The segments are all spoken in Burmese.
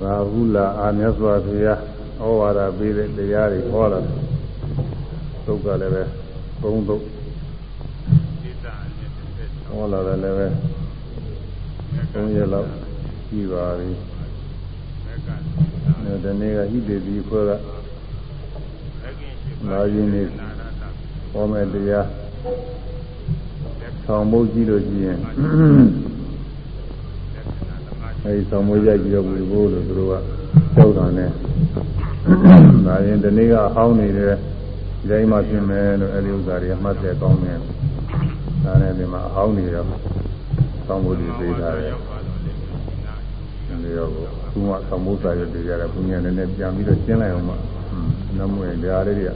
ဘာဟုလာအာမြတ်စွာဘုရားဩဝါဒပေးတဲ့တရားတွေဟောလာသုတ်ကလည်းပဲဘုံသုတ်ဟောလာတယ်လည်းပဲသုံးရက်လောက်ရှိပါပြီဒီနေ့ကဟိတေတိခေါ်ကလာရင်းနေဟောမဲ့တရားဆောင်ဖို့ကြည့်လို့ရှိရင် အဲဒီဆောင်မွေးရိုက်ပြီးတော့ဝီဖို့လို့သူတို့ကကြောက်တာနဲ့ဒါရင်ဒီနေ့ကအဟောင်းနေတယ်ဒီတိုင်းမှပြင်မယ်လို့အဲဒီဥစ္စာတွေအမှတ်ဆက်ကောင်းတယ်ဒါနဲ့ဒီမှာအဟောင်းနေတော့ဆောင်ဖို့ဒီပေးထားတယ်ဒီတော့သူကဆောင်ဖို့စာရွက်တွေကြတယ်ဘုညာနဲ့နဲ့ပြန်ပြီးတော့ရှင်းလိုက်အောင်မှနမွေတရားလေးတွေက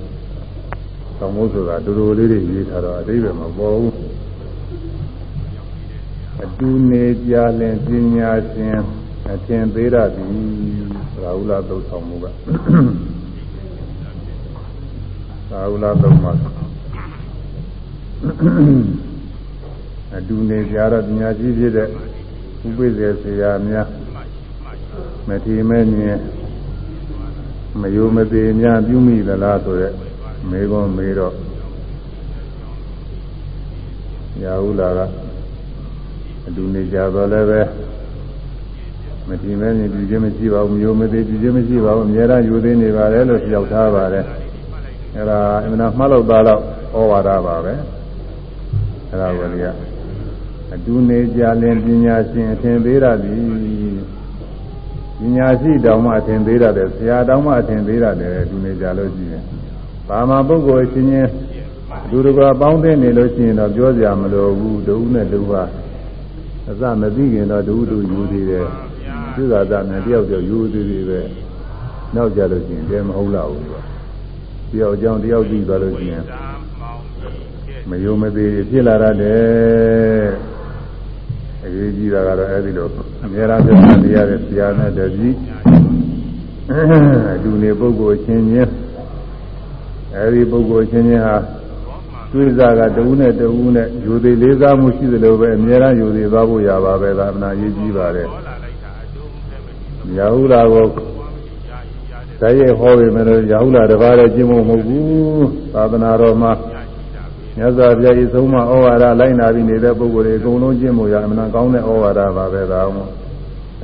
ဆောင်ဖို့ဆိုတာတူတူလေးတွေရေးထားတော့အတိပ္ပယ်မပေါ်ဘူး အတူနေကြလင်ပညာရှင်အထင်သေးရသည်ရာဟုလာသုတ်ဆောင်မှုကရာဟုလာသုတ်မှာအတူနေကြတော့ပညာရှိဖြစ်တဲ့ဥပိ္ပေဆရာများမထေမဲမြင်မယုံမသေးများပြုမိသလားဆိုရက်မေကွန်မေတော့ရာဟုလာက အတူနေကြတော့လည်းပဲမတည်မဲနေပြည်ခြင်းမရှိပါဘူးမျိုးမသေးပြည်ခြင်းမရှိပါဘူးအများအားယူသေးနေပါတယ်လို့ပြောထားပါတယ်အဲဒါအမှန်မှတ်လို့သားတော့ဩဝါဒပါပဲအဲဒါကိုလေအတူနေကြလင်ပညာရှင်အထင်သေးရသည်ပညာရှိတောင်မှအထင်သေးရတယ်ဆရာတောင်မှအထင်သေးရတယ်အတူနေကြလို့ရှိရင်ဘာမှပုဂ္ဂိုလ်ချင်းချင်းလူတကာပေါင်းသိနေလို့ရှိရင်တော့ပြောစရာမလိုဘူးတူနဲ့တူပါ အစမသိခင်တော့တူတူယူသေးတယ်သူသာသာနဲ့တယောက်တယောက်ယူသေးသေးပဲနောက်ကြလို့ရှိရင်တဲမဟုတ်လားဘူးတယောက်ကြောင့်တယောက်ပြီးသွားလို့ရှိရင်မယုံမသေးဖြစ်လာရတယ်အရေးကြီးတာကတော့အဲဒီလိုအများအားဖြင့်တရားတဲ့ဆရာနဲ့တပည့်လူနေပုဂ္ဂိုလ်ချင်းချင်းအဲဒီပုဂ္ဂိုလ်ချင်းချင်းဟာ တွေးစားကတဦးနဲ့တဦးနဲ့ယူသေးလေးစားမှုရှိသလိုပဲအများအားယူသေးသွားဖို့ရပါပဲသာမဏေရေးကြီးပါတယ်ရာဟုလာကိုဇာရဲ့ဟောပေမဲ့ရာဟုလာတပါးလည်းကျင့်ဖို့မဟုတ်ဘူးသာသနာတော်မှာမြတ်စွာဘုရားဤဆုံးမဩဝါဒလိုက်နာပြီးနေတဲ့ပုဂ္ဂိုလ်တွေအကုန်လုံးကျင့်ဖို့ရအမှန်ကောင်းတဲ့ဩဝါဒပါပဲဒါမှ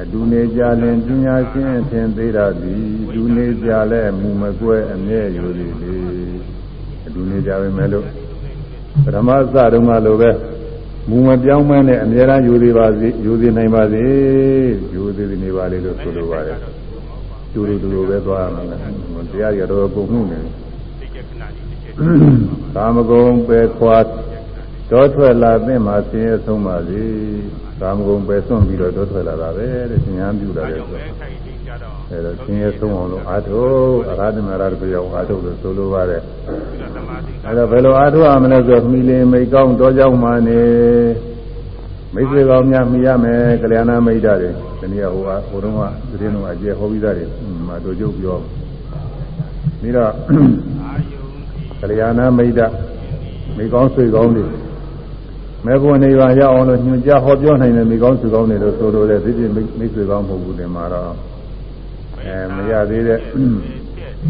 အတူနေကြလင်ပညာရှင်အထင်သေးတာသည်ဒူနေကြလဲမူမကွဲအမြဲယူသည်လေအတူနေကြပဲမဲ့လို့ ပထမစတုန်းကလိုပဲမူမပြောင်းမဲနဲ့အများအားယူသေးပါစေယူသေးနိုင်ပါစေယူသေးနေပါလေလို့ဆိုလိုပါတယ်တူတူတူပဲသွားရမယ်တရားရတော့ပုံမှုနေကာမဂုဏ်ပဲခွာတောထွက်လာသင့်မှာဆင်းရဲဆုံးပါစေကာမဂုဏ်ပဲဆွန့်ပြီးတော့တောထွက်လာတာပဲတဲ့သင်္ညာပြုတာလေ အဲဒါဆင်းရဲဆုံးအောင်လို့အာထုအရာဓမ္မရာတပြောင်းအာထုလို့ဆိုလိုပါတယ်အဲဒါဘယ်လိုအာထုရမလဲဆိုမိလင်မိကောင်းတောကြောင်းမှနေမိတ်ဆွေကောင်းများမိရမယ်ကလျာဏမိတ်တာတွေဒီနေ့ဟိုကဟိုတုန်းကသတင်းတော်အကျယ်ဟောပြီးသားတွေမှာတို့ကျုပ်ပြောပြီးတော့ကလျာဏမိတ်တာမိကောင်းဆွေကောင်းတွေမေဘုံနေပါရအောင်လို့ညွှန်ကြားဟောပြောနိုင်တဲ့မိကောင်းဆွေကောင်းတွေလို့ဆိုလိုတဲ့ဒီပြမိတ်ဆွေကောင်းမဟုတ်ဘူးတင်မှာတော့ အဲမရသေးတဲ့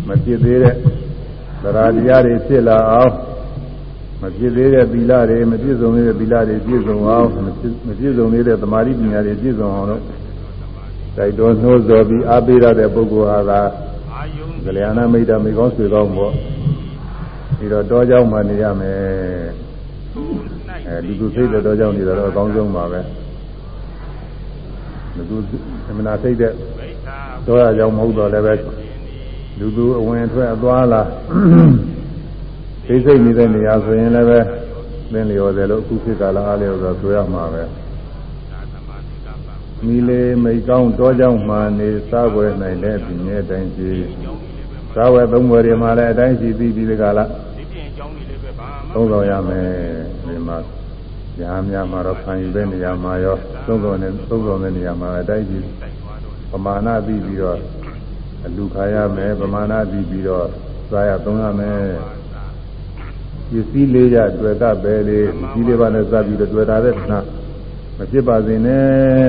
မဖြစ်သေးတဲ့တရားတရားတွေဖြစ်လာအောင်မဖြစ်သေးတဲ့သီလတွေမပြည့်စုံသေးတဲ့သီလတွေပြည့်စုံအောင်မပြည့်စုံသေးတဲ့သမာဓိပညာတွေပြည့်စုံအောင်လို့တိုက်တော်နှိုးဆော်ပြီးအားပေးရတဲ့ပုဂ္ဂိုလ်ဟာသာကလျာဏမိတ်တာမိကောင်းဆွေကောင်းပေါ့ပြီးတော့တောကြောင်းမှနေရမယ်အဲဒီလိုစိတ်တော်ကြောင်းနေတော့အကောင်းဆုံးပါပဲဒီလိုအမှန်တရားစိတ်တဲ့ တော့အကြောင်းမဟုတ်တော့လည်းပဲလူသူအဝင်အထွက်အသွားလာသိစိတ်နေတဲ့နေရာဆိုရင်လည်းပဲသင်လျော်တယ်လို့အခုခေတ်ကာလအားလျော်ဆိုဆိုရမှာပဲမိလေမိကောင်းတောကြောင့်မှနေစားွယ်နိုင်တဲ့ဒီနေ့တိုင်းရှိစားွယ်သုံးွယ်တွေမှာလည်းအတိုင်းရှိပြီးပြီးဒီကလာသုံးဆောင်ရမယ်ဒီမှာညာများမှာတော့ခံယူတဲ့နေရာမှာရောသုံးဆောင်တဲ့သုံးဆောင်တဲ့နေရာမှာအတိုင်းရှိ ပမာဏပြီးပြီးတော့အလူခါရမယ်ပမာဏပြီးပြီးတော့စားရသုံးရမယ်ပစ္စည်းလေးရတွေ့ကပဲလေးပစ္စည်းလေးပါနဲ့စပ်ပြီးတော့တွေ့တာတဲ့နာမဖြစ်ပါစေနဲ့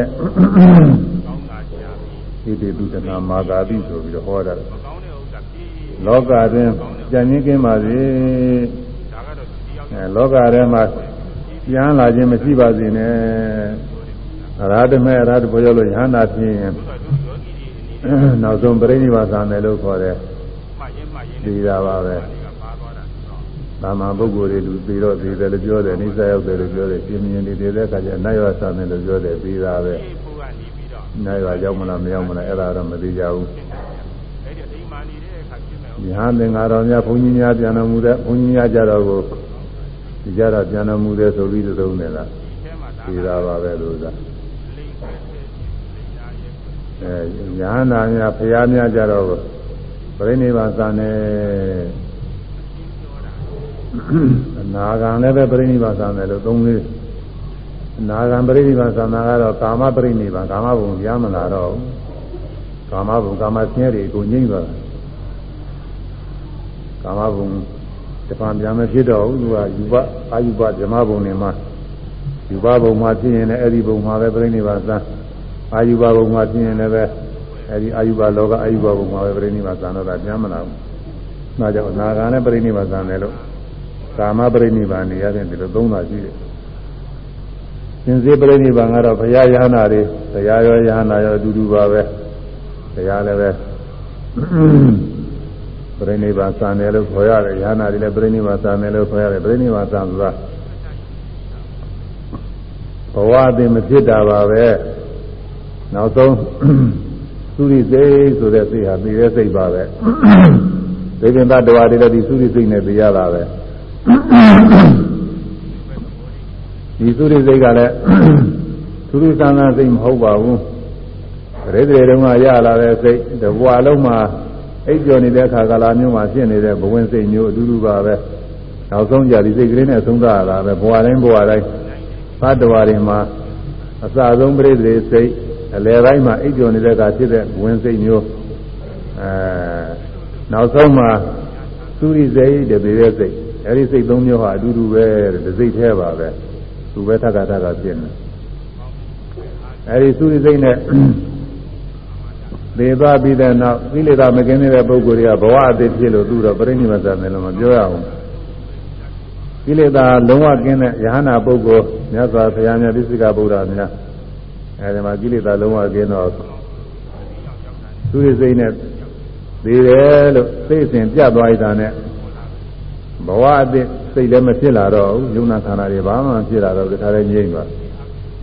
ပဣတိတုတနာမာဂာတိဆိုပြီးတော့ဟောတာလောကတွင်ကြံ့ရင်းကင်းပါစေအဲလောကထဲမှာပြန်လာခြင်းမရှိပါစေနဲ့အရာဓမေအရာဓဘောရောက်လို့ယဟန္တာဖြစ်ရင် နောက်ဆုံးပြိဋိဘာသာမယ်လို့ခေါ်တယ်ဒီတာပါပဲသာမန်ပုဂ္ဂိုလ်တွေလူပြီးတော့ပြီးတယ်လို့ပြောတယ်နိစ္စရောက်တယ်လို့ပြောတယ်ပြင်းပြင်းနေနေတဲ့အခါကျနိုင်ရဆာမယ်လို့ပြောတယ်ပြီးတာပဲနိုင်ရရောက်မလားမရောက်မလားအဲ့ဒါတော့မသိကြဘူးဒီဟာသင်္ဃာတော်များဘုန်းကြီးများပြန်တော်မူတဲ့ဘုန်းကြီးများကြတော့ကိုဒီကြတော့ပြန်တော်မူတဲ့ဆိုပြီးသုံးတယ်လားပြီးတာပါပဲလို့သာ အဲညာနာများဖရာများကြတော့ပြိဋိဘာသာနဲ့အနာဂံလည်းပဲပြိဋိဘာသာနဲ့လို့သုံးလေးအနာဂံပြိဋိဘာသာနာကတော့ကာမပြိဋိဘာကာမဘုံရမလာတော့ကာမဘုံကာမဆင်းရဲတွေကိုငြိမ့်သွားတာကာမဘုံတပံပြန်မဖြစ်တော့ဘူးသူကယူပအာယူပဓမ္မဘုံတွေမှာယူပဘုံမှာဖြစ်ရင်လည်းအဲ့ဒီဘုံမှာပဲပြိဋိဘာသာ အာယူပဘုံမှာဖြစ်ရင်လည်းပဲအဲဒီအာယုဘလောကအာယုဘဘုံမှာပဲပြိဋိဘာသံတော့တာပြန်မလာဘူး။ဒါကြောင့်အနာဂါနဲ့ပြိဋိဘာသံတယ်လို့ကာမပြိဋိဘာနေရတယ်ဒီလိုသုံးတာရှိတယ်။ရှင်စေပြိဋိဘာကတော့ဘုရားယဟနာတွေဘုရားရောယဟနာရောအတူတူပါပဲ။ဘုရားလည်းပဲပြိဋိဘာသံတယ်လို့ခေါ်ရတယ်ယဟနာတွေလည်းပြိဋိဘာသံတယ်လို့ခေါ်ရတယ်ပြိဋိဘာသံဆိုတာဘဝအသိမဖြစ်တာပါပဲ။ နောက်ဆုံးသုရိစိတ်ဆိုတဲ့စိတ်ဟာပြီးတဲ့စိတ်ပါပဲဒေဝင်္တတဝါတွေလည်းဒီသုရိစိတ်နဲ့ပြရတာပဲဒီသုရိစိတ်ကလည်းသုရိသံဃာစိတ်မဟုတ်ပါဘူးပရိသေတုံးကရလာတဲ့စိတ်တဘွာလုံးမှာအိပ်ကျော်နေတဲ့အခါကာလမျိုးမှာဖြစ်နေတဲ့ဘဝင်စိတ်မျိုးအတူတူပါပဲနောက်ဆုံးကြဒီစိတ်ကလေးနဲ့သုံးသရတာပဲဘဝတိုင်းဘဝတိုင်းသတ္တဝါတွေမှာအစဆုံးပရိသေစိတ် အလယ်ပိုင်းမှာအိပ်ပျော်နေတဲ့ကဖြစ်တဲ့ဝင်စိတ်မျိုးအဲနောက်ဆုံးမှာသုရိစိတ်တပေတဲ့စိတ်အဲဒီစိတ်သုံးမျိုးဟာအတူတူပဲတဲ့စိတ်แท้ပါပဲသူပဲထက်ကထက်ကဖြစ်နေအဲဒီသုရိစိတ်နဲ့သေသွားပြီးတဲ့နောက်သီလသာမကင်းတဲ့ပုဂ္ဂိုလ်တွေကဘဝအသေးဖြစ်လို့သူတော့ပြိဋိမသမယ်လို့မပြောရဘူးကိလေသာလုံးဝကင်းတဲ့ယဟနာပုဂ္ဂိုလ်မြတ်စွာဘုရားမြတ်တိစိကဗုဒ္ဓများ အဲဒီမှာကိလေသာလုံးဝကင်းတော့သူရစိတ်နဲ့သေးတယ်လို့သိစဉ်ပြတ်သွားရတာနဲ့ဘဝအသစ်စိတ်လည်းမဖြစ်လာတော့ဘူးယုံနာခန္ဓာတွေဘာမှမဖြစ်လာတော့ဒါလည်းငြိမ့်သွား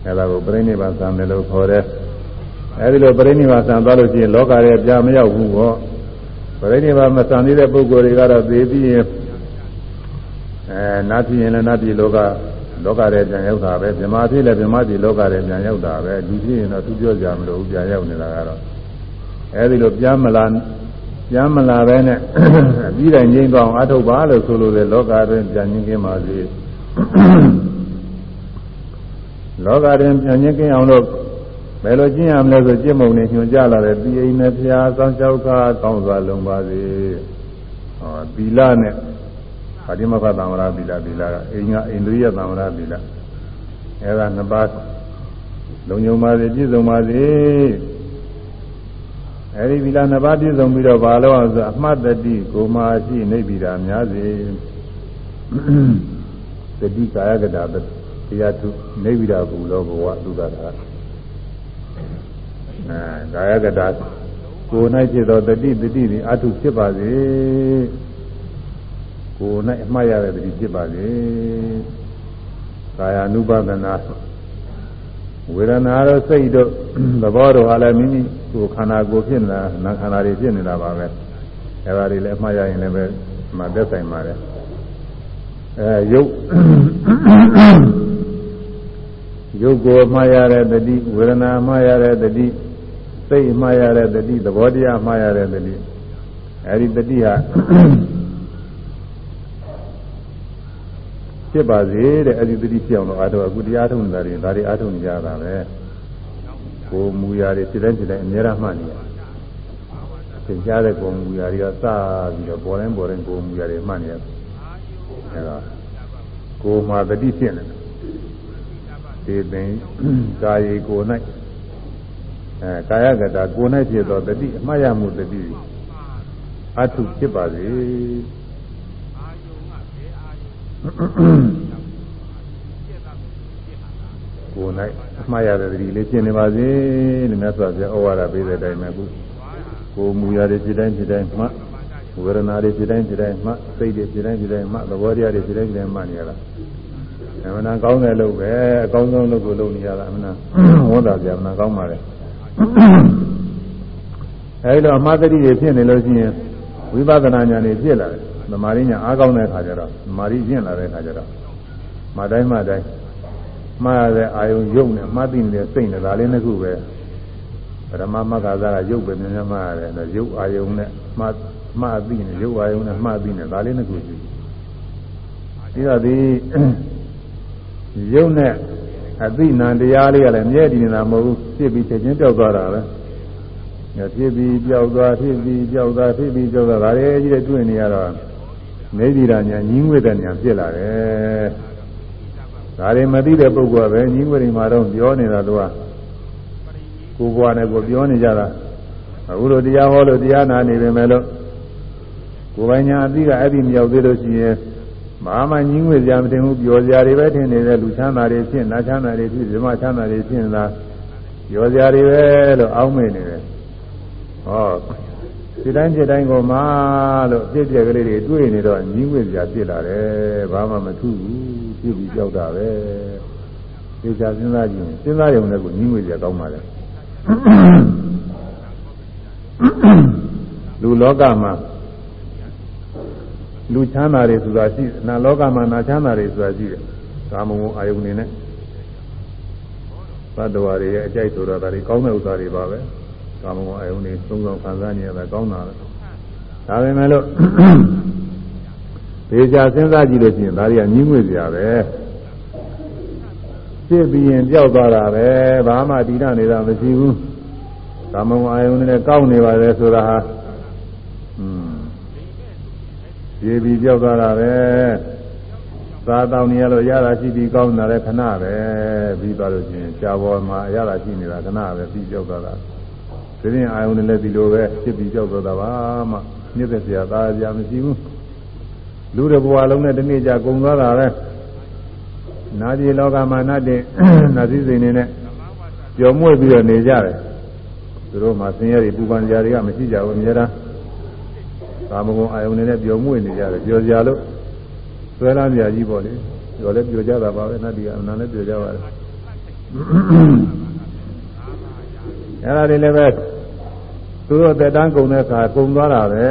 အဲဒါကိုပြိဋိဘသံတယ်လို့ခေါ်တယ်အဲဒီလိုပြိဋိဘသံသွားလို့ရှိရင်လောကရဲ့ပြမရောက်ဘူးပေါ့ပြိဋိဘမသံသေးတဲ့ပုဂ္ဂိုလ်တွေကတော့သေပြီးရင်အဲနာဖြစ်ရင်လည်းနာဖြစ်လောက လောကထဲပြန်ရောက်တာပဲမြမဖြစ်လည်းမြမဖြစ်လောကထဲပြန်ရောက်တာပဲဒီဖြစ်ရင်တော့သူပြောကြမလို့ပြန်ရောက်နေတာကတော့အဲဒီလိုပြန်မလာပြန်မလာပဲနဲ့အပြီးတိုင်ငြိမ်းသွားအောင်အထုတ်ပါလို့ဆိုလို့လေလောကတွင်ပြန်ငြိမ်းကင်းပါစေလောကတွင်ပြန်ငြိမ်းကင်းအောင်လို့ဘယ်လိုကျင့်ရမလဲဆိုကျင့်မုံနဲ့ညွှန်ကြားလာတဲ့ပြည်အိမ်နဲ့ဖျားဆောင်ကြောက်ခါကောင်းစွာလုံပါစေဟောသီလနဲ့ ပါတိမခသံဝရသီလသီလကအိမ်ကအိန္ဒြိယသံဝရသီလအဲဒါနှစ်ပါးလုံညုံပါစေပြည့်စုံပါစေအဲဒီသီလနှစ်ပါးပြည့်စုံပြီးတော့ဘာလို့အောင်ဆိုအမှတ်တတိကိုမာရှိနေပြီတာများစေတတိကာယကတာတရားသူနေပြီတာဘူးလောဘဝသုဒ္ဓတာအဲကာယကတာကိုယ်၌ဖြစ်သောတတိတတိသည်အထုဖြစ်ပါစေ ကိုယ်၌အမှားရတဲ့တတိဖြစ်ပါစေကာယ ानु ပါဒနာဝေဒနာတို့စိတ်တို့သဘောတို့ဟာလည်းမိမိကိုယ်ခန္ဓာကိုယ်ဖြစ်နေတာနာခန္ဓာတွေဖြစ်နေတာပါပဲအဲဒါတွေလည်းအမှားရရင်လည်းပဲမှသက်ဆိုင်ပါတယ်အဲရုပ်ရုပ်ကိုအမှားရတဲ့တတိဝေဒနာအမှားရတဲ့တတိစိတ်အမှားရတဲ့တတိသဘောတရားအမှားရတဲ့တတိအဲဒီတတိဟာ ဖြစ်ပါစေတဲ့အဲဒီသတိပြောင်းတော့အားတော့အခုတရားထုံးနေတာတွေဒါတွေအားထုတ်နေကြတာပဲကိုမူရာတွေစိတ်တိုင်းစိတ်တိုင်းအများရမှတ်နေရသင်ကြားတဲ့ကိုမူရာတွေကစပြီးတော့ပေါ်တိုင်းပေါ်တိုင်းကိုမူရာတွေမှတ်နေရအဲဒါကိုမှာသတိဖြစ်နေဒီပင်ကာယေကို၌အဲကာယကတာကိုယ်၌ဖြစ်သောတတိအမှားရမှုတတိအထုဖြစ်ပါစေ ကိုယ်၌အမှားရတဲ့တတိလေးဖြစ်နေပါစေလို့မြတ်စွာဘုရားဩဝါဒပေးတဲ့အတိုင်းပဲခုကိုယ်မူရတဲ့ဖြစ်တိုင်းဖြစ်တိုင်းမှဝေဒနာတွေဖြစ်တိုင်းဖြစ်တိုင်းမှစိတ်တွေဖြစ်တိုင်းဖြစ်တိုင်းမှသဘောတရားတွေဖြစ်တိုင်းဖြစ်တိုင်းမှနေရတာအမှန်တန်ကောင်းတဲ့လို့ပဲအကောင်းဆုံးလို့ကိုလုပ်နေရတာအမှန်တန်ဝန္တာပြအမှန်ကောင်းပါလေအဲဒီတော့အမှားတတိတွေဖြစ်နေလို့ရှိရင်ဝိပဿနာဉာဏ်တွေဖြစ်လာတယ် သမာဓိဉာဏ်အားကောင်းတဲ့အခါကျတော့သမာဓိကျင့်လာတဲ့အခါကျတော့မှတိုင်းမှတိုင်းမှားရတဲ့အာယုံယုံနဲ့မှားသိနေတဲ့စိတ်နဲ့ဒါလေးနှစ်ခုပဲပရမမဂ္ဂသာကယုတ်ပဲမြင်မြင်မှားရတယ်နော်ယုတ်အာယုံနဲ့မှားမှားသိနေယုတ်အာယုံနဲ့မှားသိနေဒါလေးနှစ်ခုရှိပြီးတော့ဒီယုတ်နဲ့အသိဉာဏ်တရားလေးကလည်းမြဲတည်နေတာမဟုတ်ဘူးဖြစ်ပြီးချက်ချင်းပြောက်သွားတာပဲဖြစ်ပြီးပြောက်သွားဖြစ်ပြီးပြောက်သွားဖြစ်ပြီးပြောက်သွားဒါလေးကြီးတဲ့တွေ့နေရတော့ နေပြည်တော်ညာညီးငွေတဲ့ညာဖြစ်လာတယ်ဒါတွေမသိတဲ့ပုဂ္ဂိုလ်ကပဲညီးငွေတွေမှာတော့ပြောနေတာသူကကိုယ်ဘဝနဲ့ကိုပြောနေကြတာအခုလိုတရားဟောလို့တရားနာနေပေမဲ့လို့ကိုယ်ပိုင်ညာအသိကအဲ့ဒီမရောက်သေးလို့ရှိရင်ဘာမှညီးငွေကြမတင်ဘူးပြောကြတွေပဲထင်နေတဲ့လူချမ်းသာတွေဖြစ်နာချမ်းသာတွေဖြစ်ဇမချမ်းသာတွေဖြစ်နေတာပြောကြတွေပဲလို့အောင်းမိနေတယ်ဟော ဒီတိုင်းဒီတိုင်းကိုမှလို့ပြည့်ပြည့်ကလေးတွေတွေ့နေတော့ညီးငွေကြပြစ်လာတယ်ဘာမှမထူးဘူးပြစ်ပြီးကြောက်တာပဲသိချာစဉ်းစားကြည့်စဉ်းစားရုံနဲ့ကိုညီးငွေကြကောင်းပါလေလူလောကမှာလူချမ်းသာတွေဆိုတာရှိတယ်နာလောကမှာနာချမ်းသာတွေဆိုတာရှိတယ်ကာမဂုဏ်အာယုန်နေနဲ့သတ္တဝါတွေရဲ့အကြိုက်ဆိုတာဒါတွေကောင်းတဲ့ဥစ္စာတွေပါပဲ ကာမဂုဏ်အာယုန်တွေသုံးဆောင်ခံစားနေရတာကောင်းတာပဲဒါပေမဲ့လို့ဒေချာစဉ်းစားကြည့်လို့ရှိရင်ဒါတွေကညီးငွေ့ကြပဲဖြစ်ပြီးရင်ကြောက်သွားတာပဲဘာမှတည်ရနေတာမရှိဘူးကာမဂုဏ်အာယုန်နဲ့ကောက်နေပါလေဆိုတာဟာရေပြီးကြောက်သွားတာပဲသာတောင်းနေရလို့ရတာရှိပြီးကောင်းတာလည်းခဏပဲပြီးသွားလို့ချင်းကြာပေါ်မှာရတာရှိနေတာခဏပဲပြီးကြောက်သွားတာ ဒီရင်အာယုန်နဲ့လည်းဒီလိုပဲဖြစ်ပြီးကြောက်သွားတာပါမှညစ်တဲ့ဆရာသားကြမရှိဘူးလူတွေဘဝလုံးနဲ့တနေ့ကြာကုန်သွားတာပဲနာပြည်လောကမှာနတ်တဲ့နတ်စည်းစိမ်နေနဲ့ပျော်မွေ့ပြီးတော့နေကြတယ်သူတို့မှာဆင်းရဲတွေပူပန်ကြတွေကမရှိကြဘူးအများအားကာမဂုဏ်အာယုန်နဲ့ပျော်မွေ့နေကြတယ်ပျော်ကြလို့ဆွဲလန်းကြကြီးပေါ့လေပျော်လည်းပျော်ကြတာပါပဲနတ်တွေကအမှန်လည်းပျော်ကြပါတယ် အဲ့ဒါတွေလည်းပဲသူတို့တက်တန်းကုန်တဲ့အခါကုန်သွားတာပဲ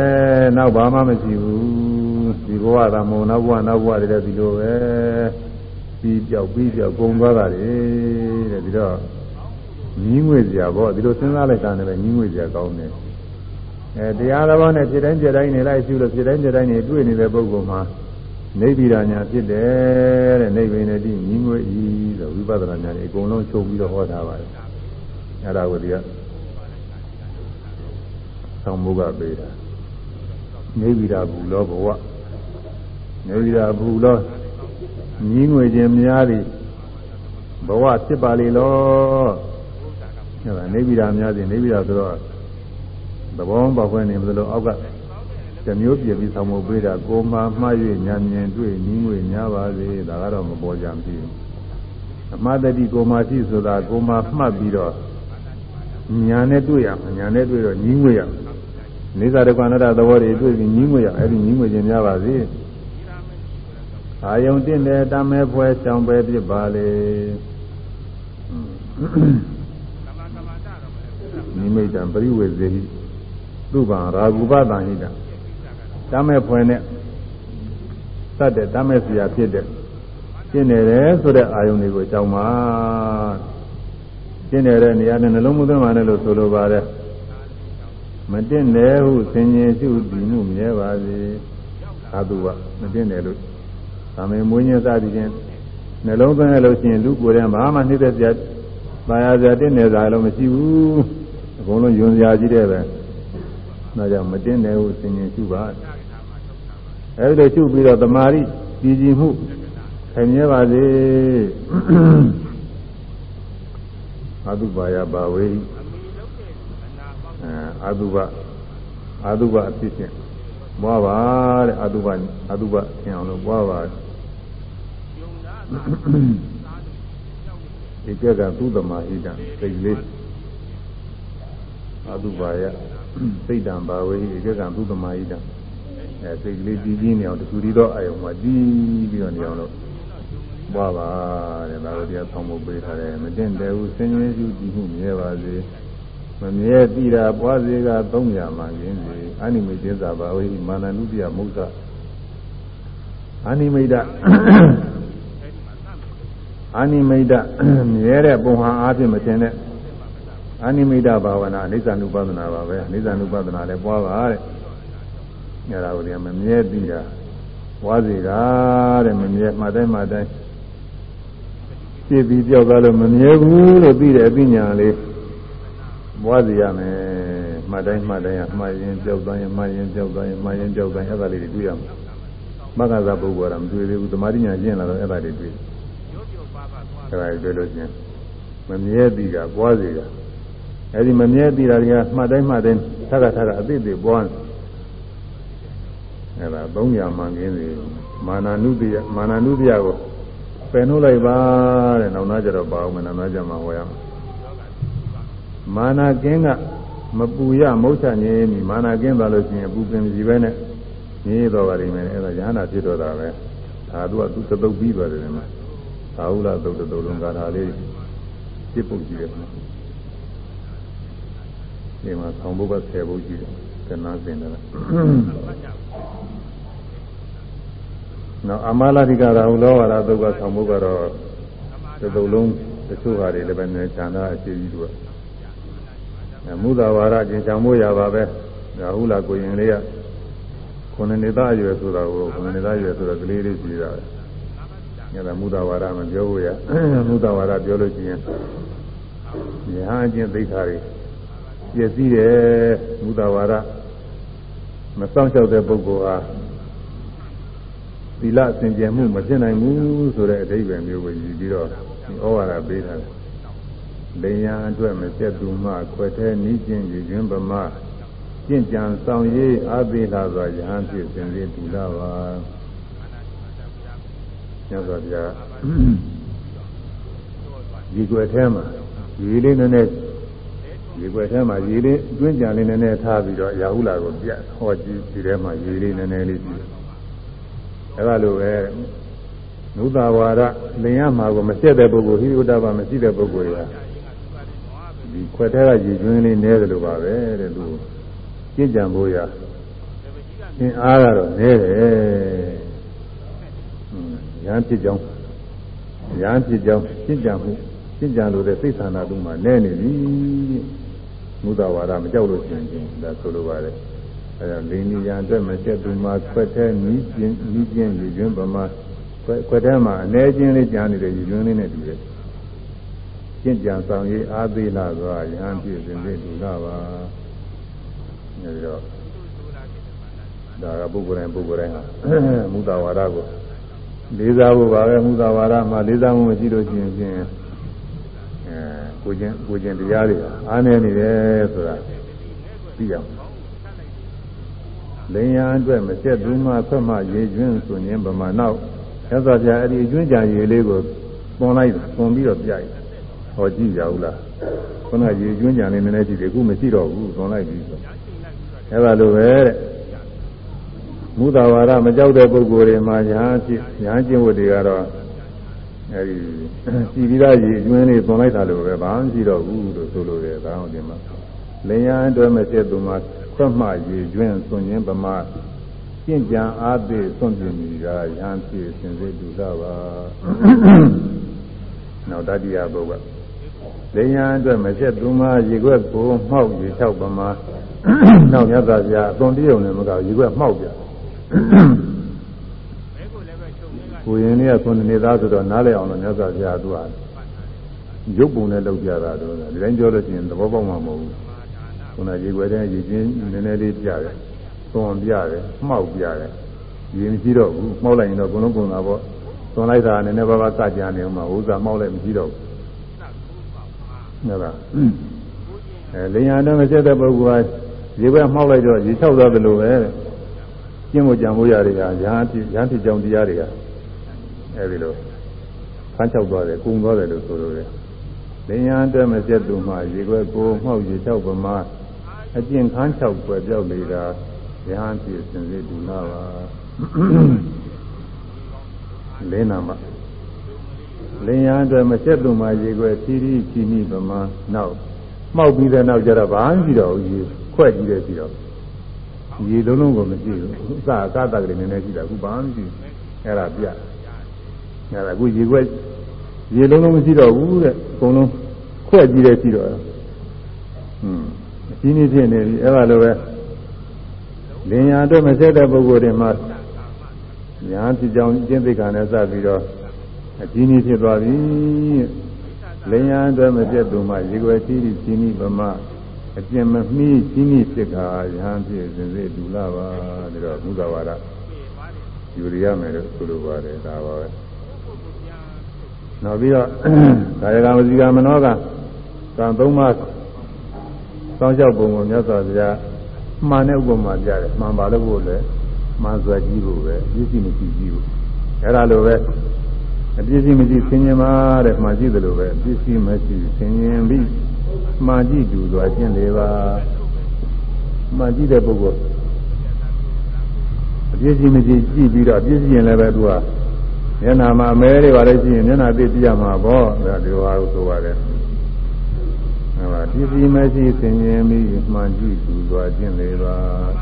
နောက်ဘာမှမရှိဘူးဒီဘဝသာမဟုတ်နောက်ဘဝနောက်ဘဝတွေလည်းဒီလိုပဲပြီးပြောက်ပြီးပြောက်ကုန်သွားတာလေတဲ့ဒီတော့ညီးငွေစရာပေါ့ဒီလိုစဉ်းစားလိုက်တာနဲ့ပဲညီးငွေစရာကောင်းတယ်အဲတရားတော်နဲ့ဖြစ်တိုင်းဖြစ်တိုင်းနေလိုက်ရှုလို့ဖြစ်တိုင်းဖြစ်တိုင်းနေတွေ့နေတဲ့ပုဂ္ဂိုလ်မှာနေပြည်တော်ညာဖြစ်တယ်တဲ့နေပင်နဲ့ဒီညီးငွေဤဆိုဝိပဿနာညာတွေအကုန်လုံးချုပ်ပြီးတော့ဟောထားပါတယ် အဲဒါကိုဒီကဆောင်းမိုးကပေးတာနေပြည်တော်ဘူးလောဘဝနေပြည်တော်ဘူးလောညီးငွေခြင်းများသည်ဘဝဖြစ်ပါလေလောအဲဒါနေပြည်တော်များသည်နေပြည်တော်ဆိုတော့သဘောပေါက်ခွင့်နေမလို့အောက်ကတမျိုးပြပြီးဆောင်မပေးတာကိုမှမှား၍ညာမြင်တွေ့ညီးငွေများပါစေဒါကတော့မပေါ်ကြဘူးအမှားတတိကိုမှရှိဆိုတာကိုမှမှတ်ပြီးတော့ ညာနဲ့တွေ့ရမှာညာနဲ့တွေ့တော့ညီးငွေရနေသာတကွာနတသဘောတွေတွေ့ပြီးညီးငွေရအဲ့ဒီညီးငွေခြင်းများပါစေအာယုံတင့်တယ်တမဲဖွဲချောင်းပဲဖြစ်ပါလေနိမိတ်တံပရိဝေဇေဟိသူ့ဘာရာဂုပတန်ဟိတာတမဲဖွဲနဲ့သတ်တဲ့တမဲစရာဖြစ်တဲ့ရှင်းနေတယ်ဆိုတဲ့အာယုံတွေကိုကြောင်းပါ ရှင်းနေတဲ့နေရာနဲ့နှလုံးမသွင်းပါနဲ့လို့ဆိုလိုပါတယ်မတင့်တယ်ဟုဆင်ញင်ရှုတည်မှုမြဲပါစေသာသူကမတင့်တယ်လို့သာမေမွေးညစသည်ချင်းနှလုံးသွင်းရလို့ရှိရင်လူကိုယ်တည်းဘာမှနှိမ့်သက်ပြပါရစရာတင့်နေစားလို့မရှိဘူးအကုန်လုံးယွန်စရာကြီးတဲ့ပဲဒါကြောင့်မတင်တယ်ဟုဆင်ញင်ရှုပါအဲဒီလိုရှုပြီးတော့တမာရီပြည်ကြည်မှုခင်မြဲပါစေ အတုပါယပါဝေအာတုဘအာတုဘအဖြစ်ဖြင့်ပွားပါတဲ့အာတုဘအာတုဘသင်အောင်လို့ပွားပါဒီကကသုတမဟိတစိတ်လေးအာတုဘယစိတ်တံဘာဝေဒီကကသုတမဟိတအဲစိတ်လေးကြီးကြီးနေအောင်တခုတည်းသောအယုံမှာတည်ပြီးတော့နေအောင်လို့ ပွားပါတဲ့ဒါလိုတရားဆောင်းဖို့ပေးထားတယ်မတင်တယ်ဘူးစင်ရင်စုကြည့်မှုမြဲပါစေမမြဲတိတာပွားစေက300မှရင်းစီအာနိမိတ်သစ္စာဘာဝေမာနနုတ္တိယမုစ္ဆအာနိမိတ်အာနိမိတ်မြဲတဲ့ပုံဟာအားဖြင့်မတင်တဲ့အာနိမိတ်ဘာဝနာအိဋ္ဌာနုပဒနာပါပဲအိဋ္ဌာနုပဒနာလည်းပွားပါတဲ့အဲဒါကိုဒီမမြဲတိတာပွားစေတာတဲ့မမြဲမှတိုင်းမှတိုင်း ဖြစ်ပြီးပြောက်သွားလို့မမြဲဘူးလို့သိတဲ့အသိဉာဏ်လေးပွားစီရမယ်မှတ်တိုင်းမှတ်တိုင်းမှတ်ရင်ပြောက်သွားရင်မှတ်ရင်ပြောက်သွားရင်မှတ်ရင်ပြောက်သွားရင်အဲ့ဒါလေးတွေတွေ့ရမှာမဂ္ဂဇပုဂ္ဂိုလ်ကမတွေ့သေးဘူးသမာဓိညာကျင့်လာတော့အဲ့ဒါတွေတွေ့အဲ့ဒါတွေတွေ့လို့ချင်းမမြဲသည်ကပွားစီတာအဲ့ဒီမမြဲသည်တာတွေကမှတ်တိုင်းမှတ်တိုင်းထပ်ထပ်အသိသိပွားအဲ့ဒါ300မှန်ကင်းစီမာနာနုတ္တိယမာနာနုတ္တိယကိုပ ယ်နှုတ်လိုက်ပါတဲ့နောက်သားကြတော့ပါအောင်မယ်နောက်သားကြမှာဟောရမှာမာနာကင်းကမပူရမုတ်ချငြိမ်းပြီမာနာကင်းသွားလို့ရှိရင်ပူပင်ကြည့်ပဲနဲ့ငြိမ်းတော့ပါလိမ့်မယ်အဲ့ဒါရဟနာဖြစ်တော့တာပဲဒါသူကသူသတုပ်ပြီးသွားတယ်ဒီမှာသာဟုလာသုတ်တုတ်လုံးကာထာလေးပြစ်ပုတ်ကြည့်တယ်ဒီမှာဆောင်းဘုတ်က10ဘုတ်ကြည့်တယ်ကနာစင်တယ် နော်အမလာတိကရာဟုလောဝါဒသုတ်ကဆောင်းဘုတ်ကတော့သတုပ်လုံးတချို့ဟာတွေလည်းပဲနေခြံသားအခြေကြီးတို့ကမုဒ္ဒဝါရကျင်ချောင်မို့ရပါပဲဒါဟုတ်လားကိုရင်လေးကခုနှစ်နှစ်သားအရွယ်ဆိုတာကိုခုနှစ်နှစ်သားအရွယ်ဆိုတော့ကလေးလေးကြီးတာပဲညကမုဒ္ဒဝါရမပြောဘူးရမုဒ္ဒဝါရပြောလို့ရှိရင်ညာအချင်းသိခါတွေပြည့်စည်တယ်မုဒ္ဒဝါရမဆောင်လျှောက်တဲ့ပုဂ္ဂိုလ်ဟာ သီလစင်ကြယ်မှုမဖြစ်နိုင်ဘူးဆိုတဲ့အဓိပ္ပာယ်မျိုးကိုယူပြီးတော့ဩဝါဒပေးထားတယ်လင်ရန်အတွက်မပြတ်သူမှခွဲထဲနီးကျင်ယူခြင်းပမာကျင့်ကြံဆောင်ရေးအဘိလာစွာယဟန်ဖြစ်စဉ်လေးဒူလာပါညသောဗျာဒီွယ်ထဲမှာရေလေးနည်းနည်းဒီွယ်ထဲမှာရေလေးအတွင်းကြံလေးနည်းနည်းထားပြီးတော့ရာဟုလာကိုပြတ်ဟောကြည့်ဒီထဲမှာရေလေးနည်းနည်းလေးပြီး အဲလိုပဲနုသာဝါဒလင်ရမှာကိုမဆက်တဲ့ပုဂ္ဂိုလ်ဟိဥဒ္ဒဘာမရှိတဲ့ပုဂ္ဂိုလ်တွေကဒီခွက်ထဲကရည်ကျွင်းလေးနဲတယ်လို့ပါပဲတဲ့သူကြင်ကြံဖို့ရသင်အားကတော့နဲတယ်ရဟန်းဖြစ်ကြောင်းရဟန်းဖြစ်ကြောင်းကြင်ကြံမှုကြင်ကြံလို့တဲ့သိသနာသူမှနဲနေပြီမုဒ္ဒဝါဒမကြောက်လို့ရှိရင်ဒါဆိုလိုပါတယ် အဲဒါလင်းဉာဏ်အတွက်မဆက်သူမှာခွက်ထဲနီးကျင်နီးကျင်ရည်ကျွင်းပမာခွက်ခွက်ထဲမှာအနေချင်းလေးကြားနေတဲ့ရည်ကျွင်းလေးနဲ့တူတယ်ကျင့်ကြံဆောင်ရေးအားသေးလာစွာယဟန်ပြည့်စင်သေးလူလာပါနေပြီးတော့ဒါကပုဂ္ဂိုလ်တိုင်းပုဂ္ဂိုလ်တိုင်းဟာမူတာဝါဒကိုလေးစားဖို့ပါပဲမူတာဝါဒမှာလေးစားမှုမရှိလို့ရှိရင်ဖြင့်အဲကိုကျင်ကိုကျင်တရားတွေအားနေနေတယ်ဆိုတာသိအောင် လင်ရန်အတွက်မဆက်သူမှဆွတ်မှရေကျွင်းဆိုရင်ဗမာနောက်သက်သာပြအဲ့ဒီကျွင်းကြံရေလေးကိုပွန်လိုက်ပွန်ပြီးတော့ပြလိုက်ဟောကြည့်ရဘူးလားခုနကရေကျွင်းကြံလေးနည်းနည်းကြည့်တယ်အခုမရှိတော့ဘူးသွန်လိုက်ပြီဆိုအဲ့ဒါလိုပဲတဲ့မူတာဝါဒမကြောက်တဲ့ပုဂ္ဂိုလ်တွေမှာညာဖြစ်ညာကျင့်ဝတ်တွေကတော့အဲဒီစီပြီးသားရေကျွင်းလေးသွန်လိုက်တာလိုပဲဘာမှမရှိတော့ဘူးလို့ဆိုလိုတယ်ဒါအောင်ဒီမှာလင်ယာအတွက်မဆက်သူမှာ ခွတ်မှရေကျွင်းသွန်ခြင်းပမာကျင့်ကြံအားဖြင့်သွန်ပြမိကရဟန်းဖြစ်စင်စစ်တူတာပါနောက်တတိယဘုရားလင်ညာအတွက်မချက်သူမရေခွက်ကိုမှောက်ရေလျှောက်ပမာနောက်မြတ်စွာဘုရားအသွန်တရုံနဲ့မကရေခွက်မှောက်ပြကိုရင်လေးကခုနှစ်နေသားဆိုတော့နားလည်အောင်လို့မြတ်စွာဘုရားသူကရုပ်ပုံနဲ့လုပ်ပြတာတော့ဒီတိုင်းပြောလို့ရှိရင်သဘောပေါက်မှာမဟုတ်ဘူး ခုနရေခွက်တဲ့ရေချင်းနည်းနည်းလေးပြတယ်သွန်ပြတယ်မှောက်ပြတယ်ရေမရှိတော့ဘူးမှောက်လိုက်ရင်တော့ဘုံလုံးပုံတာပေါ့သွန်လိုက်တာနည်းနည်းပါးပါးကကြနေအောင်မှာဥစ္စာမှောက်လိုက်မရှိတော့ဘူးဟုတ်လားအဲလင်ညာတော့မဆက်တဲ့ပုဂ္ဂိုလ်ကရေဘက်မှောက်လိုက်တော့ရေချောက်သွားတယ်လို့ပဲကျင့်ဖို့ကြံဖို့ရတယ်ဟာရဟန်းရဟန်းဖြစ်ကြောင်းတရားတွေကအဲဒီလိုဖမ်းချောက်သွားတယ်ကုံသွားတယ်လို့ဆိုလိုတယ်လင်ညာအတွက်မစက်သူမှရေခွဲကိုမှောက်ရေချောက်ပမာ အကျင့်ခန်းချောက်ွယ်ပြောက်နေတာရဟန်းဖြစ်စင်စစ်ဒုနာပါလင်းနာမှာလင်ညာအတွက်မစက်သူမှရေခွဲဖြီးဖြီးဖြီးမိပမာနောက်မှောက်ပြီးတဲ့နောက်ကျတော့ဘာမှမရှိတော့ဘူးရေခွက်ကြီးတယ်ပြီးတော့ရေလုံးလုံးကိုမရှိဘူးအစအကတကလေးနည်းနည်းရှိတာအခုဘာမှမရှိဘူးအဲ့ဒါပြအဲ့ဒါအခုရေခွက်ရေလုံးလုံးမရှိတော့ဘူးတဲ့အကုန်လုံးခွက်ကြီးတယ်ရှိတော့ဟွန်းအ ကြီးကြီးဖြစ်နေပြီအဲ့ဒါလိုပဲလင်ညာအတွက်မဆက်တဲ့ပုဂ္ဂိုလ်တွေမှာညာဖြစ်ကြောင်းကျင့်သိက္ခာနဲ့စပြီးတော့အကြီးကြီးဖြစ်သွားပြီလင်ညာအတွက်မဆက်သူမှရေခွက်ကြီးကြီးကြီးဗမာအကျင့်မမီးကြီးကြီးဖြစ်ခါယဟန်ဖြစ်စဉ်စေဒူလာပါဒါတော့ဘုရားဝါဒယူရရမယ်လို့ဆိုလိုပါတယ်ဒါပါပဲနောက်ပြီးတော့ကာယကံဝစီကံမနောကကံသုံးပါး စောင်းလျှောက်ပုံကိုမြတ်စွာဘုရားမှန်တဲ့ဥပမာပြတယ်မှန်ပါလို့ကိုလည်းမှန်စွာကြီးဖို့ပဲပြည့်စုံမရှိကြီးဖို့အဲ့ဒါလိုပဲအပြည့်စုံမရှိဆင်ញင်ပါတဲ့မှန်ကြည့်တယ်လို့ပဲပြည့်စုံမရှိဆင်ញင်ပြီးမှန်ကြည့်တူစွာကျင့်လေပါမှန်ကြည့်တဲ့ပုဂ္ဂိုလ်အပြည့်စုံမရှိကြည့်ပြီးတော့ပြည့်စုံရင်လည်းပဲသူကမျက်နာမှာအမဲတွေပါလေရှိရင်မျက်နာသိပြရမှာပေါ့ဒါဒီလိုဟာကိုဆိုပါတယ်အဲ ပစ္စည်းမရှိသင်ခြင်းမိမှန်ကြည့်သူသွားခြင်းလေပါ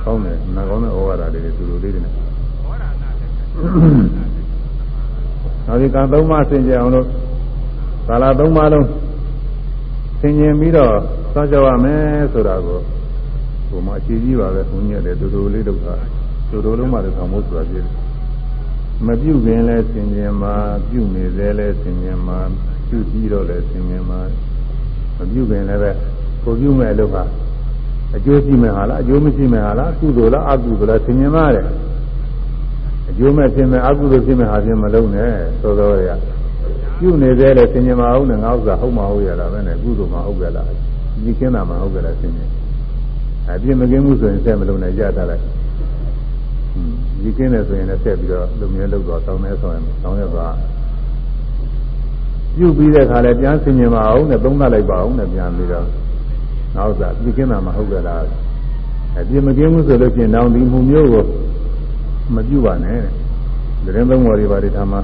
ကောင်းတယ်နာကောင်းတဲ့ဩဝါဒတွေသူတို့လေးတွေနဲ့သာဝေကသုံးပါးဆင်ကြအောင်လို့သာလာသုံးပါးလုံးဆင်ခြင်ပြီးတော့စောင့်ကြရမယ်ဆိုတာကိုဟိုမှာအခြေကြီးပါပဲဘုညက်တယ်တူတူလေးတော့တာတူတူလုံးမှလည်းဆောင်မို့ဆိုတာပြည့်မပြုတ်ခင်လဲဆင်ခြင်မှာပြုတ်နေသေးလဲဆင်ခြင်မှာပြုတ်ပြီးတော့လဲဆင်ခြင်မှာ မပြုခင်လည်းပဲကိုပြုမဲ့လို့ကအကျိုးရှိမဲ့ဟာလားအကျိုးမရှိမဲ့ဟာလားကုသိုလ်လားအကုသိုလ်လားသင်မြင်ပါတယ်အကျိုးမဲ့ဖြစ်မဲ့အကုသိုလ်ဖြစ်မဲ့ဟာချင်းမလုံးနဲ့သောသောတွေကပြုနေသေးတယ်သင်မြင်မအောင်နဲ့ငါဥစ္စာဟုတ်မဟုတ်ရလားပဲနဲ့ကုသိုလ်မဟုတ်ကြလားဒီကင်းတာမဟုတ်ကြလားသင်မြင်အပြစ်မကင်းမှုဆိုရင်ဆက်မလုံးနဲ့ကြာတာလိုက်ဒီကင်းတယ်ဆိုရင်လည်းဆက်ပြီးတော့လုံမြဲလို့တော့တောင်းနေဆောင်ရင်တောင်းရပါ ပြုပြီးတဲ့ခါလဲပြန်ဆင်ញင်ပါအောင်နဲ့သုံးသပ်လိုက်ပါအောင်နဲ့ပြန်ပြီးတော့နောက်စားဒီကင်းတာမဟုတ်ကြလားအပြစ်မကင်းဘူးဆိုလို့ပြင်တောင်းဒီမှုမျိုးကိုမပြုပါနဲ့တဲ့ရင်သုံးဝါးတွေပါဒီထားမှာ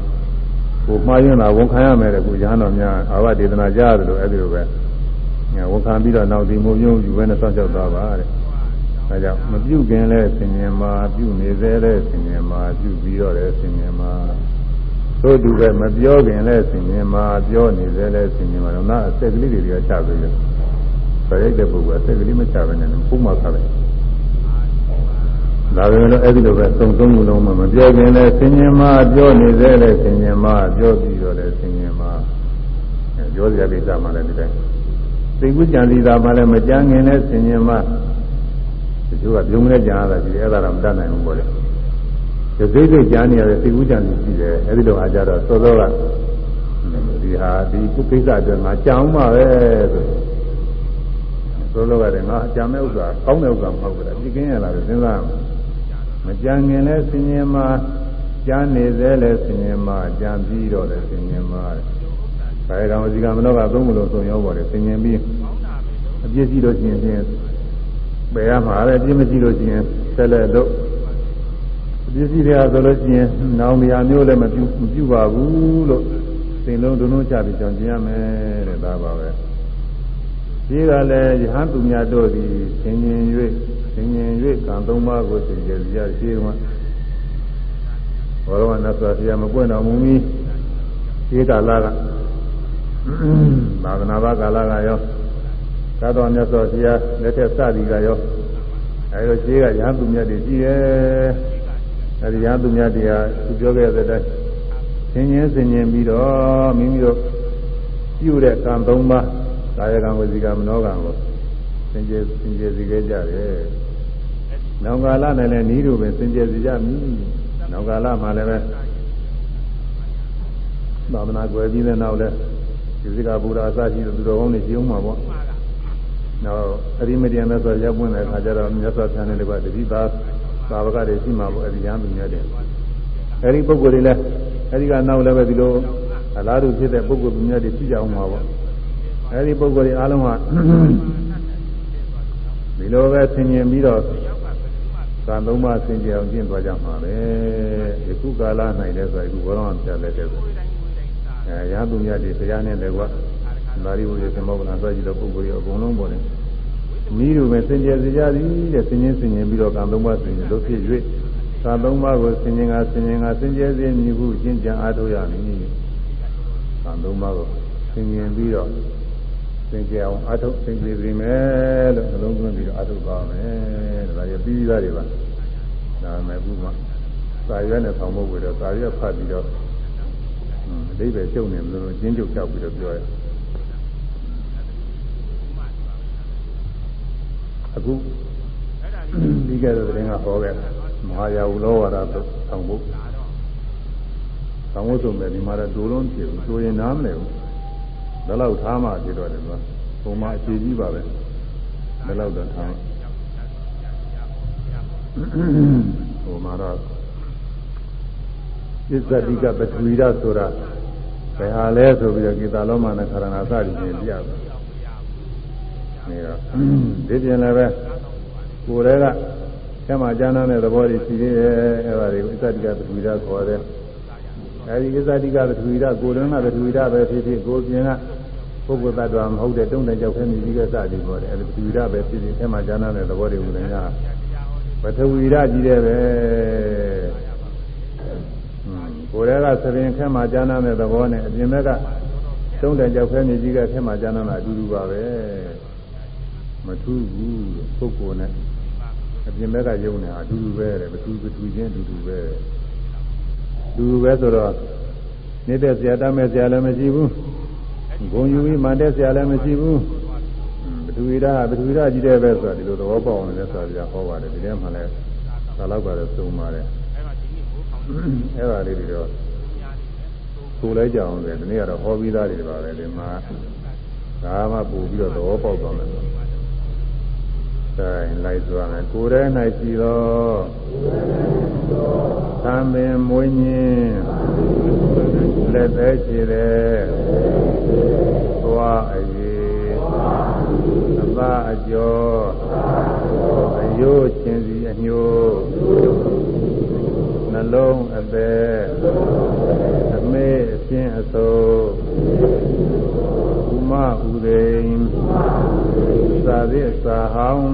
ကိုမှားရင်လာဝန်ခံရမယ်တဲ့ကိုရဟန်းတော်များအာဝဒေသနာကြားတယ်လို့အဲ့ဒီလိုပဲဝန်ခံပြီးတော့နောက်ဒီမှုမျိုးယူပဲနဲ့စောင့်ရှောက်သွားပါတဲ့ဒါကြောင့်မပြုတ်ခင်လဲဆင်ញင်မှာပြုနေသေးလဲဆင်ញင်မှာပြုပြီးတော့လဲဆင်ញင်မှာ သို့တူပဲမပြောခင်လဲဆင်ញင်မှာပြောနေသေးလဲဆင်ញင်မှာတော့နာအဆက်ကလေးတွေကချပြီးတော့ပြိတ္တပုဂ္ဂိုလ်အဆက်ကလေးမချဘဲနဲ့ပုံမှန်ခါတယ်ဒါပဲလို့အဲ့ဒီလိုပဲသုံးသုံးမှုလုံးမှာမပြောခင်လဲဆင်ញင်မှာပြောနေသေးလဲဆင်ញင်မှာပြောပြီးတော့လဲဆင်ញင်မှာပြောစရာကိစ္စမှလည်းဒီတိုင်းသိကုကြံစည်တာမှလည်းမကြမ်းခင်လဲဆင်ញင်မှာတချို့ကပြုံးနဲ့ကြားရတာရှိတယ်အဲ့ဒါတော့မတတ်နိုင်ဘူးပေါ့လေဒီ စိတ်စိတ်ကြားနေရတဲ့သိကူးကြံစီရှိတယ်အဲ့ဒီတော့အားကြတော့စောစောကဒီဟာဒီကုကိစ္စအတွက်ငါကြောင်ပါပဲဆိုစောစောကတည်းကငါကြံမဲ့ဥစ္စာကောင်းတဲ့ဥစ္စာမဟုတ်ဘူးလားပြင်းကင်းရလာတယ်စဉ်းစားမကြံငင်လဲဆင်ញင်မှာကြားနေသေးလဲဆင်ញင်မှာကြံပြီးတော့လဲဆင်ញင်မှာဒါရကောင်စီကမနောကသုံးမလို့ဆိုရောပေါ်တယ်ဆင်ញင်ပြီးအပြည့်ရှိတော့ရှင်ချင်းပယ်ရမှာပဲပြင်းမကြည့်လို့ရှိရင်ဆက်လက်တော့ ပစ္စည်းတွေကဆိုလို့ရှိရင်နောင်နေရာမျိုးလည်းမပြုမပြုပါဘူးလို့စိတ်လုံးဒုံလုံးချပြီးကြောင်ကျင်ရမယ်တဲ့ဒါပါပဲဒီကလည်းယဟန်သူများတို့သည်သင်ញင်၍သင်ញင်၍ကံသုံးပါးကိုသင်ကြရရှိမှာဘောရဝနသဆရာမပွင့်တော်မူမီဒီကာလကသာသနာ့ဘာကာလကရောသာတော်မြတ်စွာဘုရားလက်ထက်စသည်ကရောအဲလိုရှိကရဟန်းသူမြတ်တွေရှိရဲ့ အဲဒီရဟန်းသူမြတ်တွေကသူပြောခဲ့တဲ့တိုင်းဆင်ញင်းဆင်ញင်းပြီးတော့မိမိတို့ပြုတဲ့ကံ၃ပါးကာယကံဝစီကံမနောကံကိုစင်ကြယ်စင်ကြယ်စီခဲ့ကြတယ်။နောင်ကာလနဲ့လည်းဤလိုပဲစင်ကြယ်စီကြမည်။နောင်ကာလမှာလည်းပဲသာသနာ့ွယ်ပြီးတဲ့နောက်လည်းဒီစကဗုဒ္ဓအစရှိတဲ့သူတော်ကောင်းတွေရှိအောင်မှာပေါ့။နောက်အရိမတိယမြတ်စွာရောက်ပွင့်တဲ့အခါကျတော့မြတ်စွာဘုရားနဲ့တကွတတိပါ သာဝကတွေရှိမှာပေါ့အဲဒီရဟန်းသူများတဲ့အဲဒီပုဂ္ဂိုလ်တွေလည်းအဲဒီကနောက်လည်းပဲဒီလိုအလားတူဖြစ်တဲ့ပုဂ္ဂိုလ်သူများတွေရှိကြအောင်ပါပေါ့အဲဒီပုဂ္ဂိုလ်တွေအားလုံးကဒီလိုပဲဆင်ញင်ပြီးတော့ကံသုံးပါးဆင်ကြအောင်ကျင့်သွားကြမှာပဲယခုကာလ၌လည်းဆိုယခုဘောတော်ပြလက်တဲ့အဲရဟန်းသူများတွေတရားနဲ့လည်းကွာဒါရီဝိရသမုပ္ပါဒ်ဆိုကြည့်တော့ပုဂ္ဂိုလ်တွေအကုန်လုံးပေါ်တယ် မိတို့ပဲစင်ကြယ်စေကြသည်တဲ့စင်ချင်းစင်ချင်းပြီးတော့ကံသုံးပါးစင်ကြယ်လို့ဖြစ်၍ကံသုံးပါးကိုစင်ချင်းကစင်ချင်းကစင်ကြယ်စေမည်ဟုရှင်းကြံအားထုတ်ရမည်ကံသုံးပါးကိုစင်ချင်းပြီးတော့စင်ကြယ်အောင်အားထုတ်စင်ကြယ်စေမယ်လို့နှလုံးသွင်းပြီးတော့အားထုတ်ပါမယ်ဒါရပြီးသားတွေပါဒါမဲ့ခုမှစာရွက်နဲ့ဆောင်ဖို့ပြီးတော့စာရွက်ဖတ်ပြီးတော့အဓိပ္ပာယ်ကျုံနေမလို့ကျင်းကျုပ်ကြောက်ပြီးတော့ပြောရတယ် အခုဒီကဲတဲ့တဲ့ကဟောခဲ့မဟာယာဝလောဝါဒသို့ဆောင်ဖို့ဆောင်ဖို့ဆိုမယ်ဒီမှာတော့ဒိုးလုံးဖြစ်ဘူးဆိုရင်နားမလဲဘူးဒါလောက်ထားမှဖြစ်တော့တယ်ကွာပုံမှန်အခြေကြီးပါပဲဒါလောက်တော့ထားဟိုမှာတော့ဣဇတိကပထဝီရဆိုတာဘယ်ဟာလဲဆိုပြီးတော့ကိတာလောမနဲ့ခရဏာစသည်ဖြင့်ပြရတယ် နေတော့ဒီပြင်လည်းပဲကိုယ်တည်းကဆမကျမ်းမ်းတဲ့သဘောတွေရှိသေးတယ်အဲဒါတွေကိုဣသတိကပထဝီဓာတ်ခေါ်တယ်အဲဒီဣသတိကပထဝီဓာတ်ကိုယ်တွင်းကပထဝီဓာတ်ပဲဖြစ်ဖြစ်ကိုယ်ပြင်ကပုဂ္ဂိုလ်သတ္တဝါမဟုတ်တဲ့တုံးတဲ့ကြောက်ခဲမြည်ကြီးကစသည်ခေါ်တယ်အဲဒီပထဝီဓာတ်ပဲဖြစ်ဖြစ်ဆမကျမ်းမ်းတဲ့သဘောတွေကိုလည်းညာပထဝီဓာတ်ကြီးတယ်ပဲကိုယ်တည်းကသရင်ခဲမှာကျမ်းမ်းတဲ့သဘောနဲ့အပြင်ဘက်ကတုံးတဲ့ကြောက်ခဲမြည်ကြီးကခဲမှာကျမ်းမ်းတာအတူတူပါပဲ မထူးဘူးပုဂ္ဂိုလ်နဲ့အပြင်ဘက်ကယုံနေတာအတူတူပဲတဲ့မထူးမထူးချင်းအတူတူပဲအတူတူပဲဆိုတော့နေတဲ့ဆရာတမဲ့ဆရာလည်းမရှိဘူးဂုံယူပြီးမန်တဲ့ဆရာလည်းမရှိဘူးပထဝီဓာတ်ပထဝီဓာတ်ကြီးတဲ့ပဲဆိုတာဒီလိုသဘောပေါက်အောင်လည်းဆိုတာဟောပါတယ်ဒီထဲမှာလည်းသာလောက်ပါတော့သုံးပါတယ်အဲ့ဒါလေးတွေတော့ကိုလိုက်ကြအောင်လေဒီနေ့ကတော့ဟောပြီးသားတွေပါပဲဒီမှာဒါမှပို့ပြီးတော့သဘောပေါက်သွားမယ် တိုင်းလိုက်သွားမယ်ကိုယ်ထဲ၌ရှိသောသံပင်မွေးညင်းလက်သေးချေတဲ့သွားအရေးအသာအကျော်အယိုးချင်းစီအညိုးနှလုံးအသက်အမေအရှင်းအစိုး မဥရိသာသည့်စာဟောင်း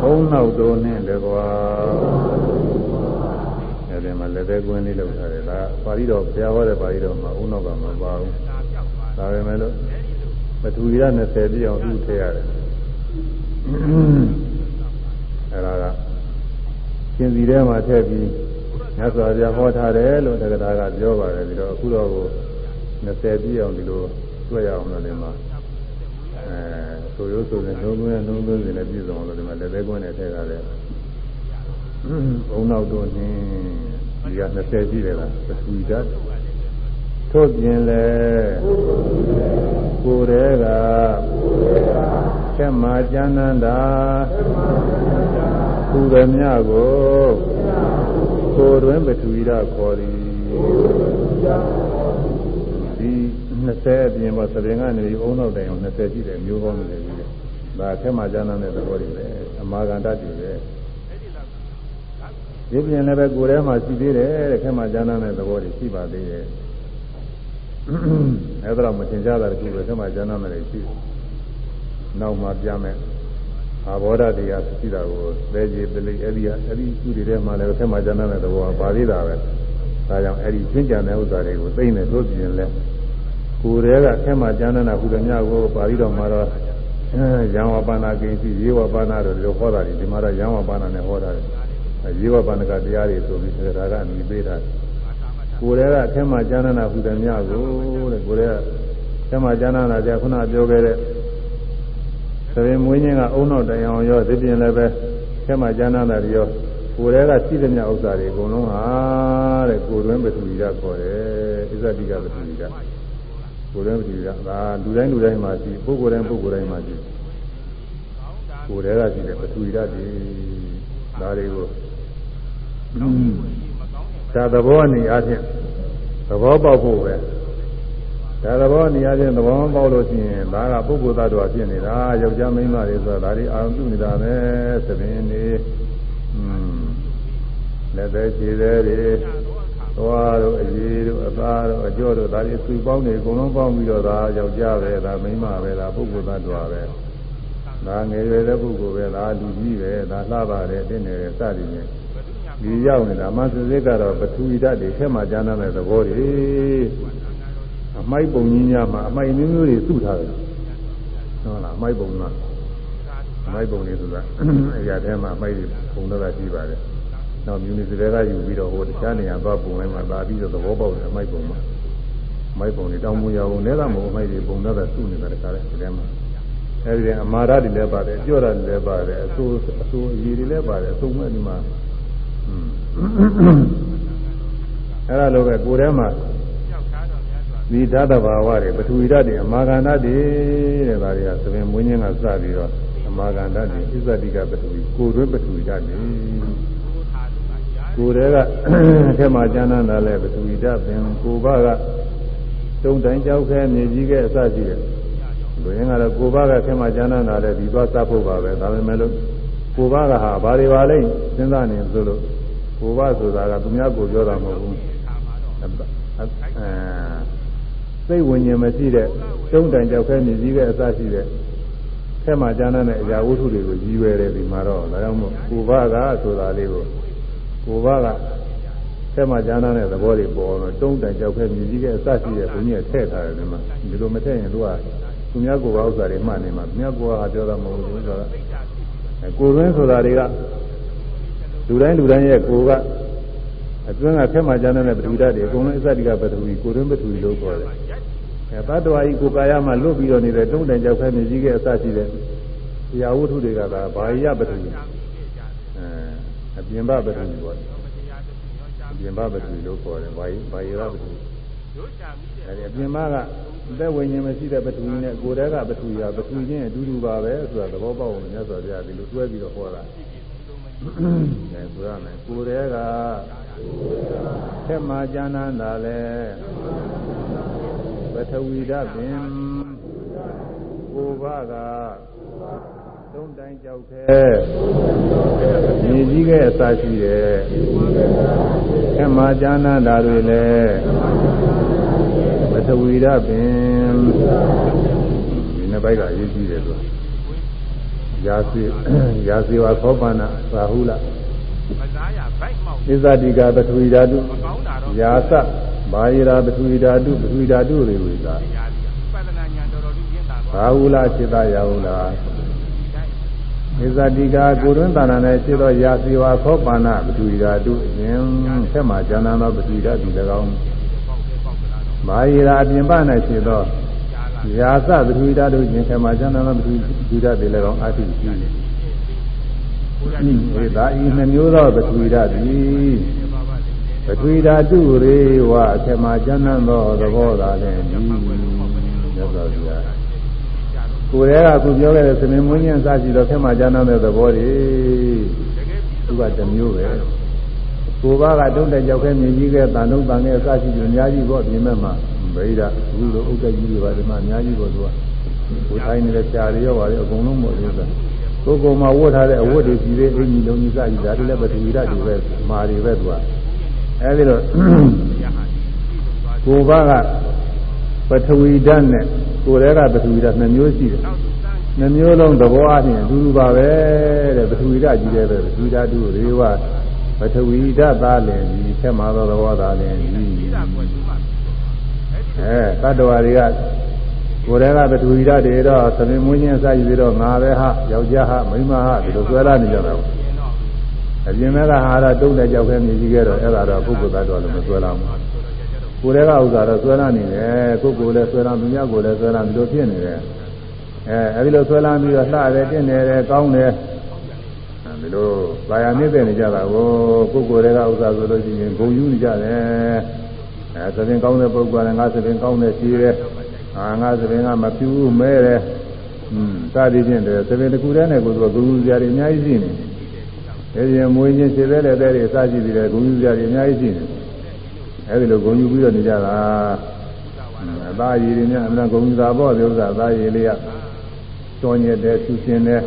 ဘုံနောက်တို့နဲ့တကွာအဲဒီမှာလက်သေးကွင်းလေးလောက်ထားတယ်ဒါပါဠိတော်ဘုရားဟောတဲ့ပါဠိတော်မှာဥနောက်ကမပါဘူးဒါပဲမဲ့လို့ပထဝီရ20ပြည့်အောင်ဥထည့်ရတယ်အဲဒါကရှင်စီထဲမှာထည့်ပြီးမြတ်စွာဘုရားဟောထားတယ်လို့တက္ကရာကပြောပါတယ်ပြီးတော့အခုတော့ကို 20ပြည့်အောင်ဒီလိုတွေ့ရအောင်လို့ဒီမှာအဲဆိုရိုးဆိုနေနှုံးသွင်းနှုံးသွင်းနေပြည့်စုံလို့ဒီမှာလက်သေးကွင်းနဲ့ထည့်ထားတယ်ဘုံနောက်တော့နင်းဒီက20ရှိတယ်လားသတိဓာတ်ထို့ပြင်လေကိုယ်တည်းကဆက်မှာကျမ်းနန္တာသူရမြကိုကိုယ်တွင်ပထဝီရခေါ်သည်ဒီ 20အပြင်မှာသဘင်ကနေပြီးအုံနောက်တိုင်အောင်20ရှိတယ်မျိုးပေါင်းနေပြီ။ဒါအထက်မှာကျမ်းတဲ့သဘောတွေပဲအမာကန်တတ်တယ်ပဲ။ဒီပြင်လည်းပဲကိုယ်ထဲမှာရှိသေးတယ်တဲ့ခက်မှာကျမ်းတဲ့သဘောတွေရှိပါသေးတယ်။အဲဒါတော့မသင်ကြတာတခုပဲခက်မှာကျမ်းတဲ့ရှိတယ်။နောက်မှပြမယ်။အာဘောဓတရားရှိတာကိုလဲကြည်ပလိအဲ့ဒီအဲ့ဒီသူတွေထဲမှာလည်းခက်မှာကျမ်းတဲ့သဘောပါသေးတာပဲ။ဒါကြောင့်အဲ့ဒီသင်ကြံတဲ့ဥစ္စာတွေကိုသိနေလို့ပြင်လဲ ကိုယ်တည်းကဆဲမှာကျမ်းနာကုသမြကိုပါဠိတော်မှာတော့ရံဝပါဏကိစီရေဝပါဏတို့လိုဟောတာဒီမှာတော့ရံဝပါဏနဲ့ဟောတာရေဝပါဏကတရားတွေဆိုပြီးဒါကအမိပေးတာကိုယ်တည်းကဆဲမှာကျမ်းနာကုသမြကိုတဲ့ကိုယ်တည်းကဆဲမှာကျမ်းနာကြခုနပြောခဲ့တဲ့သဘင်မွေးခြင်းကအုံနောက်တိုင်အောင်ရောဒီပြင်လည်းပဲဆဲမှာကျမ်းနာတာရောကိုယ်တည်းကရှိသမျှဥစ္စာတွေအကုန်လုံးဟာတဲ့ကိုယ်တွင်းပထဝီဓာတ်ခေါ်တယ်ဣဇတိကပထဝီဓာတ် ကိုယ်တည်းပထဝီဓာတ်ဒါလူတိုင်းလူတိုင်းမှာရှိပုဂ္ဂိုလ်တိုင်းပုဂ္ဂိုလ်တိုင်းမှာရှိကိုယ်တည်းကရှိတဲ့ပထဝီဓာတ်တွေဒါတွေကိုဒါသဘောအနေအချင်းသဘောပေါက်ဖို့ပဲဒါသဘောအနေအချင်းသဘောပေါက်လို့ရှိရင်ဒါကပုဂ္ဂိုလ်သတ္တဝါဖြစ်နေတာယောက်ျားမိန်းမတွေဆိုတာဒါတွေအာရုံပြုနေတာပဲသဘင်နေอืมလက်သေးခြေသေးတွေ သွားတို့အရေးတို့အသားတို့အကျော်တို့ဒါတွေစုပေါင်းနေအကုန်လုံးပေါင်းပြီးတော့ဒါယောက်ျားပဲဒါမိန်းမပဲဒါပုဂ္ဂိုလ်သတ္တဝါပဲဒါငယ်ရွယ်တဲ့ပုဂ္ဂိုလ်ပဲဒါလူကြီးပဲဒါလှပါတယ်တင်းနေတယ်စသည်ဖြင့်ဒီရောက်နေတာမသစိတ်ကတော့ပထဝီဓာတ်တွေဆက်မှကျမ်းတဲ့သဘောတွေအမိုက်ပုံကြီးများမှာအမိုက်မျိုးမျိုးတွေစုထားတယ်ဟုတ်လားအမိုက်ပုံကအမိုက်ပုံတွေဆိုတာအရာထဲမှာအမိုက်တွေပုံတော့ရှိပါတယ် နောက်မြူနီစတွေကယူပြီးတော့ဟိုတခြားနေရာသွားပုံလိုက်မှသာပြီးတော့သဘောပေါက်တယ်အမိုက်ပုံမှာအမိုက်ပုံတွေတောင်းမူရအောင်နဲတာမဟုတ်အမိုက်တွေပုံတော့စုနေတာတခါလဲဒီထဲမှာအဲဒီအမာရတွေလည်းပါတယ်အကျော့ရတွေလည်းပါတယ်အဆိုးအဆိုးအည်တွေလည်းပါတယ်အဆုံးမဲ့ဒီမှာအဲ့ဒါလိုပဲကိုယ်ထဲမှာဒီဓာတ်တဘာဝတွေပထဝီဓာတ်တွေအမာကန္တတွေတဲ့ဒါတွေကသဘင်မွေးခြင်းကစပြီးတော့အမာကန္တတွေဣဇတိကပထဝီကိုယ်တွင်းပထဝီဓာတ်တွေ ကိုယ်တည်းကအထက်မှာကျမ်းမ်းတာလဲပထဝီဓာတ်ပင်ကိုယ်ဘကတုံတိုင်းကြောက်ခဲမြေကြီးခဲအစရှိတယ်လူရင်းကတော့ကိုယ်ဘကဆင်းမှကျမ်းမ်းတာလဲဒီသွားစပ်ဖို့ပါပဲဒါပေမဲ့လို့ကိုယ်ဘကဟာဘာတွေပါလဲစဉ်းစားနေဆိုလို့ကိုယ်ဘဆိုတာကသူများကိုပြောတာမဟုတ်ဘူးအဲစိတ်ဝิญဉ္မရှိတဲ့တုံးတန်ကြောက်ခဲမြည်ကြီးတဲ့အစရှိတဲ့ဆဲမှာကျမ်းမ်းတဲ့အရာဝတ္ထုတွေကိုကြီးရွယ်တယ်ဒီမှာတော့ဒါကြောင့်မို့ကိုယ်ဘကဆိုတာလေးကို ကိုယ်ဘကဆဲမှာကျမ်းမ်းတဲ့သဘောတွေပေါ်တော့တုံးတန်ကြောက်ခဲမြည်ကြီးတဲ့အစရှိတဲ့ဘုန်းကြီးထည့်ထားတယ်ဒီမှာဒီလိုမထည့်ရင်သူကသူများကိုယ်ပါဥစ္စာတွေမှတ်နေမှာသူများကိုယ်ကပြောတာမဟုတ်ဘူးဆိုတာကိုယ်ရင်းဆိုတာတွေကလူတိုင်းလူတိုင်းရဲ့ကိုယ်ကအတွင်းကဖက်မှကျမ်းတဲ့ပထဝီဓာတ်တွေအကုန်လုံးအစတိကပထဝီကိုယ်ရင်းပထဝီလို့ခေါ်တယ်အဲသတ္တဝါဤကိုယ်ကာယမှာလွတ်ပြီးတော့နေတဲ့တုံးတန်ကြောက်ခဲမြည်ကြီးကအစရှိတဲ့ရာဝတ္ထုတွေကသာဘာယပထဝီ အဲအပြင်ဘပထဝီပေါ့အပြင်ဘပထဝီလို့ခေါ်တယ်ဘာယဘာယပထဝီအဲဒီအပြင်ဘကအသက်ဝိညာဉ်မရှိတဲ့ပထဝီနဲ့ကိုယ်တည်းကပထဝီကပထဝီချင်းအတူတူပါပဲဆိုတာသဘောပေါက်အောင်မြတ်စွာဘုရားဒီလိုတွဲပြီးတော့ဟောတာအဲဆိုရမယ်ကိုယ်တည်းကဆက်မှာဉာဏ်နာလဲပထဝီဓာတ်ပင်ကိုယ်ဘက သုံးတိုင်းကြောက်ခဲမြည်ကြီးခဲ့အစာရှိတယ်ဆက်မှာဉာဏ်နာတွေလဲပထဝီဓာတ်ပင်ဒီနှစ်ပိုက်ကအရေးကြီးတယ်သူရာစီရာစီဝါခောပနာသာဟုလဣဇတိကပထဝီဓာတုယာသဘာယရာပထဝီဓာတုပထဝီဓာတုတွေဝေသာဘာဟုလစိတ္တယာဟုလ ဣဇတိကကိုတွင်တာနာနဲ့ရှိသောယာစီဝါခောပနာပထဝီဓာတုအရင်ဆက်မှာဉာဏ်သောပထဝီဓာတု၎င်းမာယရာအပြင်ပ၌ရှိသောရာသပထဝီဓာတုခြင်းခမကျမ်းသာပထဝီဓာတ်တွေလည်းကောင်းအတိရှိတယ်။ဒါဤနှမျိုးသောပထဝီဓာတ်သည်ပထဝီဓာတုရေဝအခမကျမ်းသာသောသဘောသာလည်းဒီမြတ်စွာဘုရား ကိုယ်တည်းကခုပြောခဲ့တဲ့သမင်မွင်းဉ္စရှိသောခမကျမ်းသာတဲ့သဘောတွေသူကတစ်မျိုးပဲ။ကိုဘာကတုံးတဲ့ကြောက်ခဲမြင်ကြီးခဲ့တန်တုံးတန်ခဲ့အစရှိတယ်အများကြီးပေါ့ပြင်မဲ့မှာဗိဓာဘူးလိုဥဒ္ဒကြီးတွေပါတယ်မှာအများကြီးပေါ့သူကကိုထိုင်းနေတဲ့ဆရာတွေရောပါတယ်အကုန်လုံးပေါ့ဒီကကိုကိုမှာဝတ်ထားတဲ့အဝတ်တွေကြီးသေးအင်ကြီးလုံးကြီးစကြီးဒါတွေလည်းပထဝီဓာတ်တွေပဲမာတွေပဲသူကအဲဒီတော့ကိုဘာကပထဝီဓာတ်နဲ့ ကိုယ်တည်းကပထဝီဓာတ်နှစ်မျိုးရှိတယ်နှမျိုးလုံးသဘောအချင်းအတူတူပါပဲတဲ့ပထဝီဓာတ်ကြီးတယ်ပဲပထဝီဓာတ်တို့ရေဝပထဝီဓာတ်သားလည်းဒီဆက်မှာသောသဘောသားလည်းဒီအဲတတ္တဝါတွေကကိုယ်တည်းကပထဝီဓာတ်တွေတော့သမင်မွေးခြင်းစယူပြီးတော့ငါပဲဟာယောက်ျားဟာမိန်းမဟာဒီလိုဆွဲလာနေကြတာပေါ့အပြင်မဲ့ကဟာတော့တုံးတဲ့ကြောက်ခဲမြည်ကြီးခဲ့တော့အဲ့ဒါတော့ပုဂ္ဂိုလ်သားတော်လည်းမဆွဲလာဘူး ကိုယ်တည်းကဥစ္စာတော့ဆွဲလာနေတယ်ကိုယ်ကိုယ်လည်းဆွဲလာသူများကိုယ်လည်းဆွဲလာဒီလိုဖြစ်နေတယ်အဲအဲဒီလိုဆွဲလာပြီးတော့လှတယ်တင့်တယ်ကောင်းတယ်ဒီလိုပါရနေတဲ့နေကြတာကိုကိုယ်ကိုယ်တွေကဥစ္စာဆိုလို့ရှိရင်ဂုံယူနေကြတယ်အဲသဖြင့်ကောင်းတဲ့ပုဂ္ဂိုလ်ကလည်းငါသဖြင့်ကောင်းတဲ့ရှိတယ်အာငါသဘင်ကမပြူမဲတယ်อืมစသည်ဖြင့်တယ်သဘင်တစ်ခုတည်းနဲ့ကိုယ်ကဂုဏ်စရာတွေအများကြီးရှိနေတယ်ဒီရင်မွေးချင်းခြေသေးတဲ့တဲ့တွေစရှိပြီးတယ်ဂုဏ်စရာတွေအများကြီးရှိနေတယ် အဲဒီလိုဂုဏ်ယူပြီးတော့နေကြတာအသားရည်တွေများအမှန်ဂုဏ်သာပေါ့ဒီဥစ္စာအသားရည်လေးကတောညက်တယ်ဆူရှင်တယ်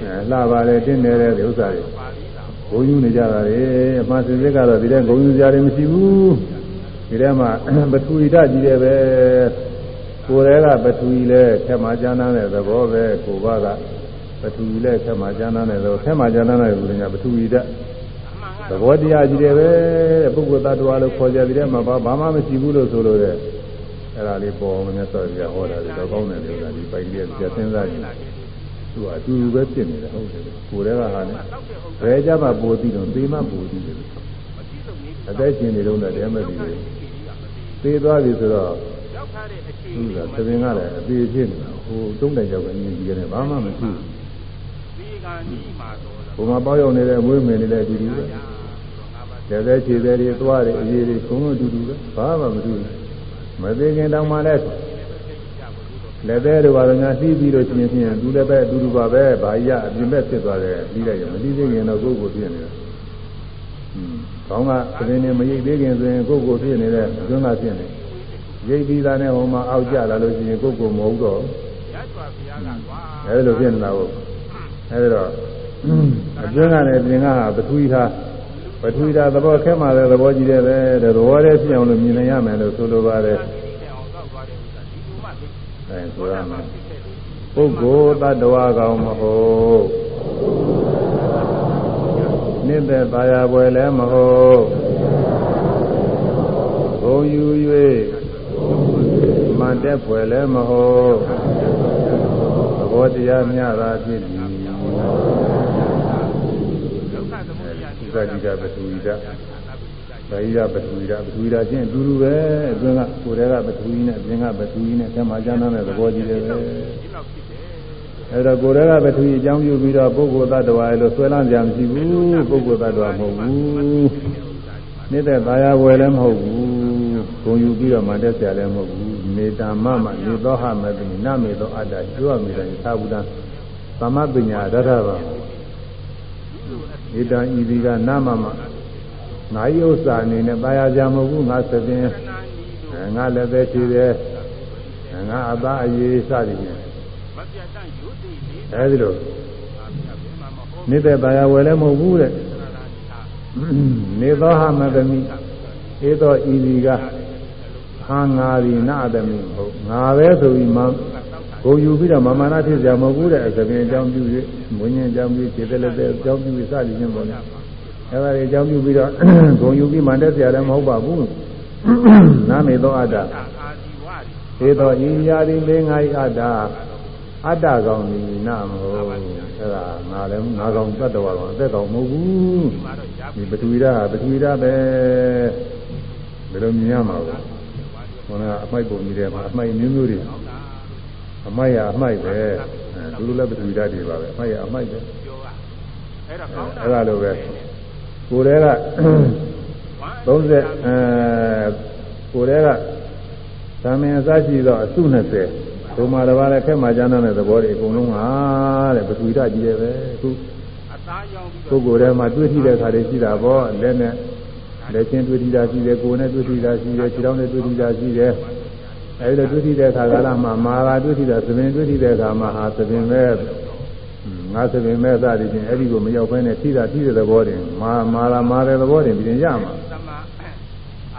အဲလှပါတယ်တင်းတယ်တဲ့ဥစ္စာတွေဂုဏ်ယူနေကြတာလေအမှန်စင်စစ်ကတော့ဒီတဲ့ဂုဏ်ယူစရာတွေမရှိဘူးဒီထဲမှာပထဝီဓာတ်ကြီးတယ်ပဲကိုယ်တည်းကပထဝီလဲခက်မှကျမ်းမ်းတဲ့သဘောပဲကိုယ်ကပထဝီလဲခက်မှကျမ်းမ်းတဲ့သဘောခက်မှကျမ်းမ်းတဲ့လူတွေကပထဝီဓာတ် သဘောတရားကြီးတယ်ပဲပုဂ္ဂိုလ်သတ္တဝါလို့ခေါ်ကြပြီးတဲ့မှာဘာမှမရှိဘူးလို့ဆိုလို့တဲ့အဲ့ဒါလေးပေါ်မနေဆော်ပြဟောတာလေတော့ကောင်းတယ်လို့ဒီပိုက်လေးပြစဉ်းစားကြည့်သူကအတူတူပဲဖြစ်နေတယ်ဟုတ်တယ်ကိုယ်တည်းကဟာနဲ့ဘယ်ကြမှာပိုပြီးတော့သေမှပိုပြီးတယ်အသက်ရှင်နေတော့တည်းမဲ့ပြီးသေသွားပြီဆိုတော့သူကသဘင်ကလည်းအသေးဖြစ်နေတာဟိုတုံးတိုင်ရောက်ကနေကြီးတယ်ဘာမှမရှိဘူးဘုံမှာပေါရောက်နေတဲ့အမွေးမင်းနေတဲ့အတူတူပဲ ကျဲတဲ့ခြေသေးတွေသွားတယ်အရေးတွေခုံးအတူတူပဲဘာမှမတူဘူးမသေးခင်တောင်မှလည်းလက်သေးတို့ဘာလို့ညာစီးပြီးတော့ချင်းချင်းသူလည်းပဲအတူတူပါပဲဘာကြီးအပြင်ဘက်ဖြစ်သွားတယ်ပြီးလိုက်ရင်မသိသေးခင်တော့ကိုယ့်ကိုယ်ဖြစ်နေတာဟွန်းကောင်းကသဘင်နဲ့မရိပ်သေးခင်ဆိုရင်ကိုယ့်ကိုယ်ဖြစ်နေတဲ့ကျွန်းကဖြစ်နေရိပ်ပြီးသားနဲ့ဟိုမှာအောက်ကျလာလို့ရှိရင်ကိုယ့်ကိုယ်မဟုတ်တော့အဲဒီလိုဖြစ်နေတာဟုတ်အဲဒီတော့အတွင်းကလည်းပြင်ကပထဝီထား ပထဝီထားသဘောခဲမှလည်းသဘောကြီးတယ်ပဲသဘောတည်းဖြစ်အောင်လို့မြင်နိုင်ရမယ်လို့ဆိုလိုပါတယ်အဲဆိုရမယ်ပုဂ္ဂိုလ်တ attva ကောင်မဟုတ်နိတ္တသာယာပွဲလည်းမဟုတ်ဘုံယူ၍မန်တက်ပွဲလည်းမဟုတ်သဘောတရားများတာဖြစ်သည် ဥပတိကပထဝီဓာတ်ဗာဟိရပထဝီဓာတ်ပထဝီဓာတ်ချင်းအတူတူပဲအတွင်းကကိုယ်တည်းကပထဝီနဲ့အပြင်ကပထဝီနဲ့ဆက်မှကျမ်းမ်းတဲ့သဘောကြီးတယ်ပဲအဲဒါကိုယ်တည်းကပထဝီအကြောင်းပြုပြီးတော့ပုဂ္ဂိုလ်သတ္တဝါလို့ဆွဲလန်းကြမရှိဘူးပုဂ္ဂိုလ်သတ္တဝါမဟုတ်ဘူးနေတဲ့သာယာဝယ်လည်းမဟုတ်ဘူးဂုံယူပြီးတော့မှတက်ဆရာလည်းမဟုတ်ဘူးမေတ္တာမမနေသောဟမတိနမေသောအတ္တကျွတ်မိတယ်သာဝုဒ္ဓသမပညာရထဗံ ဣတံဤဒီကနာမမငါဤဥစ္စာအနေနဲ့ပါရကြမဟုတ်ဘူးငါသဖြင့်ငါလည်းပဲရှိတယ်ငါအသားအရေးစသည်ဖြင့်အဲဒီလိုနေတဲ့ပါရဝယ်လည်းမဟုတ်ဘူးတဲ့နေသောဟမသမိဧသောဤဒီကဟာငါရီနာသမီးမဟုတ်ငါပဲဆိုပြီးမှ ကိုယ်ယူပြီးတော့မမာနဖြစ်ကြမဟုတ်ဘူးတဲ့အစဉ်အကြောင်းပြု၍မွင်းရင်အကြောင်းပြုခြေသက်လက်သက်အကြောင်းပြုစသည်ချင်းပေါ်လာအဲဒါတွေအကြောင်းပြုပြီးတော့ဂုံယူပြီးမှန်တဲ့ဆရာလည်းမဟုတ်ပါဘူးနာမေသောအတ္တသေသောဤရာဒီလေးငါဤအတ္တအတ္တကောင်ဒီနာမဟုတ်အဲဒါငါလည်းငါကောင်တတ္တဝါကောင်အသက်ကောင်မဟုတ်ဘူးဒီပထဝီဓာတ်ပထဝီဓာတ်ပဲဘယ်လိုမြင်ရမှာလဲခေါင်းကအမိုက်ပုံကြီးတဲ့မှာအမိုက်မျိုးမျိုးတွေ အမိုက်ရအမိုက်ပဲဒုလိုလည်းပထဝီဓာတ်တွေပါပဲအမိုက်ရအမိုက်ပဲအဲ့ဒါလိုပဲကိုယ်တည်းက30အဲကိုယ်တည်းကသာမင်အစရှိသောအစု20ဒုမာတစ်ပါးလည်းခက်မှကျမ်းတဲ့သဘောတွေအကုန်လုံးဟာတဲ့ပထဝီဓာတ်ကြီးတယ်ပဲအခုပုဂ္ဂိုလ်ထဲမှာတွေ့ထိတဲ့ခါတွေရှိတာပေါ့လက်နဲ့လက်ချင်းတွေ့ထိတာရှိတယ်ကိုယ်နဲ့တွေ့ထိတာရှိတယ်ခြေထောက်နဲ့တွေ့ထိတာရှိတယ် အဲဒီလိုတွေ့ထိတဲ့အခါကာလမှာမာလာတွေ့ထိတာသဘင်တွေ့ထိတဲ့အခါမှာဟာသဘင်ပဲငါသဘင်ပဲစသည်ဖြင့်အဲဒီကိုမရောက်ဘဲနဲ့ထိတာထိတဲ့သဘောတင်မာမာလာမာတဲ့သဘောတင်ပြင်ရမှာ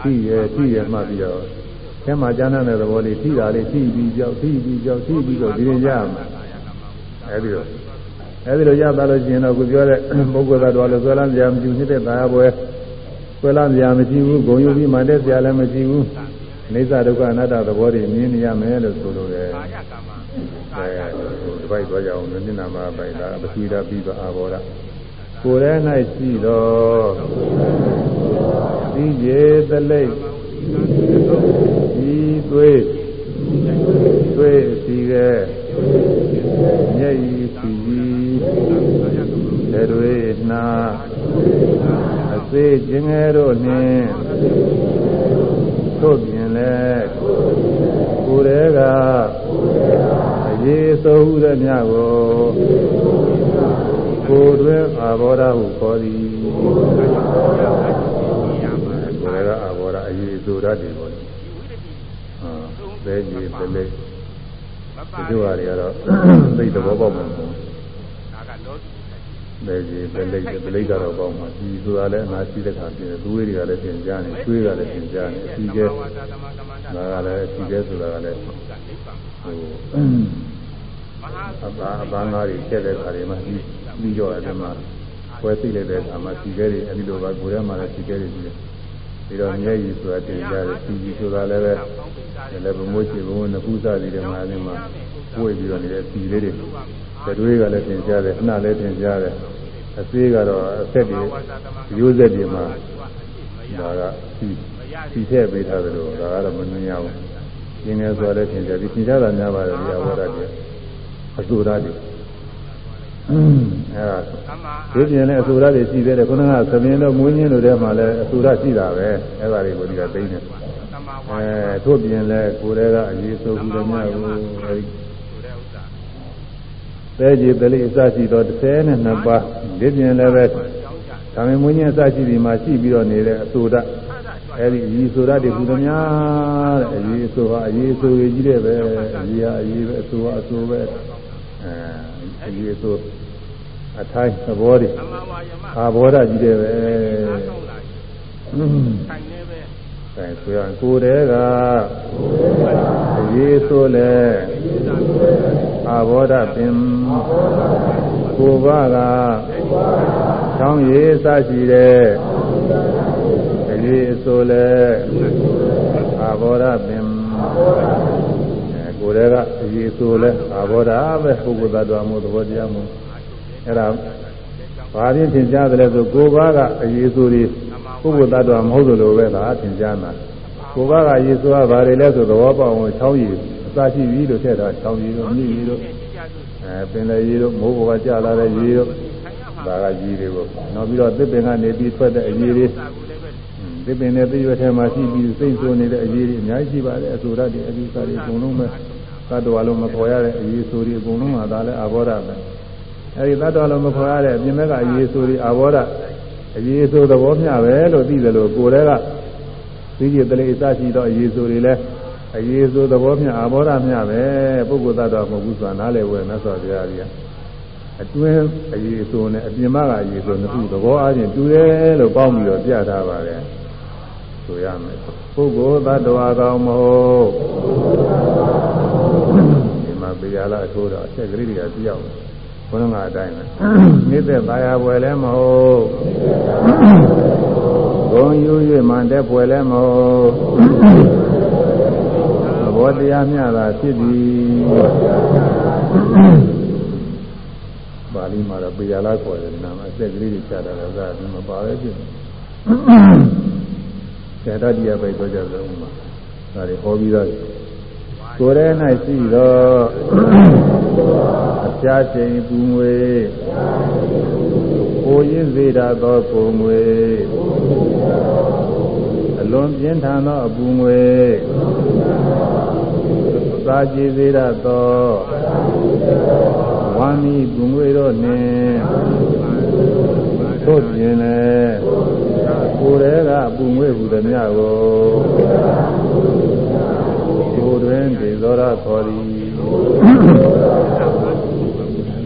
ထိရထိရမှပြီးတော့ဆဲမှာကျမ်းတဲ့သဘောလေးထိတာလေးထိပြီးကြောက်ထိပြီးကြောက်ထိပြီးတော့ပြင်ရမှာအဲဒီတော့အဲဒီလိုရပါလို့ရှိရင်တော့ကိုပြောတဲ့ပုဂ္ဂိုလ်သားတော်လို့ဆွဲလန်းကြမကြည့်နေတဲ့သာယာပွဲဆွဲလန်းကြမရှိဘူးဂုံယူပြီးမှတဲ့ဆရာလည်းမရှိဘူး အိသဒုက္ခအနတ္တသဘောတွေမြင်နေရမယ်လို့ဆိုလိုတယ်အဲဒီပိုက်သွားကြအောင်မျက်နှာမှာပိုက်တာပတိတာပြီးတော့အာဘောရကိုယ်ထဲ၌ရှိတော်ဒီကျေသလိပ်ဒီသွေးသွေးစီခဲ့မျက်ရည်စီတွေနာအစေခြင်းငယ်တို့နှင့်သို့ပြ င်လဲကိုကိုယ်တည်းကအရေးဆိုဟုသည်များကိုကိုယ်တွင်အာဘောဓဟုခေါ်သည်ကိုယ်တည်းကအဘောဓအရေးဆိုတတ်တယ်ပေါ့ဟာသဲကြီးသလေးဒီလိုဟာတွေကတော့သိတဲ့ဘောပေါက်မှာ လေကြီးပလိတ်ပလိတ်ကတော့ပေါင်းမှာဒီဆိုတာလည်းအနာရှိတဲ့ခါပြည့်တယ်သွေးတွေကလည်းပြင်ကြနေသွေးကလည်းပြင်ကြနေအစီကျဲဒါကလည်းအစီကျဲဆိုတာကလည်းဟိုအပါအပန်းကားတွေချက်တဲ့ခါတွေမှာပြီးပြီးတော့အဲ့မှာခွဲသိလိုက်တဲ့အခါမှာစီကဲတွေအဲ့ဒီလိုပါကိုယ်ထဲမှာလည်းစီကဲတွေပြီးတယ် ပြီးတော့မျက်ရည်ဆိုတာတင်ကြတယ်စီကြီးဆိုတာလည်းပဲလည်းဘမိုးချေဘမိုးနှစ်ခုစသည်တွေမှာအဲ့ဒီမှာပွေပြီးတော့နေတဲ့စီလေးတွေတွေးကလည်းသင်ကြားတယ်အနှလည်းသင်ကြားတယ်အသေးကတော့အဆက်တွေရိုးဆက်တွေမှာဒါကစီစီထည့်ပေးထားတယ်လို့ဒါကတော့မမြင်ရဘူးရင်းနေဆိုလည်းသင်ကြားပြီးသင်ကြားတာများပါတယ်ဒီအဝရတွေအစိုးရတွေ အဲဒါဒီပြင်လည်းအစိုးရတွေရှိသေးတယ်ခုနကသမင်းတို့မွေးညင်းတို့ထဲမှာလည်းအစိုးရရှိတာပဲအဲဒါတွေကိုဒီကသိနေအဲထို့ပြင်လည်းကိုယ်တည်းကအရေးဆိုပြီးတော့များဘူးအဲဒီသဲကြီးတလိအစရှိသော32ပါးဒီပြင်လည်းပဲသာမင်မွေးညင်းအစရှိဒီမှာရှိပြီးတော့နေတဲ့အဆိုဒအဲဒီအည်ဆိုဒတွေဘုရားများတဲ့အည်ဆိုဟာအည်ဆိုကြီးတဲ့ပဲအည်ဟာအည်ပဲအဆိုဟာအဆိုပဲအဲအည်ဆို အထိုင်းသဘောတွေအာဘောဓကြီးတဲ့ပဲအဲဆိုရင်ကိုယ်တည်းကအရေးဆိုလဲအာဘောဓပင်ကိုဘကချောင်းရည်စရှိတဲ့အရေးဆိုလဲအာဘောဓပင်အဲကိုယ်တည်းကအရေးဆိုလဲအာဘောဓပဲပုဂ္ဂိုလ်သတ္တဝါမှုသဘောတရားမှု အဲ့ဒါဘာဖြစ်သင်ကြားတယ်လဲဆိုကိုဘကအရေးဆိုတွေပုဂ္ဂိုလ်တ attva မဟုတ်သလိုပဲဒါသင်ကြားမှာကိုဘကရေဆိုကဘာတွေလဲဆိုသဘောပေါက်အောင်ချောင်းရည်အစာရှိပြီလို့ထည့်တာချောင်းရည်တို့မြည်ရည်တို့အဲပင်လေရည်တို့မိုးပေါ်ကကျလာတဲ့ရည်တို့ဒါကရည်တွေကိုနောက်ပြီးတော့သစ်ပင်ကနေပြီးထွက်တဲ့အရည်တွေသစ်ပင်နဲ့သိရွက်ထဲမှာရှိပြီးစိတ်ဆိုးနေတဲ့အရည်တွေအများကြီးရှိပါတယ်အဆိုရတွေအဒီစာတွေအကုန်လုံးပဲသတ္တဝါလုံးမခေါ်ရတဲ့အရည်ဆိုတွေအကုန်လုံးကဒါလည်းအဘောဓပဲ အဲဒီသတ္တဝါလုံးမခေါ်ရတဲ့အပြင်ဘက်ကအရည်ဆိုတွေအဘောဓအရေးဆိုသဘောမျှပဲလို့သိတယ်လို့ကိုယ်တည်းကသိကြတလေအစရှိတော့အရေးဆိုတွေလဲအရေးဆိုသဘောမျှအဘောဓမျှပဲပုဂ္ဂိုလ်သတ္တဝါမဟုတ်ဘူးဆိုတာနားလည်ဝယ်မြတ်စွာဘုရားကြီးအတွင်းအရေးဆိုနဲ့အပြင်ဘကအရေးဆိုနှစ်ခုသဘောအားဖြင့်တူတယ်လို့ပေါင်းပြီးတော့ပြထားပါတယ်ဆိုရမယ်ပုဂ္ဂိုလ်သတ္တဝါကောင်းမဟုတ်ဒီမှာပြရလာအထိုးတော့အချက်ကလေးတွေကပြောက်တယ် ဘုန်းကအတိုင်းပဲနေတဲ့ပါရပွဲလည်းမဟုတ်ဂုံယူ၍မှန်တဲ့ပွဲလည်းမဟုတ်သဘောတရားမျှတာဖြစ်သည်ပါဠိမှာတော့ပေရလာခေါ်တယ်နာမအသက်ကလေးတွေချတာလည်းသာမပါပဲဖြစ်တယ်စေတတိယပဲပြောကြတယ်ဥမာဒါတွေဟောပြီးသားကိုယ်ထဲ၌ရှိသော အပြားချိန်ပူငွေကိုရင်းစေတာသောကိုငွေအလွန်ပြင်းထန်သောအပူငွေသာကြည်စေတာသောဝမ်းမီပူငွေတို့နှင့်သို့ပြင်လေကိုယ်ထဲကပူငွေဟူသည်များကိုကိုယ်တွင်ဒေဇောရခေါ်သည်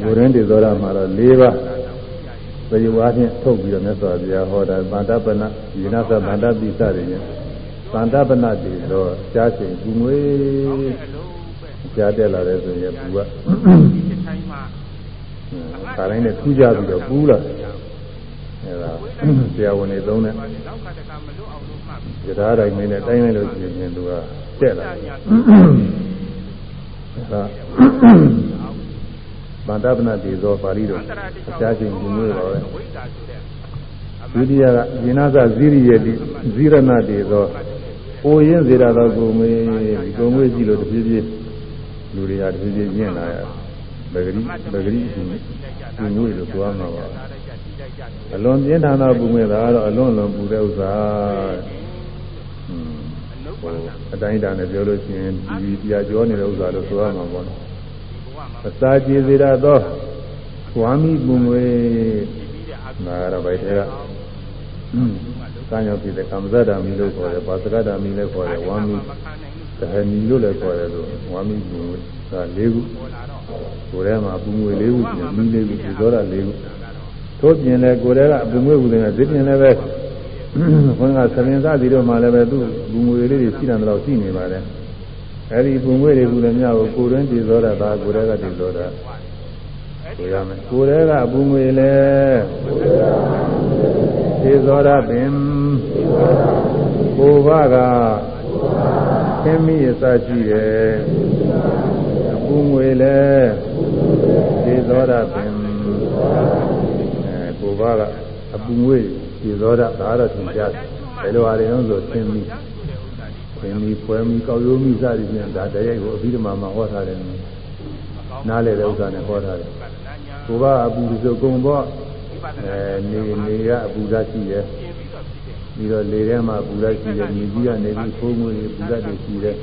ကိုယ်တွင်ဒေဇောရမှာတော့၄ပါးသေယဝါဖြင့်ထုတ်ပြီးတော့မြတ်စွာဘုရားဟောတာဗန္တပနယေနသဗန္တပိစတွေညဗန္တပနတည်တော့ကြားချိန်ဘူးငွေကြားတက်လာတဲ့ဆိုရင်ဘူးကခါတိုင်းနဲ့ထူးကြပြီးတော့ပူးလာအဲဒါဆရာဝန်တွေသုံးတဲ့ကြရားတိုင်းနဲ့တိုင်းလိုက်လို့ရှိရင်သူကတက်လာ ဒါဗန္ဒပနတိသောပါဠိတော်အရှားချင်းဒီမျိုးပါပဲဒုတိယကယေနသဇိရိယတိဇိရဏတိသောအိုရင်းစေရသောကုံမေဒီကုံမေရှိလို့တဖြည်းဖြည်းလူတွေဟာတဖြည်းဖြည်းကျင့်လာရဗဂရိဗဂရိဒီမျိုးလို့ပြောမှာပါအလွန်ပြင်းထန်သောပူငွေသာတော့အလွန်လွန်ပူတဲ့ဥစ္စာ အတိုင်းအတာနဲ့ပြောလို့ရှိရင်ဒီတရားကျော်နေတဲ့ဥစ္စာလို့ဆိုရမှာပေါ့နော်အစာကျေစေရသောဝါမိပုံဝေနာရဘိုက်တဲ့ကကံရောက်ဖြစ်တဲ့ကမ္မဇဒာမီလို့ခေါ်တယ်ပါစကဒာမီလည်းခေါ်တယ်ဝါမိသဟမီလို့လည်းခေါ်တယ်လို့ဝါမိပုံဝေက၄ခုကိုယ်ထဲမှာပုံဝေ၄ခုရှိတယ်မီ၄ခုဒီသောတာ၄ခုထို့ပြင်လည်းကိုယ်ထဲကအပုံဝေဟူတဲ့ဇစ်ပြင်လည်းပဲ ဘုန်းကသမင်သားဒီတော့မှလည်းပဲသူ့ဘူငွေလေးတွေရှိတယ်တော့ရှိနေပါတယ်အဲဒီဘူငွေတွေကလည်းမြောက်ကိုကိုယ်တွင်းတည်သောတာဒါကိုယ်တည်းကတည်သောတာဆိုရမယ်ကိုယ်တည်းကဘူငွေလဲတည်သောတာပင်ကိုဘကသင်မိအစရှိတယ်ဘူငွေလဲတည်သောတာပင်အဲကိုဘကအပူငွေ ဒီသောတာဒါတော့သင်ကြားဘယ်လိုအားလုံးဆိုသင်ပြီးသင်ပြီးဖွဲပြီးကောက်ရိုးမိစသည်ဖြင့်ဒါတရိုက်ကိုအပြီးဓမ္မမှာဟောထားတယ်နားလေတဲ့ဥစ္စာနဲ့ဟောထားတယ်ကိုကအပူဆိုကုံပေါ့အဲနေနေကအပူဓာတ်ရှိတယ်ပြီးတော့လေထဲမှာပူဓာတ်ရှိတယ်မြေကြီးကနေပြီးခိုးငွေပူဓာတ်တွေရှိတယ်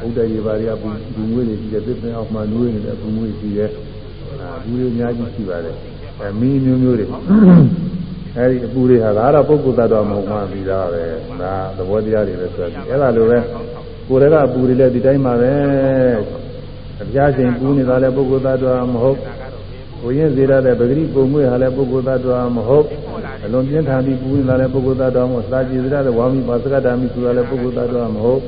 ဘုဒ္ဓရေပါရီကပူပူငွေတွေရှိတယ်သစ်ပင်အောက်မှာနွေးနေတဲ့ပူငွေရှိတယ်အပူတွေအများကြီးရှိပါတယ်အဲမီးမျိုးမျိုးတွေ အဲဒီအပူတွေဟာဒါတော့ပုဂ္ဂိုလ်သတ္တဝါမဟုတ်မှပြီးသားပဲဒါသဘောတရားတွေပဲဆိုပြီးအဲ့ဒါလိုပဲကိုယ်တည်းကအပူတွေလည်းဒီတိုင်းပါပဲအပြားချိန်ပူနေတာလည်းပုဂ္ဂိုလ်သတ္တဝါမဟုတ်ကိုရင်စေရတဲ့ပဂရိပုံငွေဟာလည်းပုဂ္ဂိုလ်သတ္တဝါမဟုတ်အလွန်ပြင်းထန်ပြီးပူနေတာလည်းပုဂ္ဂိုလ်သတ္တဝါမဟုတ်သာကြည်စေရတဲ့ဝါမိပါစကတာမိဆိုတာလည်းပုဂ္ဂိုလ်သတ္တဝါမဟုတ်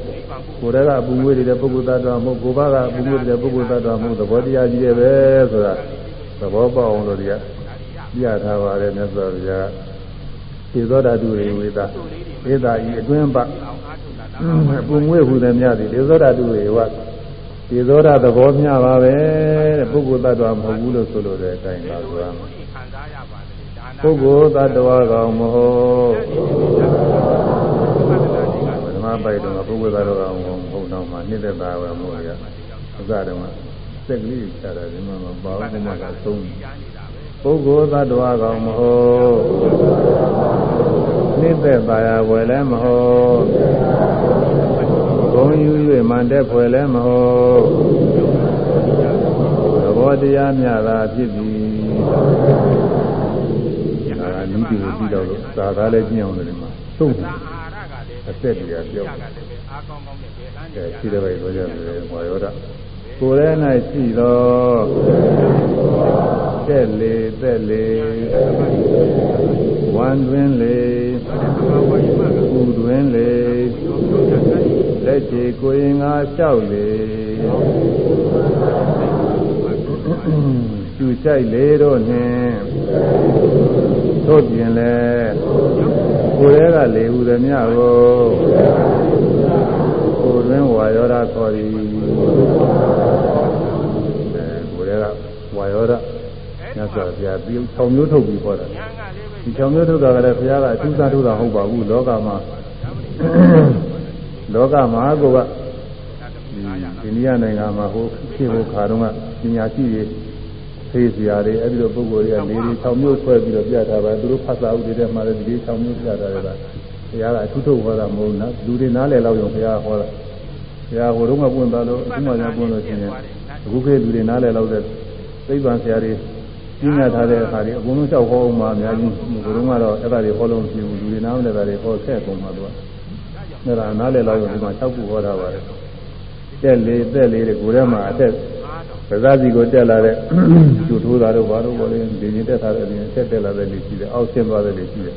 ကိုယ်တည်းကအပူငွေတွေလည်းပုဂ္ဂိုလ်သတ္တဝါမဟုတ်ကိုယ်ဘာကအပူငွေတွေလည်းပုဂ္ဂိုလ်သတ္တဝါမဟုတ်သဘောတရားကြီးရဲ့ပဲဆိုတာသဘောပေါက်အောင်လို့ဒီက ပြထားပါတယ်မြတ်စွာဘုရားသေသောဓာတုတွေဝေဒသေသာဤအတွင်းပပုံငွေဟူသည်များသည်သေသောဓာတုတွေဝသေသောဓာသဘောမျှပါပဲတဲ့ပုဂ္ဂိုလ်တ attva မဟုတ်ဘူးလို့ဆိုလို့တဲ့အတိုင်းပါဆိုရမယ်ပုဂ္ဂိုလ်တ attva ကောင်မဟုတ်ဓမ္မပိုက်တော့ပုဂ္ဂိုလ်တ attva ကောင်မဟုတ်တော့မှနှစ်သက်တာပဲမဟုတ်ရဥစ္စာတော့စက်ကလေးချတာဒီမှာမပါဘူးဒီမှာကသုံး ပုဂ္ဂိုလ်သတ္တဝါကောင်မဟုတ်နိသက်ပါရဝယ်လည်းမဟုတ်ဂုံယူ၍မန္တဲ့ဖွယ်လည်းမဟုတ်သဘောတရားများသာဖြစ်သည်ဒါကနိတိကိုကြည့်တော့လို့သာသာလည်းကျင့်အောင်လို့ဒီမှာသုံးအသက်တရားပြောက်တယ်ရှိတဲ့ဘက်ကိုကြတယ်ဟောရောတာ ကိုယ်ထဲ၌ရှိသောတက်လေတက်လေဝမ်းတွင်လေပူတွင်လေလက်ချေကိုရင်ငါလျှောက်လေကျူချိုက်လေတို့နှင့်သို့ပြင်လေကိုယ်ထဲကလေဟုသည်များကိုကိုယ်တွင်ဝါရောဓခေါ်သည်အဲကိုယ်ထဲကဝါ ရောဓမြတ်စွာဘုရားပြီး6မျိုးထုတ်ပြီးဟောတာဒီ6မျိုးထုတ်တာကလည်းဘုရားကအထူးစားထုတ်တာဟုတ်ပါဘူးလောကမှာလောကမှာကိုကဒီအိန္ဒိယနိုင်ငံမှာဟိုဖြစ်ဖို့ခါတော့ကပညာရှိတွေဖေးစရာတွေအဲ့ဒီလိုပုံကိုယ်တွေကလေးတွေ6မျိုးဆွဲပြီးတော့ပြထားပါသူတို့ဖတ်စာဥတွေထဲမှာလည်းဒီ6မျိုးပြထားတယ်ကဘုရားကအထူးထုတ်ဟောတာမဟုတ်ဘူးနော်လူတွေနားလည်လောက်ရုံဘုရားဟောတာဘုရားဟိုတုန်းကပွင့်သွားလို့အခုမှလည်းပွင့်လို့ရှိရင်အခုခေတ်လူတွေနားလည်လောက်တဲ့ သိပ္ပံဆရာတွေပြညာထားတဲ့အခါတွေအကုန်လုံးလျှောက်ဟောအောင်မှာအများကြီးဘုရုံးကတော့အဲ့ဒါတွေဟောလို့မရှိဘူးလူတွေနားမလည်တာတွေဟောဆက်ကုန်မှာသူကအဲ့ဒါနားလည်လောက်ရင်ဒီမှာ6ခုဟောတာပါတယ်တက်လေတက်လေကိုယ်ထဲမှာအသက်ပဇာစီကိုတက်လာတဲ့ကျူထိုးတာတို့ဘာလို့ဘောလဲဒီရင်တက်ထားတဲ့အပြင်ဆက်တက်လာတဲ့လူရှိတယ်အောက်ဆင်းသွားတဲ့လူရှိတယ်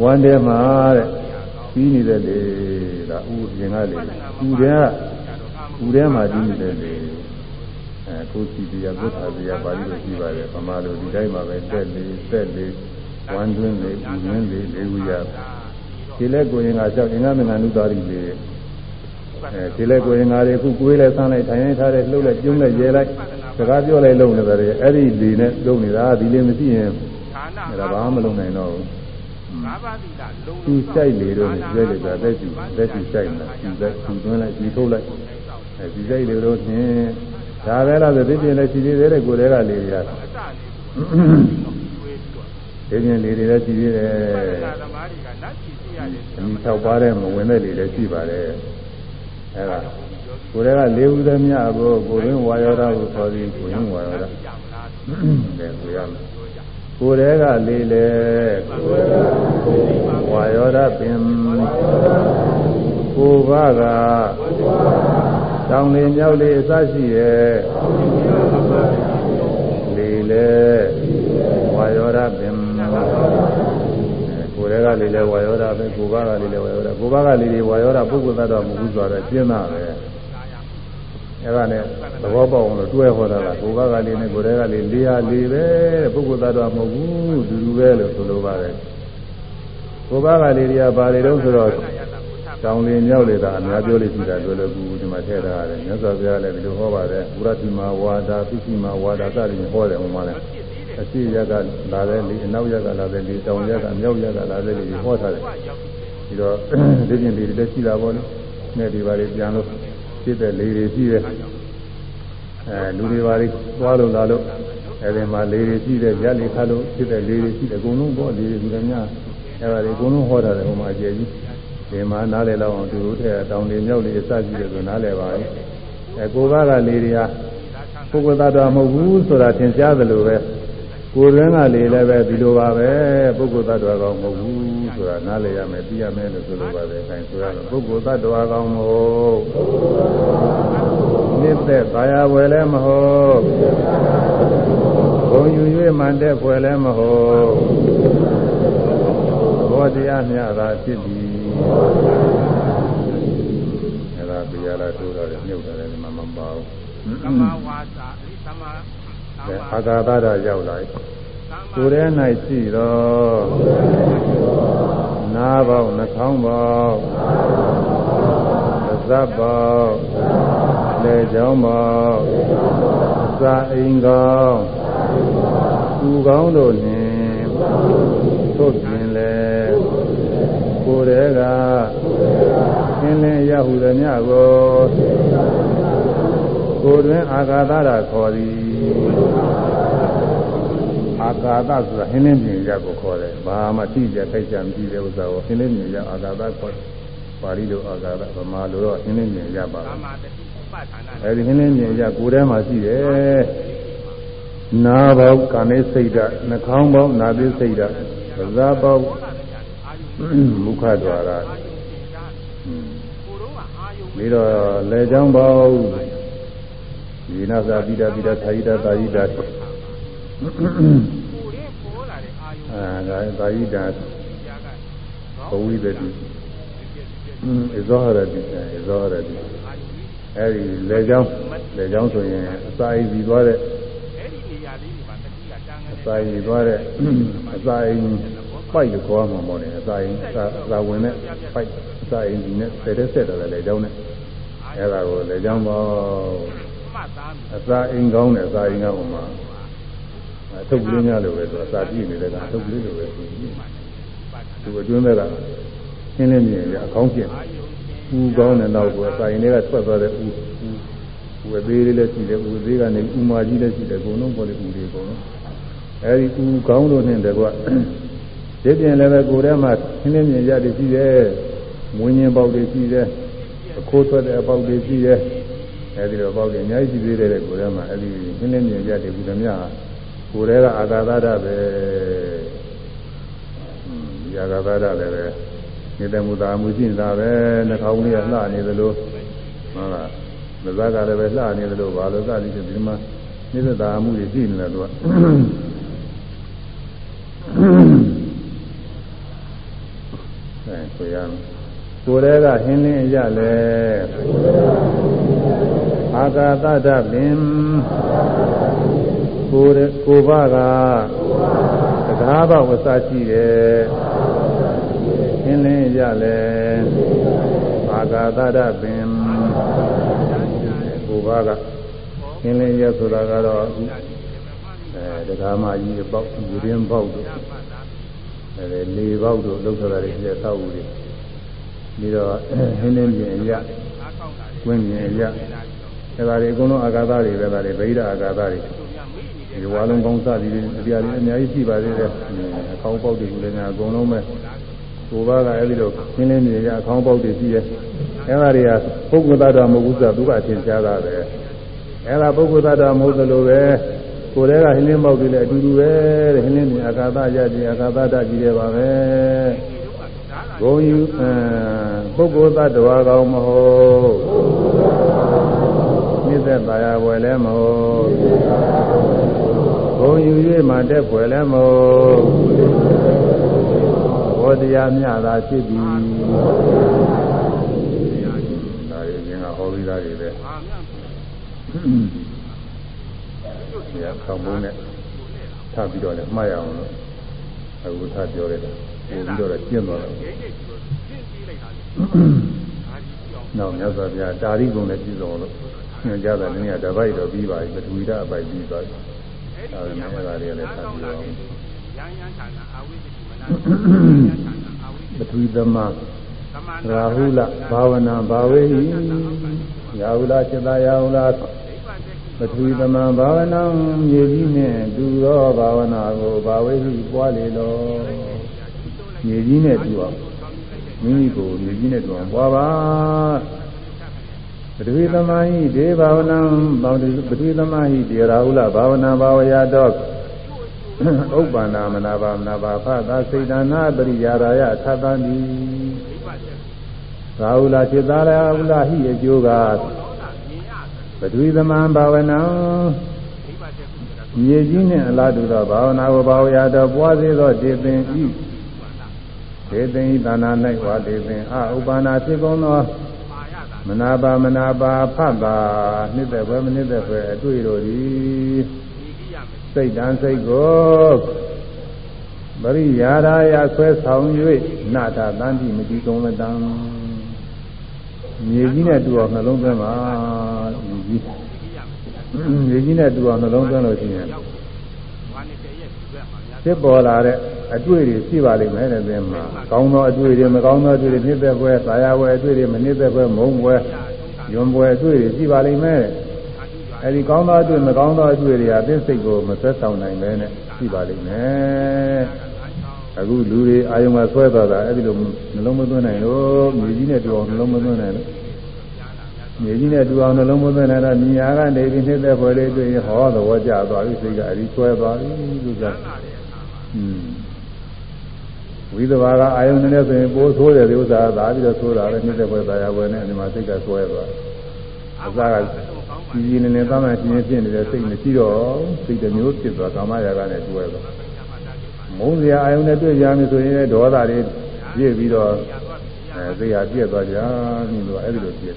ဝမ်းထဲမှာတဲ့ပြီးနေတဲ့လေဒါဥပြင်ကလေဥထဲကဥထဲမှာပြီးနေတဲ့လေအဲ ကိုစီတရားဘုရားတရားပါဠိလိုရှိပါတယ်ဗမာလိုဒီတိုင်းမှာပဲတက်လေတက်လေဝမ်းတွင်းလေဥတွင်းလေလေဝိယဒီလက်ကိုရင်ကကြောက်အင်္ဂမနာနုတာရီလေအဲဒီလက်ကိုရင်ငါတွေအခုကိုယ်လည်းဆန်းလိုက်ထိုင်နေထားတယ်လှုပ်လိုက်ပြုံးလိုက်ရဲလိုက်စကားပြောလိုက်လုံနေတာတွေအဲ့ဒီဒီနဲ့လုံနေတာဒီလေးမရှိရင်ဒါဘာမှမလုံနိုင်တော့ဘူးသူစိုက်လေတော့ကျဲလေကသက်ကြည့်သက်ကြည့်စိုက်နေတာသူသက်သူသွင်းလိုက်ဒီထုတ်လိုက်အဲဒီစိုက်လေတော့ဖြင့် ဒါပဲလားဆိုဒီပြင်လည်းရှိသေးတယ်ကိုယ်တည်းကလေရတာတဒီပြင်လေတွေလည်းရှိသေးတယ်ပဋ္ဌာသမားတွေကနတ်ရှိရှိရတယ်အမိ၆ပါးတဲ့မဝင်တဲ့လေလည်းရှိပါတယ်အဲဒါကိုယ်တည်းကလေးဦးသမ ्या ကိုကိုရင်းဝါယောဓာကိုခေါ်ပြီးကိုရင်းဝါယောဓာကြမလားတယ်ကိုရမယ်ကိုယ်တည်းကလေးလေဝါယောဓာပင်ကိုဘက တောင်းလေးမြောက်လေးအစရှိရဲ့လေးလေဝါယောဓာပင်ကိုယ်တည်းကလေးလေဝါယောဓာပင်ကိုဘကလေးလေဝါယောဓာကိုဘကလေးတွေဝါယောဓာပုဂ္ဂိုလ်သတ္တဝါမဟုတ်ဘူးဆိုတော့ကျင်းတာပဲအဲ့ဒါနဲ့သဘောပေါက်အောင်လို့တွဲဟောတာကကိုဘကလေးနဲ့ကိုယ်တည်းကလေးလေးဟာလေးပဲပုဂ္ဂိုလ်သတ္တဝါမဟုတ်ဘူးတူတူပဲလို့ဆိုလိုပါတယ်ကိုဘကလေးတွေကဘာတွေတုံးဆိုတော့ တောင်းလင်းမြောက်လေတာအများပြောလို့ရှိတာတွေ့လို့ကူဒီမှာထည့်ထားရတယ်မြတ်စွာဘုရားလည်းဒီလိုဟောပါတယ်ဘုရားတိမာဝါဒပိစိမာဝါဒစသည်ဟောတယ်ဟောမှာလဲအရှိရကလာတဲ့လေအနောက်ရကလာတဲ့လေတောင်ရကအမြောက်ရကလာတဲ့လေဟောထားတယ်ပြီးတော့ဒီပြင်ဒီလည်းရှိတာပေါ့လေနဲ့ဒီပါလေးပြန်လို့ဖြစ်တဲ့လေတွေရှိတယ်အဲလူတွေပါလေးသွားလို့လာလို့အဲဒီမှာလေတွေရှိတယ်ရက်လေခါလို့ဖြစ်တဲ့လေတွေရှိတယ်အကုန်လုံးပေါ့လေတွေဒီကများအဲဒါတွေအကုန်လုံးဟောထားတယ်ဟိုမှာအကျယ်ကြီး ဒီမှာနားလည်တော့အောင်သူတို့ထဲတောင်တွေမြောက်တွေအစရှိတယ်ဆိုနားလည်ပါရဲ့အဲကိုဘကလေတွေဟာပုဂ္ဂိုလ်သတ္တဝါမဟုတ်ဘူးဆိုတာသင်ကြားသလိုပဲကိုယ်ရင်းကလေလည်းပဲဒီလိုပါပဲပုဂ္ဂိုလ်သတ္တဝါကောင်မဟုတ်ဘူးဆိုတာနားလည်ရမယ်သိရမယ်လို့ဆိုလိုပါတယ်အဲဆိုရမယ်ပုဂ္ဂိုလ်သတ္တဝါကောင်မဟုတ်မြစ်သက်ဘာယာဝယ်လည်းမဟုတ်ဘုံယူ၍မှန်တဲ့ဖွယ်လည်းမဟုတ်ဘောတရားမြတ်သာဖြစ်သည် အဲ့ဒါပြရလာထိုးတော့တယ်မြုပ်တယ်ဒီမှာမပါဘူးသမာဝါစာအဲဒီသမာသအဲမာအာဂါသရရောက်လာပြီကိုယ်ထဲ၌ရှိတော့နားပေါက်နှာခေါင်းပေါက်သတ်ပေါက်လေကြောင်းပေါက်စာအိမ်ကောင်းသူကောင်းတို့နှင့်သို့ပြင်လေ ကိုယ်ထဲကသင်လင်းရဟုသည်မြတ်ကိုကိုယ်တွင်အာဂါသရခေါ်သည်အာဂါသဆိုတာဟင်းလင်းပြင်ရကိုခေါ်တယ်ဘာမှတိကျခိုက်ချမရှိတဲ့ဥစ္စာကိုဟင်းလင်းပြင်ရအာဂါသခေါ်ပါဠိလိုအာဂါသဗမာလိုတော့ဟင်းလင်းပြင်ရပါသဘူးမာတတိပဋ္ဌာနာအဲဒီဟင်းလင်းပြင်ရကိုယ်ထဲမှာရှိတယ်နားပေါက်ကာမေစိတ်ဓာတ်နှာခေါင်းပေါက်နာသိစိတ်ဓာတ်ပါးစားပေါက် မုခဒွါရအာယုသင်ရှားကိုတော့ကအာယုပြီးတော့လေချောင်းပေါက်ဒီနာသာပိတာပိတာသာယိတာသာယိတာကိုရဲပေါ်လာတဲ့အာယုအာဒါသာယိတာရှားကဘဝိတတိအင်းအဇောရတိအဇောရတိအာယုကြီးအဲဒီလေချောင်းလေချောင်းဆိုရင်အစာအိမ်ပြီးသွားတဲ့အဲ့ဒီနေရာလေးတွေမှာတတိကတန်းငအယ်စာအိမ်သွားတဲ့အစာအိမ် ပိုက်လို့ခေါ်မှာပေါ့လေအစာအိမ်အစာအစာဝင်တဲ့ပိုက်အစာအိမ်ဒီနဲ့ဆယ်တဲ့ဆက်တယ်လေချောင်းနဲ့အဲဒါကိုလေချောင်းပေါက်မှတ်သားမိအစာအိမ်ကောင်းတဲ့အစာအိမ်ကဟိုမှာအထုပ်ကလေးများလိုပဲသူအစာပြည့်နေတဲ့ကအထုပ်ကလေးလိုပဲသူသူအတွင်းဘက်ကရှင်းလင်းမြင်ရအကောင်းကျင်ဦးကောင်းတဲ့နောက်ကအစာအိမ်တွေကထွက်သွားတဲ့ဦးဦးဝသေးလေးလည်းရှိတယ်ဦးသေးကနေဦးမာကြီးလည်းရှိတယ်အကုန်လုံးပေါ်လေဦးတွေအကုန်လုံးအဲဒီဦးကောင်းတို့နဲ့တကွ ဒီပြင်လည်းပဲကိုယ်ထဲမှာရှင်းလင်းမြင်ရတယ်ရှိတယ်မွေးညင်းပေါက်တွေရှိတယ်အခိုးထွက်တဲ့အပေါက်တွေရှိတယ်အဲဒီတော့ပေါက်တွေအများကြီးရှိသေးတယ်ကိုယ်ထဲမှာအဲဒီရှင်းလင်းမြင်ရတယ်ဘုရားမြတ်ကိုယ်ထဲကအာသာသရပဲဒီအာသာသရလည်းပဲနေတဲ့မူတာမှုရှိနေတာပဲနှာခေါင်းလေးကလှနေသလိုဟုတ်လားမဇ္ဇကလည်းပဲလှနေသလိုဘာလို့စသည်ဖြင့်ဒီမှာနေတဲ့တာမှုတွေရှိနေတယ်သူကအဲ ဆိုရမယ်ကိုယ်တည်းကဟင်းလင်းရလဲအာကာသတ္တပင်ကိုယ်ကိုယ်ဘကသကားဘဝစရှိတယ်ဟင်းလင်းရလဲအာကာသတ္တပင်ကိုယ်ဘကဟင်းလင်းရဆိုတာကတော့အဲတရားမကြီးပေါက်ယူရင်းပေါက်တို့ အဲလေပေါက်တို့လောက်ထတာတွေပြည့်သောက်ဦးတွေပြီးတော့ဟင်းလင်းပြင်ရဝင်းပြင်ရအဲဒါတွေအကုန်လုံးအာဂါသတွေပဲဒါတွေဗိဓာအာဂါသတွေဒီဝါလုံးကောင်းစသည်တွေအပြာတွေအများကြီးရှိပါသေးတယ်အခေါင်းပေါက်တွေကလည်းညာအကုန်လုံးပဲကိုဘာကအဲ့ဒီလိုခင်းလင်းနေရအခေါင်းပေါက်တွေရှိရဲ့အဲ့ဒါတွေကပုဂ္ဂိုလ်သတ္တမဟုတ်ဘူးဆိုတော့သူကအထင်ရှားတာပဲအဲ့ဒါပုဂ္ဂိုလ်သတ္တမဟုတ်သလိုပဲ ကိုယ်တည်းကဟင်းလင်းပေါက်တွေလည်းအတူတူပဲတဲ့ဟင်းလင်းနေအာကာသရခြင်းအာကာသတကြီးတယ်ပါပဲဂုံယူအပုဂ္ဂိုလ်သတ္တဝါကောင်းမဟုတ်မြစ်သက်ပါရဝယ်လည်းမဟုတ်ဂုံယူ၍မှတက်ဖွယ်လည်းမဟုတ်ဘောတရားမြတာဖြစ်သည်ဒါရင်းကဟောပြီးသားတွေပဲ ဒီအခါမိုးနဲ့ထပ်ပြီးတော့လည်းမှားရအောင်လို့အခုထပ်ပြောလိုက်တာပို့ပြီးတော့ကျင့်သွားတယ်နောက်မြတ်စွာဘုရားတာရိကုံနဲ့ပြည်စုံလို့ညွှန်ကြားတဲ့နည်းကတပိုက်တော့ပြီးပါပြီပထဝီဓာတ်အပိုက်ပြီးသွားပြီအဲဒါနဲ့အဲ့ဒါတွေလည်းထပ်ပြီးတော့ပထဝီသမရာဟုလဘာဝနာဘာဝေဟိရာဟုလစိတ္တရာဟုလ ပထဝီသမဘာဝနာမြေကြီးနဲ့တူသောဘာဝနာကိုဘာဝေဟိပွားလေလောမြေကြီးနဲ့တူအောင်မိမိကိုမြေကြီးနဲ့တူအောင်ပွားပါပထဝီသမဟိဒေဘာဝနာပထဝီသမဟိဒေရာဟုလဘာဝနာဘာဝယာတော့ဥပ္ပန္နာမနာဘာမနာဘာဖသာစိတ်တနာပရိယာရာယသတ္တံဒီသာဟုလจิตသားရာဟုလဟိအကျိုးက ပထဝီသမံဘာဝနာမြေကြီးနှင့်အလားတူသောဘာဝနာကိုဘာဝရတော်ပွားစေသောဒေသင်ဤဒေသင်ဤသာနာ၌ဝါဒေသင်အဥပ္ပန္နာဖြစ်ကုန်သောမနာပါမနာပါဖတ်တာနှစ်သက်ပဲမနှစ်သက်ပဲအတွေ့တို့သည်စိတ်တန်စိတ်ကိုပရိယာရာယဆွဲဆောင်၍နာတာတန်တိမတိကုံလတံ မြေကြီးနဲ့တူအောင်နှလုံးသွင်းပါမြေကြီးမြေကြီးနဲ့တူအောင်နှလုံးသွင်းလို့ရှိရင်ဖြစ်ပေါ်လာတဲ့အတွေ့တွေရှိပါလိမ့်မယ်တဲ့သင်မှာကောင်းသောအတွေ့တွေမကောင်းသောအတွေ့တွေနှစ်သက်ပွဲသာယာပွဲအတွေ့တွေမနှစ်သက်ပွဲမုန်းပွဲယွန်ပွဲအတွေ့တွေရှိပါလိမ့်မယ်အဲဒီကောင်းသောအတွေ့မကောင်းသောအတွေ့တွေကသစ္စိတ်ကိုမဆက်ဆောင်နိုင်ပဲနဲ့ရှိပါလိမ့်မယ် အခုလူတွေအာယုံမှာဆွဲသွားတာအဲ့ဒီလိုနှလုံးမသွင်းနိုင်လို့မြေကြီးနဲ့တူအောင်နှလုံးမသွင်းနိုင်လို့မြေကြီးနဲ့တူအောင်နှလုံးမသွင်းနိုင်တော့မြညာကနေပြီးနှိမ့်သက်ဖွယ်လေးတွေ့ရင်ဟောသဘောကျသွားပြီစိတ်ကအဒီဆွဲသွားပြီလို့ဆိုอืมဝိသဘာကအာယုန်နဲ့ဆိုရင်ပိုးဆိုးတယ်ဒီဥစ္စာသာပြီးတော့ဆိုးတာပဲနှိမ့်သက်ဖွယ်တရားပွဲနဲ့ဒီမှာစိတ်ကဆွဲသွားအစကကြီးကြီးနေနေသားမှရှင်းရှင်းဖြစ်နေတဲ့စိတ်မရှိတော့စိတ်တစ်မျိုးဖြစ်သွားကာမရာဂနဲ့တွဲသွား မုန်းစရာအာယုန်နဲ့တွေ့ကြမယ်ဆိုရင်ဒေါသတွေပြည့်ပြီးတော့အဲသိရပြည့်သွားကြပြီလို့အဲ့ဒီလိုပြည့်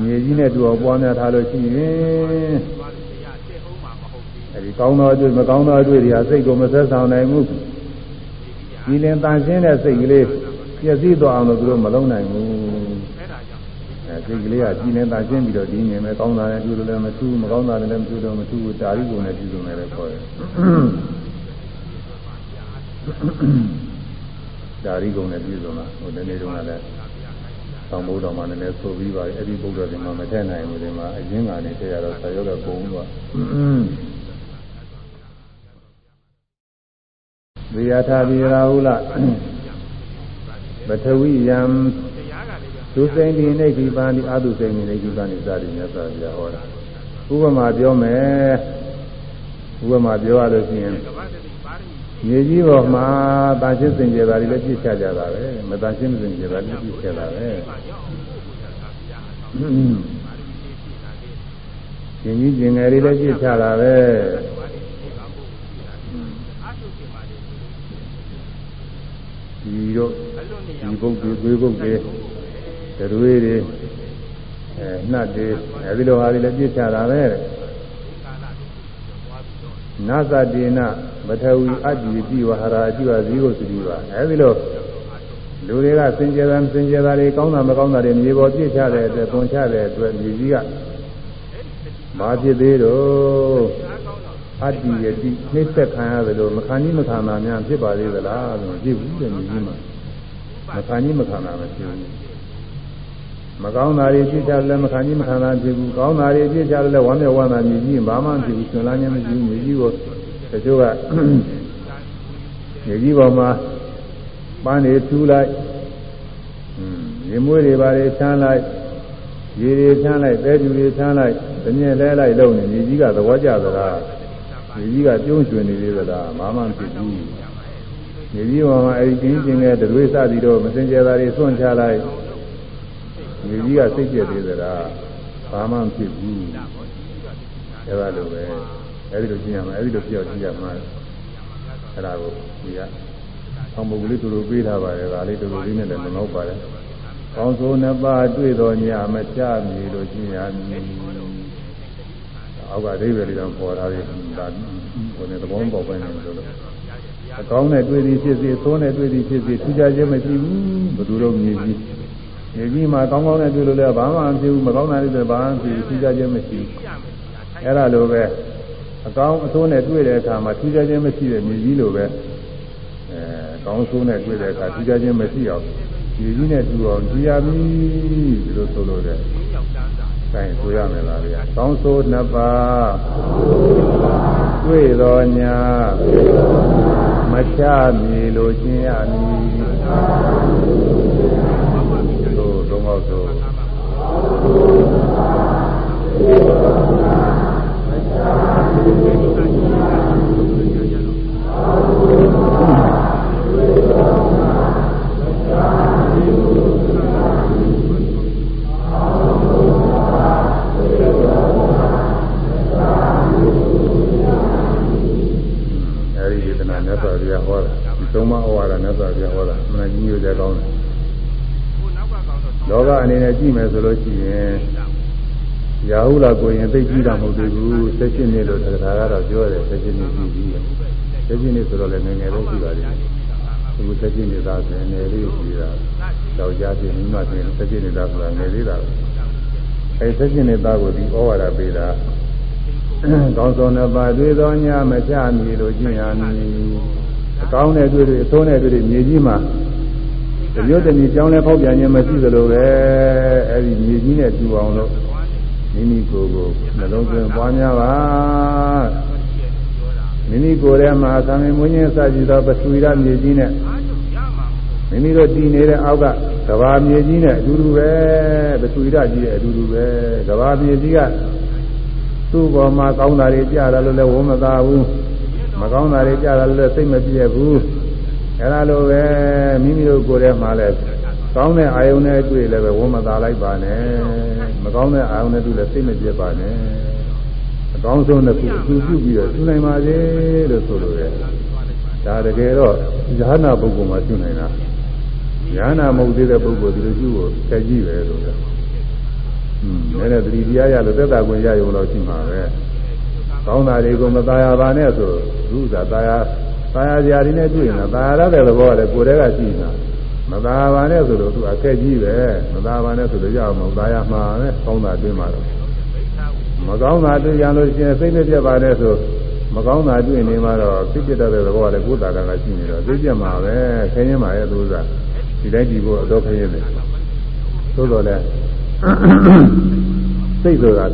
မြေကြီးနဲ့တူအောင်ပွားများထားလို့ရှိရင်အဲဒီကောင်းသောအတွေ့မကောင်းသောအတွေ့တွေကစိတ်ကိုမဆက်ဆောင်နိုင်ဘူးဒီလင်တန်ရှင်းတဲ့စိတ်ကလေးပြည့်စည်သွားအောင်လို့သူတို့မလုံးနိုင်ဘူးအဲစိတ်ကလေးကကြည်လင်တန်ရှင်းပြီးတော့ဒီနေမယ်ကောင်းတာလည်းတူတယ်လည်းမတူမကောင်းတာလည်းမတူတော့မတူဘူးတာရီကုန်နဲ့တူတယ်လည်းခေါ်တယ် ဒါရီကုံနဲ့ပြည်စုံတာဟိုတနေ့တုန်းကလည်းသောင်းဘုဒ္ဓမှာလည်းဆိုပြီးပါပြီအဲ့ဒီဘုဒ္ဓတွေမှာမထက်နိုင်ဘူးဒီမှာအရင်ကနေတည်းရတော့ဆရာရောပုံတော့ဝိယထာပိရာဟုလပထဝီယံသူစိန်ဒီနေခိပန်ဒီအာတုစိန်ဒီနေခိပန်ဒီစသည်မြတ်စွာဘုရားဟောတာဥပမာပြောမယ်ဥပမာပြောရလို့ရှိရင် မြေကြီးပေါ်မှာတာရှင်းစင်ကြယ်တာတွေလည်းပြည့်ချကြတာပဲမတာရှင်းစင်ကြယ်တာလည်းပြည့်ချတာပဲရှင်ကြီးကျင်ငယ်တွေလည်းပြည့်ချတာပဲဒီတော့ဒီဘုတ်တွေသွေးဘုတ်တွေတွေတွေအဲနှတ်တွေအဲဒီလိုဟာတွေလည်းပြည့်ချတာပဲ နာသတိနာပထဝီအတ္တိတိဝဟရာအတိဝဇီကိုသတိပါအဲဒီလိုလူတွေကစင်ကြယ်တာစင်ကြယ်တာတွေကောင်းတာမကောင်းတာတွေမြေပေါ်ပြည့်ချတဲ့အတွက်ပုံချတဲ့အတွက်မြေကြီးကဘာဖြစ်သေးတော့အတ္တိယတိနှိစ္စခံရတယ်လို့မခံကြီးမခံတာများဖြစ်ပါသေးသလားလို့မဖြစ်ဘူးတဲ့မြေကြီးမှာမခံကြီးမခံတာမဖြစ်ဘူး မကောင်းတာတွေကြည့်ချလည်းမခံကြီးမခံတာဖြစ်ဘူးကောင်းတာတွေကြည့်ချလည်းဝမ်းမြောက်ဝမ်းသာမြည်ကြီးဘာမှမဖြစ်ဘူးဆွလန်းခြင်းမရှိဘူးမြည်ကြီးကိုတချို့ကမြည်ကြီးပေါ်မှာပန်းတွေထူလိုက်ရေမွေးတွေပါတွေချမ်းလိုက်ရေတွေချမ်းလိုက်သဲကျူတွေချမ်းလိုက်တမြဲလဲလိုက်လုံနေမြည်ကြီးကသဘောကျသလားမြည်ကြီးကပြုံးရွှင်နေသေးသလားဘာမှမဖြစ်ဘူးမြည်ကြီးပေါ်မှာအဲဒီကျင်းကျင်တဲ့တွေးစသည်တော့မစင်ကြယ်တာတွေစွန့်ချလိုက် မြေကြီးကစိတ်ကျက်သေးသလားဘာမှမဖြစ်ဘူးအဲဒါလိုပဲအဲဒီလိုကြည့်ရမှာအဲဒီလိုပြောက်ကြည့်ရမှာအဲဒါကိုဒီကအောင်ပုဂ္ဂလိတူတူပေးထားပါတယ်ဒါလေးတူတူလေးနဲ့လည်းမနှောက်ပါတယ်ကောင်းဆိုးနှစ်ပါးတွေ့တော်ညမချမီလို့ကြည့်ရမည်အောက်ကအသေးပဲလေးတော့ပေါ်ထားပြီးဒါဟိုနဲ့သဘောပေါက်ပဲနေလို့အကောင်းနဲ့တွေ့သည်ဖြစ်စေသိုးနဲ့တွေ့သည်ဖြစ်စေထူးခြားခြင်းမရှိဘူးဘယ်သူတော့မြည်ကြီး ဒီကြီးမှာကောင်းကောင်းနဲ့တွေ့လို့လည်းဘာမှမဖြစ်ဘူးမကောင်းတာတွေဘာမှမဖြစ်ဘူးထူးခြားခြင်းမရှိဘူးအဲ့ဒါလိုပဲအကောင်းအဆိုးနဲ့တွေ့တဲ့အခါမှာထူးခြားခြင်းမရှိတဲ့မြေကြီးလိုပဲအဲကောင်းဆိုးနဲ့တွေ့တဲ့အခါထူးခြားခြင်းမရှိအောင်မြေကြီးနဲ့တူအောင်ကြည်ရမည်ဒီလိုဆိုလို့တဲ့ဆိုင်ဆိုရမယ်လားဗျာကောင်းဆိုးနှစ်ပါးတွေ့တော်ညာမချမြေလိုခြင်းရမည် သုံးပါးဆိုအဲဒီဒေသနာမြတ်စွာဘုရားဟောတာဒီသုံးပါးဩဝါဒမြတ်စွာဘုရားဟောတာအမှန်ကြီးမျိုးကြကောင်းတယ် လောကအနေနဲ့ကြည့်မယ်ဆိုလို့ရှိရင်ရာဟုလာကိုရင်သိကြည့်တာမဟုတ်သေးဘူးဆက်ရှင်နေလို့တရားကတော့ပြောတယ်ဆက်ရှင်နေကြည့်ပြီးဆက်ရှင်နေဆိုတော့လည်းငယ်ငယ်လေးရှိပါသေးတယ်အခုဆက်ရှင်နေတာဆိုရင်ငယ်လေးရှိတာတော့ကြားပြင်းမှဆိုရင်ဆက်ရှင်နေတာဆိုတာငယ်လေးတာအဲဆက်ရှင်နေတာကိုဒီဩဝါဒပေးတာကောင်းဆုံးနှစ်ပါးတွေ့သောညမချမီလို့ကျင့်ရမည်အကောင်းနဲ့တွေ့တွေ့အဆိုးနဲ့တွေ့တွေ့မြေကြီးမှာ တမျိုးတမျိုးကြောင်းလဲဖောက်ပြန်ခြင်းမရှိသလိုပဲအဲဒီမြေကြီးနဲ့တူအောင်လို့မိမိကိုယ်ကိုနှလုံးသွင်းပွားများပါမိမိကိုယ်ထဲမှာသံဃာမွေးခြင်းစကြည်သောပထဝီရမြေကြီးနဲ့မိမိတို့တည်နေတဲ့အောက်ကကဘာမြေကြီးနဲ့အတူတူပဲပထဝီရကြီးရဲ့အတူတူပဲကဘာမြေကြီးကသူ့ပေါ်မှာကောင်းတာတွေကြားတယ်လို့လည်းဝမ်းမသာဘူးမကောင်းတာတွေကြားတယ်လို့လည်းစိတ်မပြည့်ဘူး အဲလိုပဲမိမိတို့ကိုယ်ထဲမှာလည်းကောင်းတဲ့အာယုန်နဲ့တွေ့လည်းပဲဝမ်းမသာလိုက်ပါနဲ့မကောင်းတဲ့အာယုန်နဲ့တွေ့လည်းစိတ်မပြတ်ပါနဲ့အကောင်းဆုံးတစ်ခုအတူပြုပြီးတော့ပြုနိုင်ပါစေလို့ဆိုလိုတယ်ဒါတကယ်တော့ဉာဏ်ပုဂ္ဂိုလ်မှပြုနိုင်တာဉာဏ်မဟုတ်သေးတဲ့ပုဂ္ဂိုလ်ဒီလိုပြုဖို့ဆက်ကြည့်ပဲလို့ပြောอืมနည်းနည်းသတိတရားရလို့သက်သာခွင့်ရရုံတော့ရှိမှာပဲကောင်းတာတွေကိုမသားရပါနဲ့ဆိုသူ့သာသားရ သာယာကြာတွေနဲ့တွေ့နေတာသာယာရတဲ့သဘောကလည်းကိုယ်တည်းကရှိနေတာမသာပါနဲ့ဆိုလို့သူအခက်ကြီးပဲမသာပါနဲ့ဆိုလို့ရအောင်မသာယာမှာနဲ့ကောင်းတာတွေ့မှာတော့မကောင်းတာတွေ့ရလို့ရှိရင်စိတ်နဲ့ပြတ်ပါနဲ့ဆိုမကောင်းတာတွေ့နေမှာတော့စိတ်ပြတ်တဲ့သဘောကလည်းကိုယ်တာကရှိနေတော့စိတ်ပြတ်မှာပဲခင်းရင်မှာရဲ့သူကဒီတိုင်းကြည့်ဖို့အတော့ခင်းရင်တယ်သို့တော်လည်းစိတ်ဆိုတာ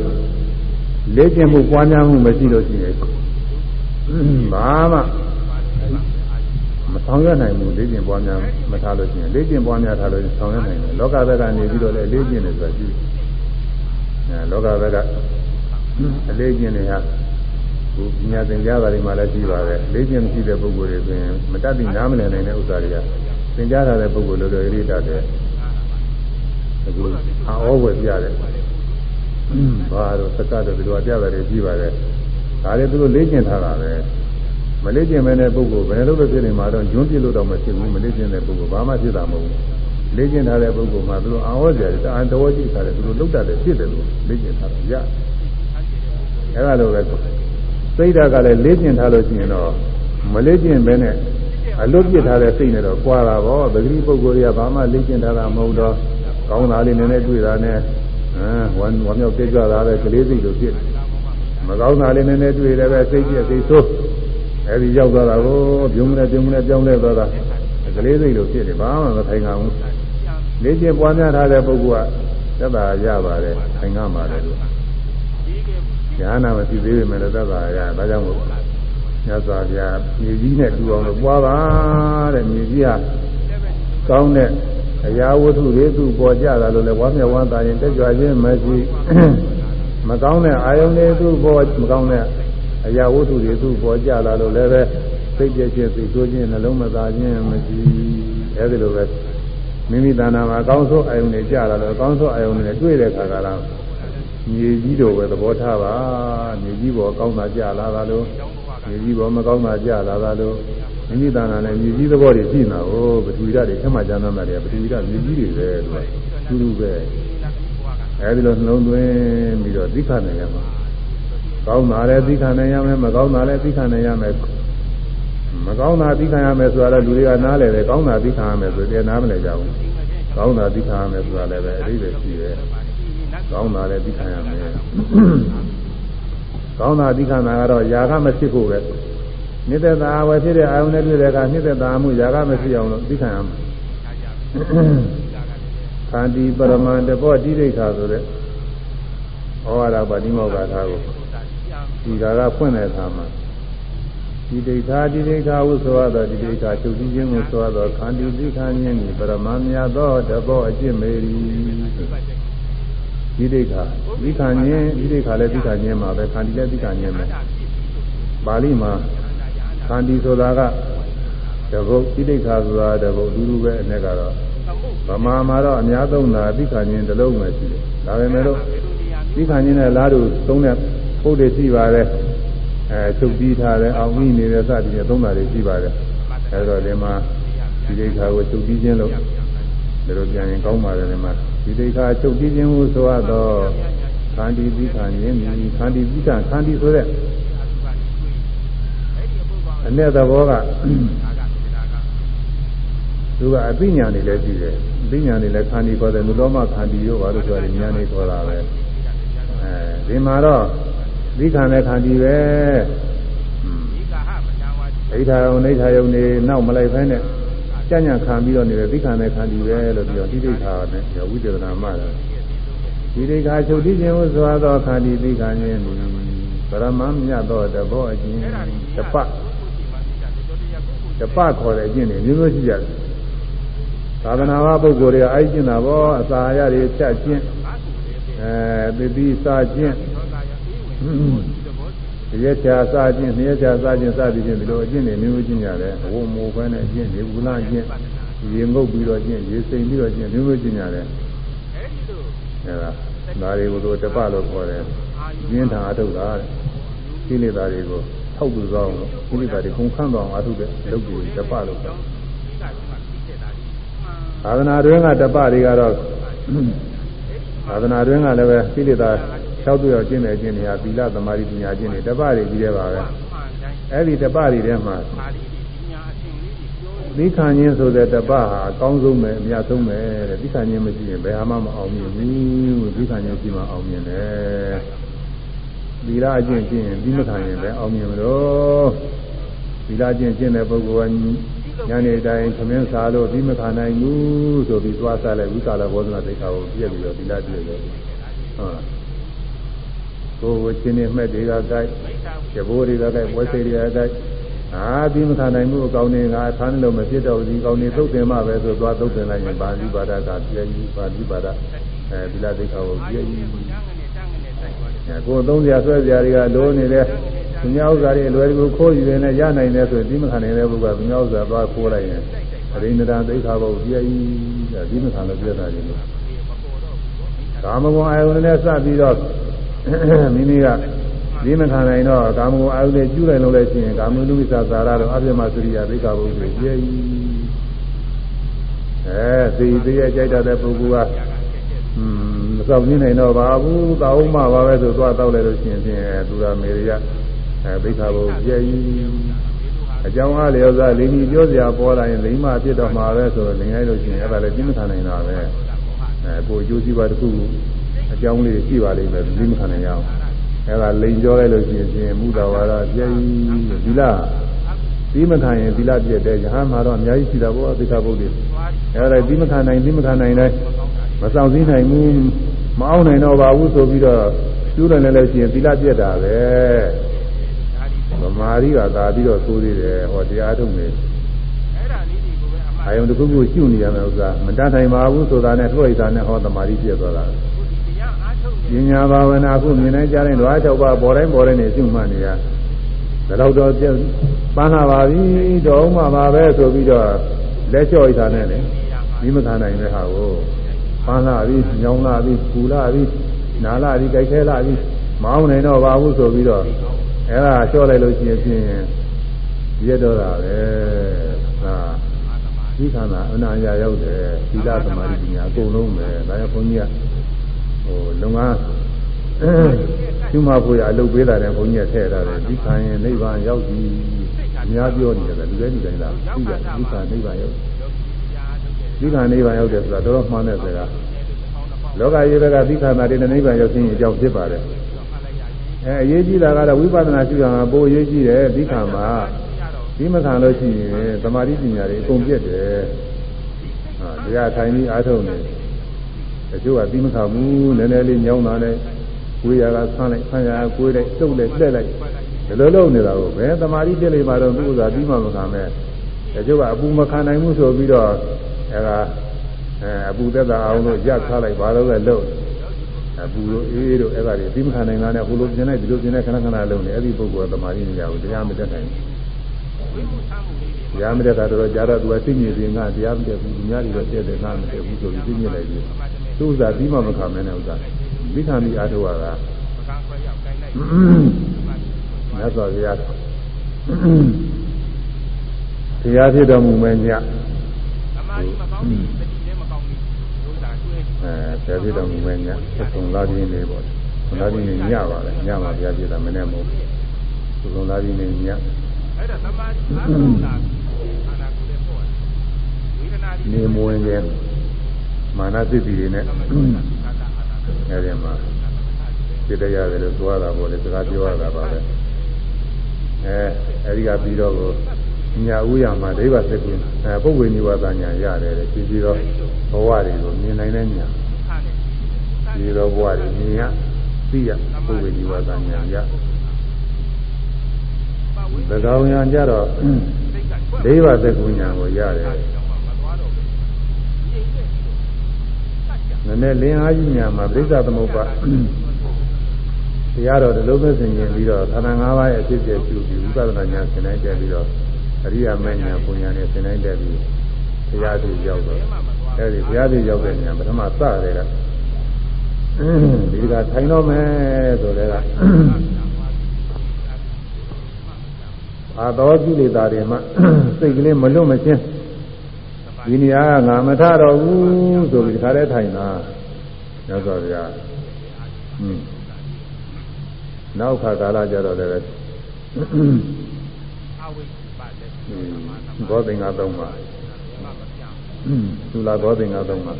လေ့ကျင့်မှုပွားများမှုမရှိလို့ရှိရင်ဘာမှမ ဆောင်ရွက်နိုင်ဘူးလေ့ကျင့်ပွားများမထားလို့ရှိရင်လေ့ကျင့်ပွားများထားလို့ဆောင်ရွက်နိုင်တယ်လောကဘက်ကနေပြီးတော့လည်းလေ့ကျင့်တယ်ဆိုတာရှိတယ်အဲလောကဘက်ကအလေ့ကျင့်တွေဟာဘုညာသင်ကြားတာတွေမှလည်းရှိပါတယ်လေ့ကျင့်မရှိတဲ့ပုဂ္ဂိုလ်တွေဆိုရင်မတတ်ပြီးနားမလည်နိုင်တဲ့ဥစ္စာတွေကသင်ကြားထားတဲ့ပုဂ္ဂိုလ်လိုလိုရေးတတ်တယ်အခုအောဝယ်ပြတယ်ဘာတော့စကားတော့ဒီလိုအပြတယ်ကြီးပါတယ်ဒါလည်းသူတို့လေ့ကျင့်ထားတာပဲ မလေးကျင်မဲ့တဲ့ပုဂ္ဂိုလ်ဘယ်လိုလုပ်ဖြစ်နေမှာတော့ညွှန်းပြလို့တော့မဖြစ်ဘူးမလေးကျင်တဲ့ပုဂ္ဂိုလ်ဘာမှဖြစ်တာမဟုတ်ဘူးလေးကျင်ထားတဲ့ပုဂ္ဂိုလ်မှာသူတို့အာဝဇ္ဇရာတအန်တော်ကြည့်ထားတယ်သူတို့လုတ်တတ်တယ်ဖြစ်တယ်လို့လေးကျင်ထားတယ်ရအဲ့ဒါလိုပဲစိတ်ဓာတ်ကလည်းလေးကျင်ထားလို့ရှိရင်တော့မလေးကျင်ပဲနဲ့အလွတ်ပြစ်ထားတဲ့စိတ်နဲ့တော့ကြွာတာပေါ့ပဂတိပုဂ္ဂိုလ်တွေကဘာမှလေးကျင်ထားတာမဟုတ်တော့ကောင်းတာလေးနည်းနည်းတွေ့တာနဲ့ဟမ်ဝမ်းဝမ်းမြောက်ကြွကြတာပဲကလေးစိတ်လိုဖြစ်မကောင်းတာလေးနည်းနည်းတွေ့တယ်ပဲစိတ်ပြည့်စိတ်ဆိုး အဲဒီရောက်သွားတာကိုပြုံးမလဲပြုံးမလဲပြောင်းလဲသွားတာကလေးစိတ်လိုဖြစ်တယ်ဘာမှမထိုင်ခံဘူးလေ့ကျင့်ပွားများထားတဲ့ပုဂ္ဂိုလ်ကသက်သာရပါတယ်ဆိုင်ကမှာလည်းလို့ဒီကဉာဏ်နာမရှိသေးပေမဲ့လည်းသက်သာရဒါကြောင့်မို့ညစွာပြာမြေကြီးနဲ့တူအောင်လို့ပွားပါတဲ့မြေကြီးဟာကောင်းတဲ့အရာဝတ္ထုတွေသူ့ပေါ်ကြတာလို့လည်းဝါမျက်ဝမ်းသာရင်တက်ကြွခြင်းမရှိမကောင်းတဲ့အာယုန်တွေသူ့ပေါ်မကောင်းတဲ့ အရာဝတ္ထုတွေသူ့ပေါ်ကြလာလို့လည်းပဲစိတ်ပြည့်ခြင်းစိတ်ဆိုးခြင်းနှလုံးမသာခြင်းမရှိအဲဒီလိုပဲမိမိတဏ္ဍာမှာအကောင်းဆုံးအာယုန်တွေကြလာလို့အကောင်းဆုံးအာယုန်တွေတွေ့တဲ့အခါကလာမြေကြီးတို့ပဲသဘောထားပါမြေကြီးပေါ်ကောင်းတာကြလာတာလို့မြေကြီးပေါ်မကောင်းတာကြလာတာလို့မိမိတဏ္ဍာနဲ့မြေကြီးသဘောတွေရှိနေတာကိုပထဝီဓာတ်တွေခက်မှကျမ်းမ်းတယ်ပထဝီဓာတ်မြေကြီးတွေပဲလို့သူလူပဲအဲဒီလိုနှလုံးသွင်းပြီးတော့သိခနိုင်ရမှာ ကောင်းတာလည်းသိခနိုင်ရမယ်မကောင်းတာလည်းသိခနိုင်ရမယ်မကောင်းတာသိခံရမယ်ဆိုတာလည်းလူတွေကနားလည်တယ်ကောင်းတာသိခံရမယ်ဆိုတယ်နားမလည်ကြဘူးကောင်းတာသိခံရမယ်ဆိုတာလည်းပဲအသေးပဲရှိတယ်ကောင်းတာလည်းသိခံရမယ်ကောင်းတာသိခံတာကတော့ຢာကမဖြစ်ဖို့ပဲနိတ္တသာဝယ်ဖြစ်တဲ့အာယုန်နဲ့တွေ့တဲ့အခါနိတ္တသာမှုຢာကမဖြစ်အောင်လို့သိခံရမယ်ခန္တီပရမန္တဘောတိဒိဋ္ဌာဆိုတဲ့ဩဝါဒပါဠိမောက္ခထားကို ဒီကကဖွင့်တဲ့အခါမှာဒီဒိဋ္ဌာဒီဒိဋ္ဌာဟုဆိုရသောဒီဒိဋ္ဌာချုပ်ကြည့်ခြင်းကိုဆိုရသောခန္တီသိခံခြင်းဤပရမမြတ်သောတဘောအကျင့်မေရီဒီဒိဋ္ဌာသိခံခြင်းဒီဒိဋ္ဌာလည်းသိခံခြင်းမှာပဲခန္တီလည်းသိခံခြင်းပဲပါဠိမှာခန္တီဆိုတာကတဘုတ်ဒီဒိဋ္ဌာဆိုတာတဘုတ်အတူတူပဲအ ਨੇ ကတော့ဗမာမှာတော့အများဆုံးတာသိခံခြင်းတစ်လုံးပဲရှိတယ်ဒါပေမဲ့လို့သိခံခြင်းနဲ့လားတို့သုံးတဲ့ ပုဒ်တွေရှိပါတယ်အဲချုပ်ပြီးထားတယ်အောင်ပြီးနေတဲ့စသည်ဖြင့်သုံးတာတွေရှိပါတယ်အဲဒါဒီမှာဒီဒိဋ္ဌာကိုချုပ်ပြီးခြင်းလို့ဒါလိုပြန်ရင်ကောင်းပါတယ်ဒီမှာဒီဒိဋ္ဌာချုပ်ပြီးခြင်းကိုဆိုတော့ခန္တီသိခံခြင်းဒီခန္တီသိခံခန္တီဆိုတဲ့အ내သဘောကသူကအသိဉာဏ်တွေလည်းရှိတယ်အသိဉာဏ်တွေလည်းခန္တီခေါ်တယ်လူတော်မှခန္တီရောဘာလို့ဆိုရဉာဏ်တွေခေါ်တာပဲအဲဒီမှာတော့ သိခံတဲ့ခန္တီပဲဒိဋ္ဌာယုံဒိဋ္ဌာယုံနေနောက်မလိုက်ဖဲနဲ့ကြညံခံပြီးတော့နေတဲ့သိခံတဲ့ခန္တီပဲလို့ပြောဒီဒိဋ္ဌာနဲ့ဝိသေသနာမှတယ်ဒီဒိဋ္ဌာချုပ်တည်ခြင်းဟုဆိုသောခန္တီသိခံခြင်းပရမမြတ်သောတဘောအချင်းတပတပခေါ်တဲ့အကျင့်တွေမျိုးမျိုးရှိကြတယ်သာသနာ့ပုဂ္ဂိုလ်တွေကအဲ့ကျင့်တာပေါ့အစာရတွေချက်ကျင့်အဲသတိစာကျင့် ရက်ချာစာကျင့်နှစ်ရက်ချာစာကျင့်စသည်ဖြင့်ဒီလိုအကျင့်တွေမျိုးမျိုးကျင့်ရတယ်အဝတ်မိုးဖဲနဲ့အကျင့်တွေဝူလာကျင့်ရေငုပ်ပြီးတော့ကျင့်ရေစိမ်ပြီးတော့ကျင့်မျိုးမျိုးကျင့်ရတယ်အဲဒါဒါတွေကိုတို့တပလို့ခေါ်တယ်ကျင့်တာအထုတ်တာကိလေသာတွေကိုထောက်သူသွားအောင်ကိလေသာတွေကုန်ခန့်သွားအောင်အထုတ်တဲ့လုပ်ပြီးတပလို့သာသနာတွင်ကတပတွေကတော့သာသနာတွင်ကလည်းပဲကိလေသာ ၆သူရောက်ကျင့်တဲ့အကျင့်တွေဟာသီလသမာဓိပညာကျင့်တွေတပတွေကြီးတဲ့ပါပဲအဲ့ဒီတပတွေထဲမှာသီခံခြင်းဆိုတဲ့တပဟာအကောင်းဆုံးပဲအများဆုံးပဲတဲ့သီခံခြင်းမရှိရင်ဘယ်ဟာမှမအောင်မြင်ဘူးသီခံခြင်းရှိမှအောင်မြင်တယ်သီလအကျင့်ကျင့်ရင်သီမခံရင်ပဲအောင်မြင်မလို့သီလအကျင့်ကျင့်တဲ့ပုဂ္ဂိုလ်ကညနေတိုင်းသမင်းစားလို့သီမခံနိုင်ဘူးဆိုပြီးသွားစားလိုက်ဝိကာလဘောဓနာသိက္ခာကိုပြည့်ပြီးတော့သီလပြည့်တယ်ဟုတ်လား ကိုယ်ကိုချင်းနေမဲ့တွေကကြိုက်ရဘိုးတွေကကြိုက်ဝဲစိတွေကကြိုက်အာဒီမခံနိုင်မှုအကောင်းနေငါဆန်းလို့မဖြစ်တော့ဒီကောင်းနေသုတ်တင်မှပဲဆိုသွားသုတ်တင်လိုက်ရင်ပါဠိပါဒကပြည့်ကြီးပါဠိပါဒအဲဒီလားသိခါကိုပြည့်ကြီးအဲကိုယ်သုံးစရာဆွဲစရာတွေကလိုနေတဲ့သူများဥစ္စာတွေအလွယ်တကူခိုးယူနေနဲ့ရနိုင်တယ်ဆိုရင်ဒီမခံနိုင်တဲ့ပုဂ္ဂိုလ်ကသူများဥစ္စာသွားခိုးလိုက်ရင်အရိန္ဒရာသိခါဘုပြည့်ကြီးဒီမခံလို့ပြည့်တာကြီးလို့ကာမဂုဏ်အာယုန်နဲ့စပြီးတော့ မိမိကဒီမခံနိုင်တော့ကာမဂုဏ်အာယုနဲ့ကျူးလိုက်လို့လည်းရှိရင်ကာမလူဝိသသာရတော့အပြမစရိယသိက္ခာပုဒ်တွေပြည့်ကြီးအဲသိသေးရကြိုက်တဲ့ပုဂ္ဂိုလ်ကอืมမစောင့်နေနိုင်တော့ပါဘူးတောင်းမှပါပဲဆိုသွားတောက်လိုက်လို့ရှိရင်ဖြင့်သူရမေရိယအဲသိက္ခာပုဒ်ပြည့်ကြီးအကြောင်းအားလျော်စွာလိင်ကြီးပြောစရာပေါ်လာရင်လိမ္မာဖြစ်တော့မှာပဲဆိုတော့လင်လိုက်လို့ရှိရင်အဲ့ဒါလည်းပြင်းမခံနိုင်တာပဲအဲကိုအကျိုးစီးပွားတစ်ခုအ ကြောင်းလေးရှိပါလိမ့်မယ်ဒီမခံနိုင်ရအောင်အဲဒါလိန်ပြောလိုက်လို့ရှိရင်မူတာဝါဒပြည့်ဒီလားဒီမခံရင်ဒီလားပြည့်တယ်ယဟန်မှာတော့အများကြီးရှိတာပေါ့သိက္ခာပုဒ်တွေအဲဒါဒီမခံနိုင်ဒီမခံနိုင်တိုင်းမမဆောင်စည်းနိုင်ဘူးမအောင်နိုင်တော့ပါဘူးဆိုပြီးတော့ကျူးတယ်လည်းလည်းရှိရင်သီလပြည့်တာပဲဗမာရီကသာပြီးတော့သိုးသေးတယ်ဟောတရားထုတ်နေအဲ့ဒါလေးတွေကိုပဲအမှန်အာယုံတစ်ခုခုရှုနေရမယ်ဥစ္စာမတတ်နိုင်ပါဘူးဆိုတာနဲ့ထွိတ်တာနဲ့ဟောသမာဓိပြည့်သွားတာခုဒီတရားအားထုတ်နေ ပညာဘာဝနာခုမြင်နိုင်ကြတဲ့ဓဝါ၆ပါးပေါ်တိုင်းပေါ်တိုင်းနေရှုမှတ်နေရဒါတော့တော့ပန်းလာပါပြီတော့မှပါပဲဆိုပြီးတော့လက်လျှော့ရတာနဲ့လေဒီမခံနိုင်တဲ့ဟာကိုပန်းလာပြီညောင်းလာပြီပူလာပြီနာလာပြီကြိုက်ခဲလာပြီမအောင်နိုင်တော့ပါဘူးဆိုပြီးတော့အဲ့ဒါလျှော့လိုက်လို့ရှိရင်ဖြင့်ရတော့တာပဲဟာဒီခန္ဓာအနာရရောက်တယ်သီလသမာဓိပညာအကုန်လုံးပဲဒါကြောင့်ဘုန်းကြီးက ဟိုလုံငန်းကျူမဖို့ရအလုပ်ပေးတာတဲ့ဘုန်းကြီးကထည့်ထားတယ်ဒီခံရင်နိဗ္ဗာန်ရောက်ပြီအများပြောနေတယ်လူတိုင်းလူတိုင်းလားသိကြဒီခံနိဗ္ဗာန်ရောက်ဒီခံနိဗ္ဗာန်ရောက်တယ်ဆိုတာတော်တော်မှန်တဲ့စကားလောကကြီးဘက်ကဒီခန္ဓာတွေနဲ့နိဗ္ဗာန်ရောက်ခြင်းအကြောင်းဖြစ်ပါတယ်အဲအရေးကြီးတာကတော့ဝိပဿနာရှုတာကပိုအရေးကြီးတယ်ဒီခံမှာဒီမခံလို့ရှိရင်သမာဓိပညာတွေအကုန်ပြည့်တယ်ဟာတရားထိုင်ပြီးအားထုတ်နေတ ချို့ကဒီမခံဘူးနည်းနည်းလေးညောင်းတာနဲ့ကိုယ်ရကဆန်းလိုက်ဆန်းရကိုယ်လိုက်စုပ်လိုက်လှည့်လိုက်ဒီလိုလုပ်နေတာကိုဘယ်သမာဓိဖြစ်လိမ့်မှာတော့သူ့ဥစ္စာပြီးမှမခံမဲ့တချို့ကအပူမခံနိုင်ဘူးဆိုပြီးတော့အဲကအဲအပူသက်သာအောင်လို့ရထားလိုက်ဘာလို့လဲလို့အပူတို့အေးတို့အဲ့ဒါတွေပြီးမခံနိုင်တာနဲ့ဟိုလိုပြင်းလိုက်ဒီလိုပြင်းလိုက်ခဏခဏလုံးနေအဲ့ဒီပုဂ္ဂိုလ်ကသမာဓိမရဘူးတရားမတက်နိုင်ဘူးဝိမှုသမှုလေးတွေတရားမတက်တာတော့ကြာတော့သူကသိမြင်ရင်ကတရားမတက်ဘူးသူများတွေတော့တက်တယ်ငါမတက်ဘူးဆိုပြီးသိမြင်လိုက်ပြီ သူ့ဥစ္စာပြီးမှမခံမဲနဲ့ဥစ္စာမိခံပြီးအားထုတ်ရတာပကံခွဲရောက်တိုင်းလိုက်မြတ်စွာဘုရားတရားဖြစ်တော်မူမဲ့ညသမာဓိမကောင်းဘူးတတိလည်းမကောင်းဘူးဒုစရကျွဲအဲတရားဖြစ်တော်မူမဲ့ညသုံးလာခြင်းနေပေါ့သုံးလာခြင်းနေညပါလေညမှာဘုရားဖြစ်တာမနဲ့မဟုတ်ဘူးသုံးလာခြင်းနေညအဲ့ဒါသမာဓိအားထုတ်တာခန္ဓာကိုယ်ရဲ့ပေါ့ဝေဒနာတွေနေမဝင်ခြင်း မာနစိတ်တွေနဲ့အဲဒီမှာစိတ်တရားတယ်လို့သွားတာပေါ့လေစကားပြောရတာပါပဲအဲအဲဒီကပြီးတော့ကိုညာဥရမှာဒိဗ္ဗစကုအဲပုဂ္ဂိုလ်ညီဝသညာရတယ်လေပြီးပြီးတော့ဘဝတွေကိုမြင်နိုင်တဲ့ညာခါနေဒီတော့ဘဝတွေမြင်ရသိရပုဂ္ဂိုလ်ညီဝသညာရပဝိသကောင်ညာကြတော့စိတ်ကထွက်ဒိဗ္ဗစကုညာကိုရတယ် မသွားတော့ဘူးငြိမ်နေတတ်ကြ နည်းနည်းလင်းအားကြီးညာမှာပြိဿသမုပ္ပါတရားတော်ဒီလိုပဲဆင်ခြင်ပြီးတော့ခန္ဓာ၅ပါးရဲ့အဖြစ်အပျက်ပြုပြီးဝိပဿနာဉာဏ်ဆင်နိုင်တဲ့ပြီးတော့အရိယာမဉာဏ်ပုံဉာဏ်နဲ့ဆင်နိုင်တဲ့ပြီးတရားသိရောက်တော့အဲဒီတရားသိရောက်တဲ့ဉာဏ်ပထမစတဲ့ကဒီကထိုင်တော့မယ်ဆိုတဲ့ကအာတော်ကိလေသာတွေမှစိတ်ကလေးမလွတ်မချင်း ဒီနေရာကငါမထတော့ဘူးဆိုပြီးဒီခါတည်းထိုင်တာညသောဗျာอืมနောက်ခါကာလကြတော့လည်းအဝိပါတဲ့ဘောသင်္ဃသုံးပါသုလာဘောသင်္ဃသုံးပါ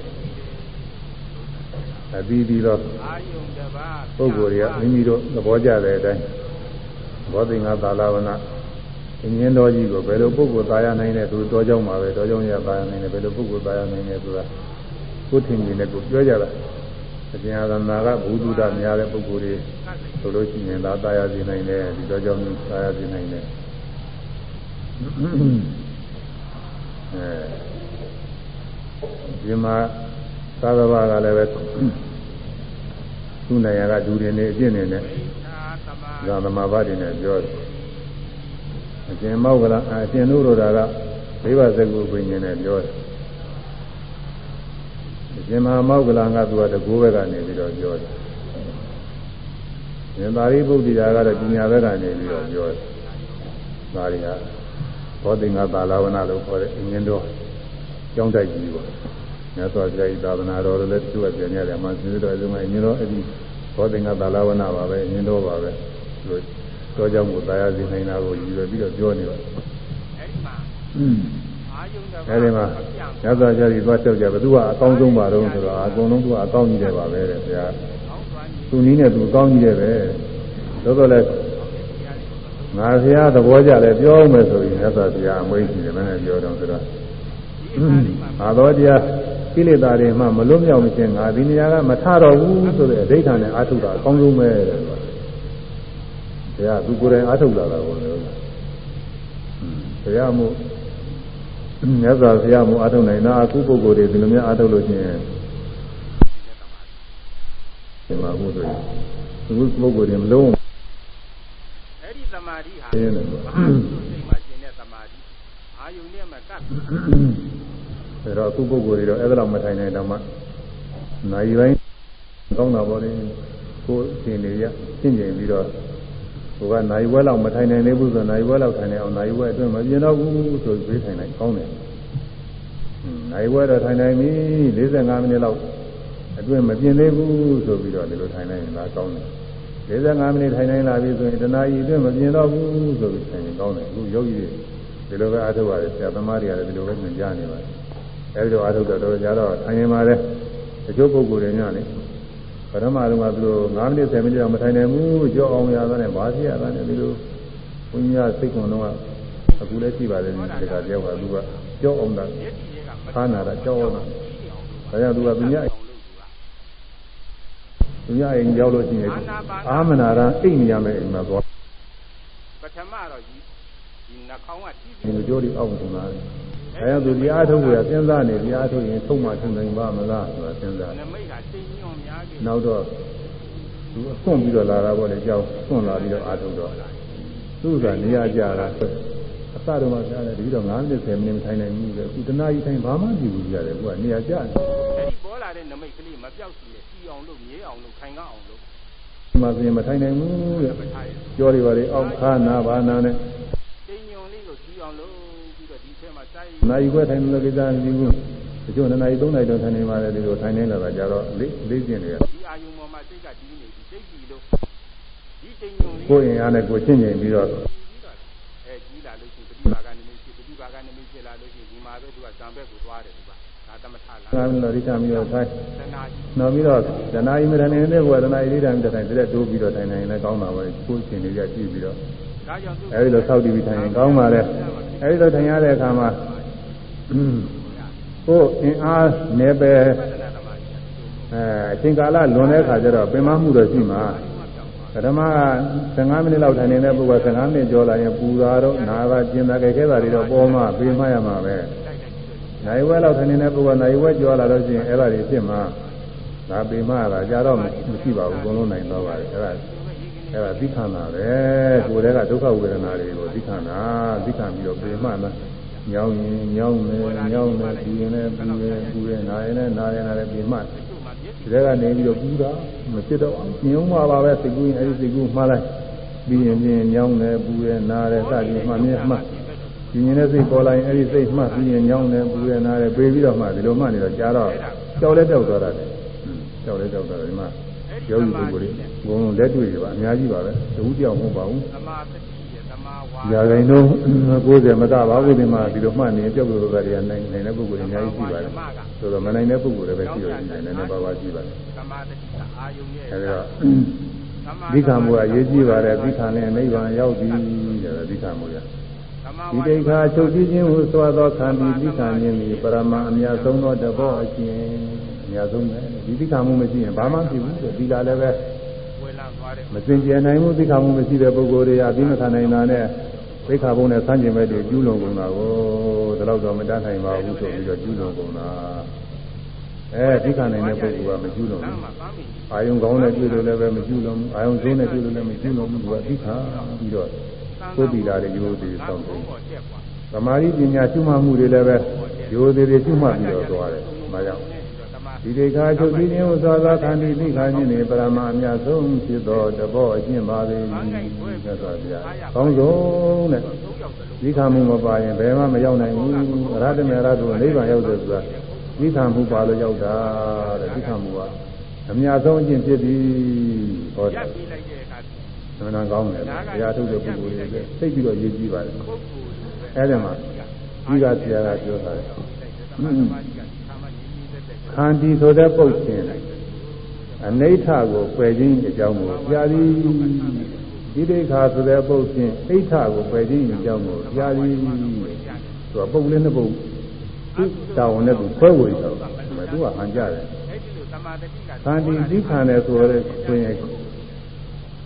အပြီးပြီးတော့အာယုံတပါပုဂ္ဂိုလ်တွေကမိမိတို့သဘောကျတဲ့အတိုင်းဘောသင်္ဃသာလဝနာ အင်းင်းတော်ကြီးကိုဘယ်လိုပုဂ္ဂိုလ်သာရနိုင်လဲသူတော်ကြောင်းပါပဲတော်ကြောင်းရသာရနိုင်တယ်ဘယ်လိုပုဂ္ဂိုလ်သာရနိုင်လဲဆိုတာကိုယ်ထင်မြင်တဲ့ကိုပြောကြတာအကျဉ်းအရနာကဘုဒ္ဓတာများတဲ့ပုဂ္ဂိုလ်တွေဆိုလို့ရှိရင်သာသာရစေနိုင်တယ်ဒီတော်ကြောင်းသာရစေနိုင်တယ်အဲဒီမှာသာသဘာကလည်းပဲသူ့နိုင်ရကဒူရင်နေအကျင့်နေနဲ့သာသမာဇာသမဘာတွေနဲ့ပြောတယ် အကျင့်မောက်ကလားအကျင့်တို့တို့ကဒိဗ္ဗစကုပင်ရှင်နဲ့ပြောတယ်အကျင့်မမောက်ကလားကသူကတကူဘက်ကနေပြီးတော့ပြောတယ်ဉာဏ်သာရိပုတ္တရာကတော့ပညာဘက်ကနေပြီးတော့ပြောတယ်ဒါတွေကဘောဓိငါသာလဝနာလို့ခေါ်တဲ့အင်းင်းတော်ကျောင်းတိုက်ကြီးပေါ့မြတ်စွာဘုရားဤသာသနာတော်လည်းသူကပြန်ရတယ်အမှန်စီတော်ဒီမှာအင်းင်းတော်အဲ့ဒီဘောဓိငါသာလဝနာပါပဲအင်းင်းတော်ပါပဲလို့ တော်ကြောင့်ကိုသာယာစီနိုင်တာကိုရည်ရွယ်ပြီးတော့ပြောနေတော့အဲ့ဒီမှာအာယုံတပါအဲ့ဒီမှာမြတ်စွာဘုရားကြီးသွားချက်ကြဘယ်သူကအကောင်းဆုံးပါတော့ဆိုတော့အကုန်လုံးသူကအကောင်းကြီးတယ်ပါပဲတဲ့ဘုရားကောင်းစွာညီသူနည်းနဲ့သူအကောင်းကြီးတယ်ပဲသို့တော်လည်းငါဘုရားသဘောကြလဲပြောမယ်ဆိုရင်မြတ်စွာဘုရားအမွေးရှိတယ်မနဲ့ပြောတော့ဆိုတော့ဒီပါဠိမှာအာတော်တရားကိလေသာတွေမှမလွတ်မြောက်မခြင်းငါဒီနေရာကမထတော့ဘူးဆိုတဲ့အဓိဋ္ဌာန်နဲ့အာထုတာအကောင်းဆုံးပဲတဲ့ ဘုရားသူကိုယ်တိုင်အာထုလာတာကိုလည်းဘုရားမို့မြတ်စွာဘုရားမို့အာထုနိုင်တာအခုပုဂ္ဂိုလ်တွေဒီလိုမျိုးအာထုလို့ရှိရင်ဒီမှာဘုရားသူပုဂ္ဂိုလ်တွေမလုံးအဲ့ဒီသမာဓိဟာဘာလို့စိတ်မှာကျင်တဲ့သမာဓိအာယုန်နဲ့မှကပ်ဒါတော့သူ့ပုဂ္ဂိုလ်တွေတော့အဲ့ဒါတော့မထိုင်နိုင်တော့မှနိုင်ပိုင်းကောင်းတာပေါ့လေကိုယ်ရှင်နေရရှင်းကျင်ပြီးတော့ ဟိုကနိုင်ဝဲလောက်မထိုင်နိုင်သေးဘူးဆိုနိုင်ဝဲလောက်ထိုင်နေအောင်နိုင်ဝဲအတွင်းမပြင်းတော့ဘူးဆိုပြီးထိုင်နိုင်ကောင်းတယ်နိုင်ဝဲတော့ထိုင်နိုင်ပြီ45မိနစ်လောက်အတွင်းမပြင်းသေးဘူးဆိုပြီးတော့ဒီလိုထိုင်နိုင်ရင်ဒါကောင်းတယ်45မိနစ်ထိုင်နိုင်လာပြီဆိုရင်တနာရီအတွင်းမပြင်းတော့ဘူးဆိုပြီးထိုင်ရင်ကောင်းတယ်အခုယောဂီတွေဒီလိုပဲအားထုတ်ရတယ်ဆရာသမားတွေကလည်းဒီလိုပဲသင်ကြားနေပါတယ်အဲဒီလိုအားထုတ်တော့တော့ကြတော့ထိုင်ရင်ပါလေတချို့ပုဂ္ဂိုလ်တွေညနေ ပထမတော့ကသူတို့9မိနစ်10မိနစ်တော့မထိုင်နိုင်ဘူးကြောက်အောင်ရတာနဲ့ဘာဖြစ်ရတာလဲဒီလိုဘုရားစိတ်ခွန်တော့အခုလည်းရှိပါတယ်ဒီကကြောက်ကသူကကြောက်အောင်တာခါနာတာကြောက်အောင်တာဒါကြောင့်သူကသူများသူများအိမ်ရောက်လို့ရှိရင်အာမနာရအိမ်နေရမယ်အိမ်မှာသွားပထမတော့ဒီနှာခေါင်းကတီးပြီးဒီလိုကြိုးလေးအောက်ကုန်တာ အဲဒါသူဒီအားထုတ်ရစဉ်းစားနေဒီအားထုတ်ရင်သုံးမှထုံနိုင်ပါမလားဆိုတာစဉ်းစားနမိတ်ကတိမ်ညွန်များကြီးနောက်တော့သူအဆွန့်ပြီးတော့လာတာပေါ့လေကြောက်ဆွန့်လာပြီးတော့အားထုတ်တော့သူ့ကနေရာကြတာအစတော့မှကြားတယ်ဒီတော့9မိနစ်10မိနစ်ထိုင်နိုင်ဘူးလေအခုတနားကြီးထိုင်ဘာမှမကြည့်ဘူးကြတယ်သူကနေရာကြတယ်အဲဒီပေါ်လာတဲ့နမိတ်ကလေးမပြောက်စီနဲ့စီအောင်လို့မြေးအောင်လို့ခိုင်ကောင်းအောင်လို့ဒီမှာပြင်မထိုင်နိုင်ဘူးတဲ့ကြောတွေပါလေအောက်ခါနာဘာနာနဲ့တိမ်ညွန်လေးကိုစီအောင်လို့ နိုင်ခွဲထိုင်လို့ကိစ္စမရှိဘူးတချို့နှစ်နာရီသုံးနာရီတော့ထိုင်နေပါလေဒီလိုထိုင်နေလာတာကြတော့လေးလေးကျင်နေရဒီအာယုံပေါ်မှာစိတ်ကတည်နေပြီစိတ်ကြည်လို့ဒီတိမ်ညုံလေးကိုယ်ရင်အားနဲ့ကိုယ်ချင်းချင်းပြီးတော့အဲကြီးလာလို့ရှိရင်ပฏิဘာကနေမရှိပฏิဘာကနေမရှိလာလို့ရှိရင်ဒီမှာပဲသူကဇံဘက်ကိုသွားတယ်သူကဒါသမထလားသာမလို့ရိချပြီးတော့ထိုင်နောက်ပြီးတော့ဒနာယီမရနေတဲ့ဘုရားဒနာယီလေးတိုင်းတိုင်တဲ့တိုးပြီးတော့ထိုင်နိုင်လည်းကောင်းတာပဲကိုယ်ချင်းလေးရကြည့်ပြီးတော့အဲဒီလိုဆောက်တည်ပြီးထိုင်ရင်ကောင်းပါလေအဲဒီလိုထိုင်ရတဲ့အခါမှာ ကိုယ်အင်အားနေပဲအဲအချိန်ကာလလွန်တဲ့အခါကျတော့ပင်မမှုတော့ရှိမှာပထမက15မိနစ်လောက်ထိုင်နေတဲ့ပုဂ္ဂိုလ်15မိနစ်ကျော်လာရင်ပူတာတော့နာတာကျင်တာကြဲခဲတာတွေတော့ပေါ်မှာပြေးမှရမှာပဲနိုင်ဝဲလောက်ထိုင်နေတဲ့ပုဂ္ဂိုလ်နိုင်ဝဲကျော်လာလို့ရှိရင်အဲ့ဒါတွေဖြစ်မှာဒါပြေးမှရတာကြာတော့မရှိပါဘူးအကုန်လုံးနိုင်တော့ပါတယ်အဲ့ဒါအဲ့ဒါသိခန္ဓာပဲကိုယ်တည်းကဒုက္ခဝေဒနာတွေကိုသိခန္ဓာသိခံပြီးတော့ပြေးမှလား ညောင်းရင်ညောင်းမယ်ညောင်းမယ်ပူရင်လည်းပူရင်ပူရင်နာရင်လည်းနာရင်လည်းပြင်မှဒီထဲကနေပြီးတော့ပူတာမဖြစ်တော့ညုံမှာပါပဲစိတ်ကူးရင်အဲဒီစိတ်ကူးမှားလိုက်ပြီးရင်ပြင်ညောင်းတယ်ပူရင်နာတယ်စသည်မှမြင်မှဒီမြင်တဲ့စိတ်ပေါ်လာရင်အဲဒီစိတ်မှပြီးရင်ညောင်းတယ်ပူရင်နာတယ်ပေးပြီးတော့မှဒီလိုမှနေတော့ကြားတော့ကြောက်လဲကြောက်သွားတာလေကြောက်လဲကြောက်သွားတယ်ဒီမှာယောဂီပုဂ္ဂိုလ်တွေအကုန်လုံးလက်တွေ့တွေပါအများကြီးပါပဲတဝူးတယောက်မဟုတ်ပါဘူးသမာဓိ ရာဂိန်တော့90မကပါဘူးဒီမှာဒီလိုမှတ်နေကြောက်လို့ကတည်းကနိုင်နိုင်တဲ့ပုဂ္ဂိုလ်တွေအများကြီးရှိပါတယ်ဆိုတော့မနိုင်တဲ့ပုဂ္ဂိုလ်တွေပဲရှိရတယ်နည်းနည်းပါးပါးရှိပါတယ်သမာဓိအာယုံရဲ့အဲဒါဒီကံမူအရေးကြီးပါတယ်ဒီကံနဲ့နိဗ္ဗာန်ရောက်ပြီတဲ့ဒီကံမူရဒီဒိဋ္ဌာချုပ်ကြည့်ခြင်းဟုဆိုသောခန္တီဒီကံခြင်းဒီပရမအမြတ်ဆုံးသောတဘောအကျင့်အမြတ်ဆုံးပဲဒီဒီကံမှုမရှိရင်ဘာမှဖြစ်ဘူးဆိုဒီလာလည်းပဲမစင်ကြယ်နိုင်မှုသိခါမှုမရှိတဲ့ပုဂ္ဂိုလ်တွေအပြီးမခံနိုင်တာနဲ့ သိခါပုံနဲ့စမ်းကျင်မဲ့တွေကျူးလွန်ကုန်တာကိုဒီလောက်တော့မတတ်နိုင်ပါဘူးဆိုပြီးတော့ကျူးလွန်ကုန်တာအဲသိခါနိုင်တဲ့ပုဂ္ဂိုလ်ကမကျူးလွန်ဘူးအာယုံကောင်းတဲ့ကျူးလို့လည်းပဲမကျူးလွန်ဘူးအာယုံဆိုးတဲ့ကျူးလို့လည်းမကျူးလွန်ဘူးသူကသိခါပြီးတော့ကိုယ်တည်လာတဲ့ရိုးသေးစောင့်တယ်သမာဓိပညာရှုမှတ်မှုတွေလည်းပဲရိုးသေးတွေရှုမှတ်ပြီးတော့သွားတယ်။ဒါကြောင့် ဒီဒေခာချုပ်ပြီးခြင်းဥသောသောခန္တီသိခာခြင်းနေပရမအမြတ်ဆုံးဖြစ်သောတဘောအကျင့်ပါလေမြတ်စွာဘုရား။ကောင်းဆုံးတဲ့ဒီခာမှုမပါရင်ဘယ်မှမရောက်နိုင်ဘူး။ရဟတမေရတုနိဗ္ဗာန်ရောက်တယ်ဆိုတာဒီခာမှုပါလို့ရောက်တာတဲ့ဒီခာမှုကအမြတ်ဆုံးအကျင့်ဖြစ်သည်ဟောတယ်။သမဏကောင်းတယ်။ဘုရားထုတ်တဲ့ပုဂ္ဂိုလ်တွေသိပြီးတော့ရည်ကြည်ပါလေ။အဲဒီမှာဒီကဆရာကပြောတာလေ။ ခန္တီဆိုတဲ့ပုတ်ခြင်းအနိဋ္ဌကိုပယ်ခြင်းအကြောင်းကိုပြာသည်ဒီဒိဋ္ဌာဆိုတဲ့ပုတ်ခြင်းအိဋ္ဌကိုပယ်ခြင်းအကြောင်းကိုပြာသည်ဆိုတော့ပုတ်လေးနှစ်ပုတ်သူတောင်းနဲ့သူခွဲဝေတော့မသူကဟန်ကြတယ်အဲ့ဒီလိုသမာဓိကခန္တီသိခံတယ်ဆိုရယ်ဆိုရင်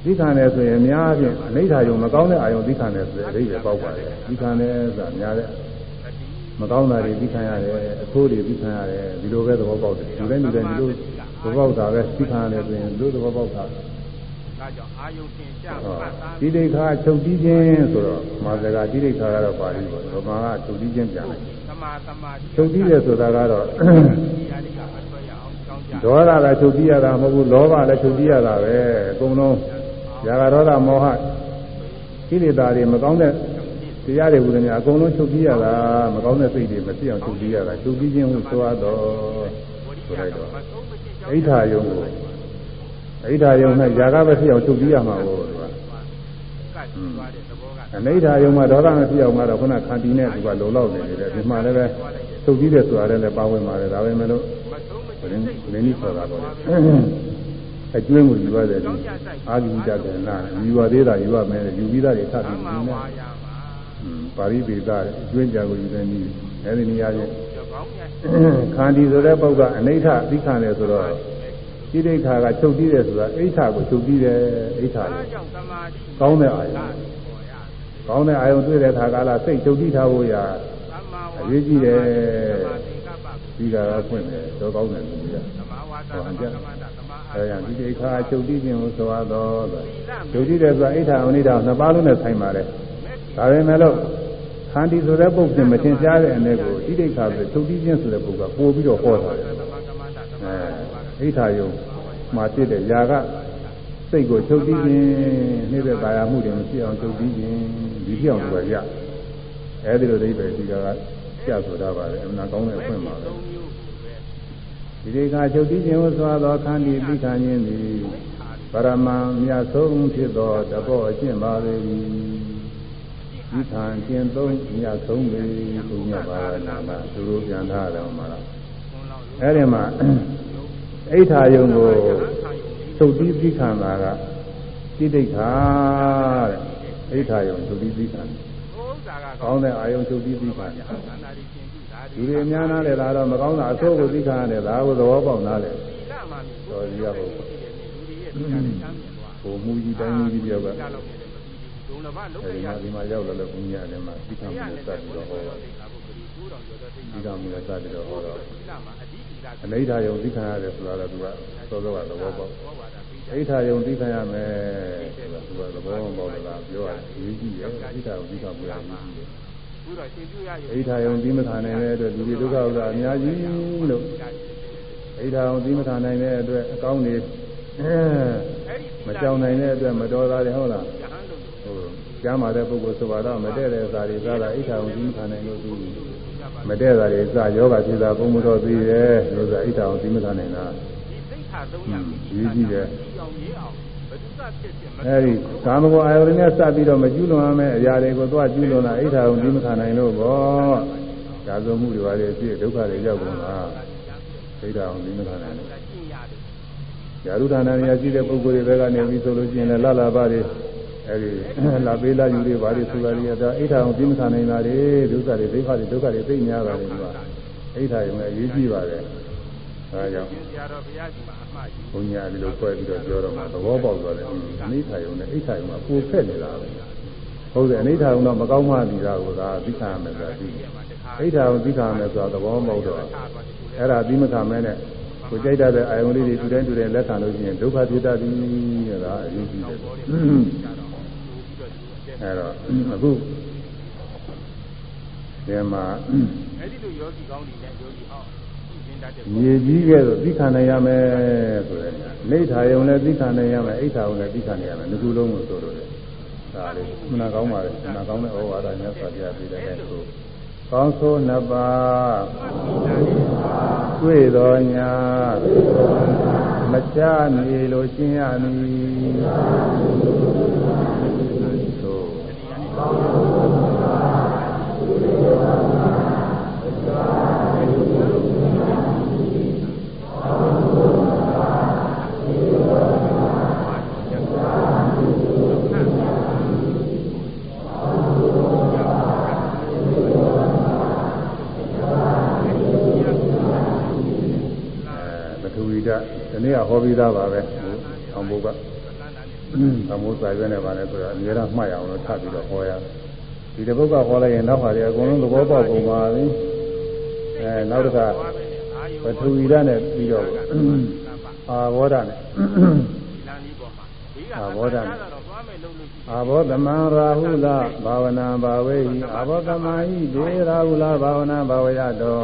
သိခံတယ်ဆိုရင်အများအားဖြင့်အနိဋ္ဌာယုံမကောင်းတဲ့အာယုံသိခံတယ်ဆိုတဲ့အဓိပ္ပာယ်ပေါက်ပါတယ်သိခံတယ်ဆိုတာများတဲ့ မကောင်းတာတွေသိခံရတယ်အဆိုးတွေသိခံရတယ်ဒီလိုပဲသဘောပေါက်တယ်ဒီတိုင်းဒီတိုင်းဒီလိုသဘောပေါက်တာပဲသိခံရတယ်ဆိုရင်လို့သဘောပေါက်တာဒါကြောင့်အာယုန်သင်ကြဟောမှတ်သားဒီဒိဋ္ဌာချုပ်တီးခြင်းဆိုတော့မာဇဂာဒီဒိဋ္ဌာကတော့ပါဠိပေါ့ဗမာကချုပ်တီးခြင်းပြန်တယ်သမာသမာဓိချုပ်တီးတယ်ဆိုတာကတော့ဒီအရာတွေကမဆွဲရအောင်ကြောင်းကြဒေါသလည်းချုပ်တီးရတာမဟုတ်ဘူးလောဘလည်းချုပ်တီးရတာပဲအကုန်လုံးຢာကဒေါသမောဟကိလေသာတွေမကောင်းတဲ့ တရားတွေဟူတယ်များအကုန်လုံးချုပ်တီးရတာမကောင်းတဲ့စိတ်တွေမဖြစ်အောင်ချုပ်တီးရတာချုပ်တီးခြင်းဟုဆိုရတော့ဆိုလိုက်တော့မဆုံးမချင်းကြောင်းအိဋ္ဌာယုံကိုအိဋ္ဌာယုံနဲ့ຢာကပဲဖြစ်အောင်ချုပ်တီးရမှာကိုသူကကတ်သွားတဲ့သဘောကအနိဋ္ဌာယုံမှာဒေါသမဖြစ်အောင်ကတော့ခုနခန္တီနဲ့သူကလုံလောက်နေတယ်ဒီမှာလည်းပဲချုပ်တီးတယ်ဆိုတာလည်းပါဝင်ပါတယ်ဒါပဲမဲ့လို့မဆုံးမဘချင်းယ်နည်းဘယ်နည်းဆိုတာပေါ့လေအကျွင်းကိုယူရတယ်ဒီအာဂိတကနာယူရသေးတာယူရမယ်ယူပြီးသားတွေထပ်သပြီးမာယူနေဝါယာမှာ ပါရိပေသအကျွင်းကြကိုယူတဲ့နည်းအဲဒီနေရာချင်းကြောင်းကောင်းများခန္တီဆိုတဲ့ပုဂ္ဂအနိဋ္ဌသိခံတယ်ဆိုတော့ဣဒိဋ္ဌာကချုပ်ပြီးတယ်ဆိုတာအိဋ္ဌာကိုချုပ်ပြီးတယ်အိဋ္ဌာဒါကိုကြောင့်သမာဓိကောင်းတဲ့အာယုံပေါ်ရကောင်းတဲ့အာယုံတွေ့တဲ့ခါကလာစိတ်ချုပ်ပြီးထားဖို့ရာသမာဝါအရေးကြီးတယ်သမာသင်္ကပ္ပကိုဒီကရာဖွင့်တယ်တော့ကောင်းတယ်လူကြီးကသမာဝါစာသမာကမ္မန္တသမာအာအဲဒါဒီဒိဋ္ဌာချုပ်ပြီးခြင်းကိုဆိုရတော့ဆိုသီလချုပ်ပြီးတယ်ဆိုတာအိဋ္ဌာအနိဋ္ဌာနှစ်ပါးလုံးနဲ့ဆိုင်ပါတယ် ဒါပေမဲ့လို့ခန္တီဆိုတဲ့ပုဂ္ဂိုလ်မသင်ရှားတဲ့အနေကိုဣဒိဋ္ဌာဆိုချုပ်ပြီးခြင်းဆိုတဲ့ပုဂ္ဂိုလ်ကပို့ပြီးတော့ဟောတာတယ်သမာကမ္မန္တသမာအဲအိဋ္ဌာယုံမှာဖြစ်တဲ့ຢာကစိတ်ကိုချုပ်ပြီးခြင်းနေတဲ့ကာယမှုတွေမရှိအောင်ချုပ်ပြီးခြင်းဒီပြောင်းလို့ရအဲဒီလိုအိဗယ်ဒီကကကြဆိုတာပါလေအမှန်ကောင်းတဲ့အခွင့်ပါပဲသုံးမျိုးကိုပဲဒီဒေခာချုပ်ပြီးခြင်းကိုစွာသောခန္တီသိခံခြင်းသည်ပရမံမြတ်ဆုံးဖြစ်သောတဘောအကျင့်ပါလေသည် ဒီခံခြင်းသုံးမြတ်ဆုံးပေဘုရားပါရနာသူတို့ပြန်ထားတယ်မှာလားခွန်လောင်းရုံးအဲဒီမှာအိဋ္ဌာယုံကိုသုတ်တိသိခံတာကစိတ်ဒိဋ္ဌာတဲ့အိဋ္ဌာယုံသုတ်တိသိခံဥစ္စာကကောင်းတဲ့အာယုံသုတ်တိသိခံသန္တာရီရှင်ပြုတာလူတွေအများနာလေလာတော့မကောင်းတာအဆိုးကိုသိခံရတယ်ဒါကိုသဘောပေါက်နားလေသီလမှာမြင်တော်ကြီးရဖို့လူတွေရဲ့သီလနဲ့ချမ်းမြေသွားဟိုမူကြီးတိုင်းကြီးတယောက်ကသီလလောက်နေတယ်မပြီးဘူး ဒုံလဘလုံးအဲဒီရမှာရဒီမှာရောက်လာလို့ဘုရားလည်းမှာသိခံသီလမှုနဲ့စပြီးတော့ဟောသိတာပုဂ္ဂိုလ်ကိုတော်ကျော်တော်သိသိခံမှုစပြီးတော့ဟောတော့သီလမှာအဓိသီလအနိဋ္ဌာယုံသိခံရတယ်ဆိုတာကသူကသောသောကသဘောပေါက်ဘောဝါဒပြီးအိဋ္ဌာယုံသိခံရမယ်ဆိုတာသူကသဘောပေါက်လာပြောရရေးကြည့်ရဲ့အိဋ္ဌာယုံသိခံမှုရရေးကြည့်ရဲ့ဘူးတော့ရှင်ပြုရရုံအိဋ္ဌာယုံသိမခံနိုင်တဲ့အတွက်လူတွေဒုက္ခဥဒ္ဒါအများကြီးလို့အိဋ္ဌာယုံသိမခံနိုင်တဲ့အတွက်အကောင်းတွေမကြောင်နိုင်တဲ့အတွက်မတော်တာတွေဟုတ်လားယဟန်လို့ဟို ကျမ်းမာတဲ့ပုဂ္ဂိုလ်ဆိုပါတော့မတည့်တဲ့စာတွေစားတာအိဋ္ဌာယုံသိမခံနိုင်လို့သူမတည့်တာတွေစယောဂဖြစ်တာပုံမတော်သေးရဲ့လို့ဆိုအိဋ္ဌာယုံသိမခံနိုင်တာဒီသိခါသုံးရအောင်ရေးအောင်ဘယ်သူကဖြစ်ဖြစ်မအဲဒီကာမဂုဏ်အာယုန်နဲ့စပ်ပြီးတော့မကျူးလွန်ရမယ့်အရာတွေကိုသွားကျူးလွန်တာအိဋ္ဌာယုံသိမခံနိုင်လို့ပေါ့ဒါဆိုမှုတွေပါလေဖြစ်ဒုက္ခတွေရောက်ကုန်တာအိဋ္ဌာယုံသိမခံနိုင်လို့ကျင့်ရတယ်ယာရုဒါနရိယရှိတဲ့ပုဂ္ဂိုလ်တွေဘက်ကနေပြီးဆိုလို့ရှိရင်လည်းလလာပါတွေ အဲဒီလာပေးလာယူတွေပါတွေဆိုတာတွေဒါအိဋ္ဌာယုံသိမခံနိုင်တာတွေဒုက္ခတွေဒိဋ္ဌတွေဒုက္ခတွေသိများတာတွေဒီမှာအိဋ္ဌာယုံလည်းအရေးကြီးပါတယ်ဒါကြောင့်ဆရာတော်ဘုရားကြီးမှာအမှားကြီးဘုညာဒီလိုဖွဲ့ပြီးတော့ပြောတော့မှသဘောပေါက်သွားတယ်အနိဋ္ဌာယုံနဲ့အိဋ္ဌာယုံကပူဖက်နေတာပဲဟုတ်တယ်အနိဋ္ဌာယုံတော့မကောင်းမှဒီတာကိုဒါသိခံရမယ်ဆိုတာဒီအိဋ္ဌာယုံသိခံရမယ်ဆိုတာသဘောမဟုတ်တော့အဲ့ဒါသိမခံမဲနဲ့ကိုကြိုက်တဲ့အာယုံလေးတွေတူတိုင်းတူတိုင်းလက်ခံလို့ရှိရင်ဒုက္ခဖြစ်တတ်သည်ဆိုတာအရေးကြီးတယ် အဲ့တော့အခုဒီမှာအဲ့ဒီလိုယောဂီကောင်းတွေနဲ့ယောဂီဟောင်းရှင်းတတ်တဲ့မြေကြီးကဲဆိုသိခံနိုင်ရမယ်ဆိုတဲ့နေထာယုံလည်းသိခံနိုင်ရမယ်အိဋ္ဌာယုံလည်းသိခံနိုင်ရမယ်ဒီခုလုံးကိုဆိုလို့လေဒါလေးမနာကောင်းပါလေမနာကောင်းတဲ့ဩဝါဒများစွာပြပေးတဲ့အဲဆိုကောင်းဆိုးနှစ်ပါးတွေ့တော်ညာမချနေလို့ရှင်းရမည်သို့ဒီ နေ့ကဟောပြီးသားပါပဲအောင်ဘုက သမိုးစာရွက်နဲ့ပါလဲဆိုတော့အများအားမှတ်ရအောင်လို့ထပ်ပြီးတော့ဟောရတယ်ဒီတစ်ပုဒ်ကဟောလိုက်ရင်နောက်ပါလေအကုန်လုံးသဘောပေါက်ကုန်ပါပြီအဲနောက်တစ်ခါပထဝီဓာတ်နဲ့ပြီးတော့အာဘောဓာတ်နဲ့အာဘောဓာတ်နဲ့အာဘောသမံရာဟုလဘာဝနာဘာဝေဟိအာဘောသမဟိဒေရာဟုလဘာဝနာဘာဝယတော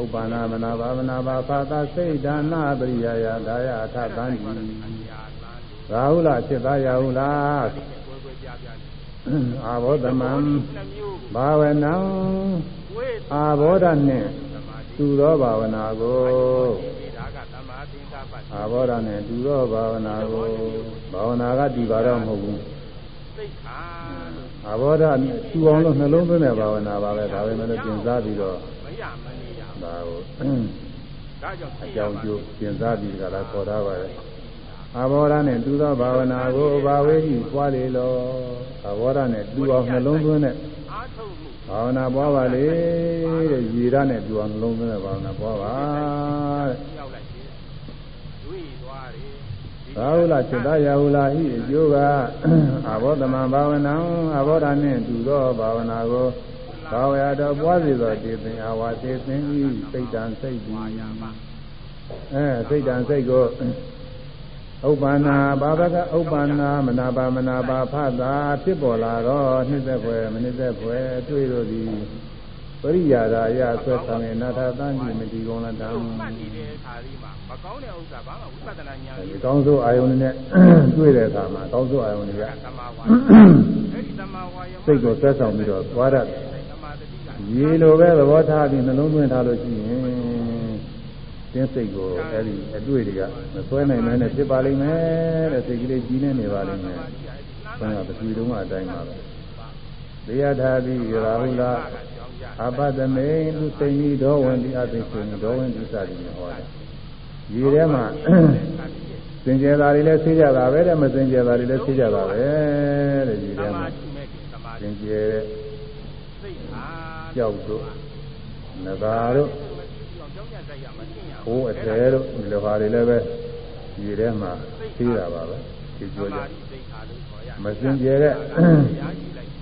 ဥပ္ပန္နမနာဘာဝနာဘာဖာသစိတ်ဒါနပရိယာယဒါယအထသံတိ ရာဟုလစိတ်သားရာဟုလအာဘောသမံဘာဝနာအာဘောဓနှင့်သူသောဘာဝနာကိုအာဘောဓနဲ့သူသောဘာဝနာကိုဘာဝနာကဒီပါတော့မဟုတ်ဘူးအာဘောဓသူအောင်လို့နှလုံးသွင်းတဲ့ဘာဝနာပါပဲဒါပဲမလို့ပြင်စားပြီးတော့ဒါကိုအကြောင်းကျိုးပြင်စားပြီးကြလားခေါ်ထားပါတယ် အဘောဓနဲ့တူသောဘာဝနာကိုဘာဝေကြီးပွားလေလောအဘောဓနဲ့တူအောင်နှလုံးသွင်းတဲ့ဘာဝနာပွားပါလေတဲ့ရည်ရနဲ့တူအောင်နှလုံးသွင်းတဲ့ဘာဝနာပွားပါတဲ့ဘာဟုလားစိတ္တယဟုလားဟိအကျိုးကအဘောဓမဘာဝနာအဘောဓနဲ့တူသောဘာဝနာကိုဘာဝရတော်ပွားစီသောတည်သင်အဝါတည်သင်ဤစိတ်တံစိတ်ဒီအဲစိတ်တံစိတ်ကို ဥပ္ပန္နာဘာဝကဥပ္ပန္နာမနာပါမနာပါဖတာဖြစ်ပေါ်လာတော့နှစ်သက်ဖွယ်မနှစ်သက်ဖွယ်တွေ့လို့ဒီပရိယာရာယဆွဲဆောင်ရင်နာထသန်းကြီးမတီကုန်လားတမ်းမှတ်နေတဲ့အခါလေးမှာမကောင်းတဲ့ဥစ္စာဘာမှဝိပဿနာဉာဏ်ဒီကောင်းစိုးအာယုန်နဲ့တွေ့တဲ့အခါမှာကောင်းစိုးအာယုန်တွေကသမာဝါယအဲ့ဒီသမာဝါယစိတ်ကိုဆွဲဆောင်ပြီးတော့သွားရတယ်ရေလိုပဲသဘောထားပြီးနှလုံးသွင်းထားလို့ရှိရင် တင်းစိတ်ကိုအဲ့ဒီအတွေ့တွေကမဆွဲနိုင်မဲနဲ့ဖြစ်ပါလိမ့်မယ်တဲ့စိတ်ကလေးကြီးနေနေပါလိမ့်မယ်။ဘုရားပထဝီတုံးကအတိုင်းပါပဲ။တရားထားပြီးရာဟုလားအပဒမေသူစိတ်ကြီးတော်ဝင်ဒီအသိရှင်တော်ဝင်ဒီစသည်နဲ့ဟောတယ်။ရေထဲမှာစင်ကြယ်တာတွေလည်းဆေးကြတာပဲတဲ့မစင်ကြယ်တာတွေလည်းဆေးကြတာပဲတဲ့ရေထဲမှာစင်ကြယ်တဲ့ကြောက်တို့ငကာတို့ ဟိုးအသေးတို့ဒီလိုဟာတွေလည်းပဲဒီထဲမှာသိတာပါပဲဒီပြောကြမစင်ကြဲတဲ့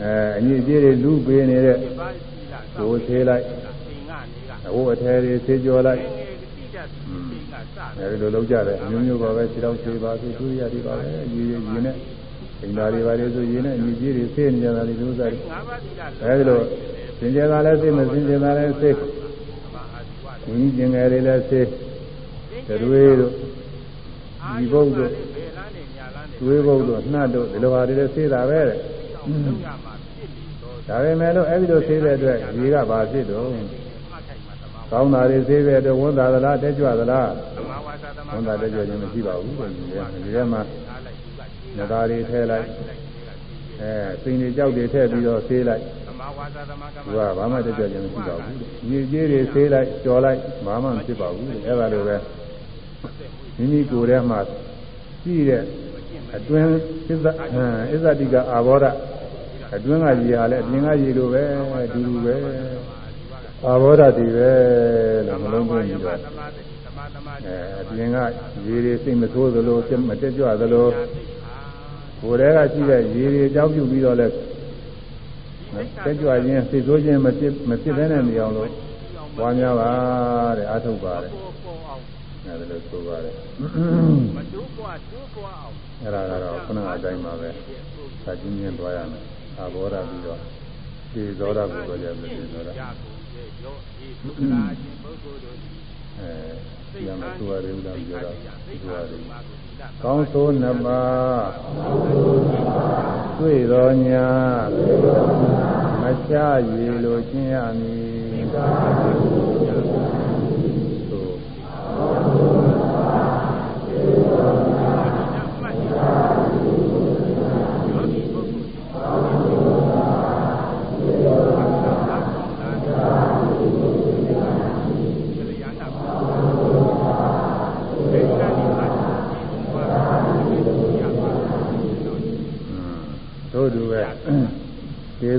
အဲအညီကြီးတွေလူပေးနေတဲ့ကိုသေးလိုက်ဟိုးအသေးတွေသေကြောလိုက်အဲဒီလိုလုပ်ကြတယ်အမျိုးမျိုးပါပဲခြေတော်ခြေပါဆိုသူရည်ပါပဲရေရေရေနဲ့အင်္ဂါတွေပါလေဆိုရေနဲ့အညီကြီးတွေသေနေကြတာဒီလိုစားတယ်အဲဒီလိုစင်ကြယ်တာလည်းသိမစင်ကြယ်တာလည်းသိ ဘုန်းကြီးကျင်ငယ်တွေလည်းသိတွေတို့ဒီဘုတ်တို့တွေးဘုတ်တို့နှတ်တို့ဒီလိုဟာတွေလည်းသိတာပဲတဲ့ဒါပေမဲ့လို့အဲဒီလိုသိတဲ့အတွက်ဒီကဘာဖြစ်တော့ကောင်းတာတွေသိတဲ့အတွက်ဝန်တာသလားတက်ကြွသလားဝန်တာတက်ကြွခြင်းမရှိပါဘူးဒီထဲမှာငါးတွေထဲလိုက်အဲစိန်တွေကြောက်တွေထည့်ပြီးတော့သေးလိုက် သူကဘာမှတက်ကြခြင်းမရှိပါဘူး။ညီကြီးတွေဆေးလိုက်ကြော်လိုက်ဘာမှမဖြစ်ပါဘူး။အဲဒါလိုပဲမိမိကိုယ်ထဲမှာရှိတဲ့အတွင်းအစ္ဆအစ္ဆတိကအာဘောဓအတွင်းကကြီးဟာလည်းအပြင်ကကြီးလိုပဲအတူတူပဲအာဘောဓတွေပဲလို့မလုံးသွင်းပြီးတော့အဲအပြင်ကရေတွေစိတ်မဆိုးသလိုမတက်ကြွသလိုကိုယ်ထဲကရှိတဲ့ရေတွေအကြောင်းပြုပြီးတော့လဲ တက်ကြွခြင်းစိတ်ဆိုးခြင်းမဖြစ်မဖြစ်တဲ့နေအောင်လို့ပွားများပါတဲ့အာထုတ်ပါတယ်အဲဒါလို့ဆိုပါတယ်မတိုးပွားတိုးပွားအောင်အဲ့ဒါကတော့ခုနကအတိုင်းပါပဲသာကျင်းချင်းသွားရမယ်အာဘောဓပြီးတော့ဒီဇောဓကိုတော့ရမယ်ဒီဇောဓအဲဒီမှာသူရည်ဥဒ္ဒပြောတာသူရည် ကောင်းဆိုးနှစ်ပါးတွေ့တော်ညာမချရည်လိုခြင်းရမည်ေ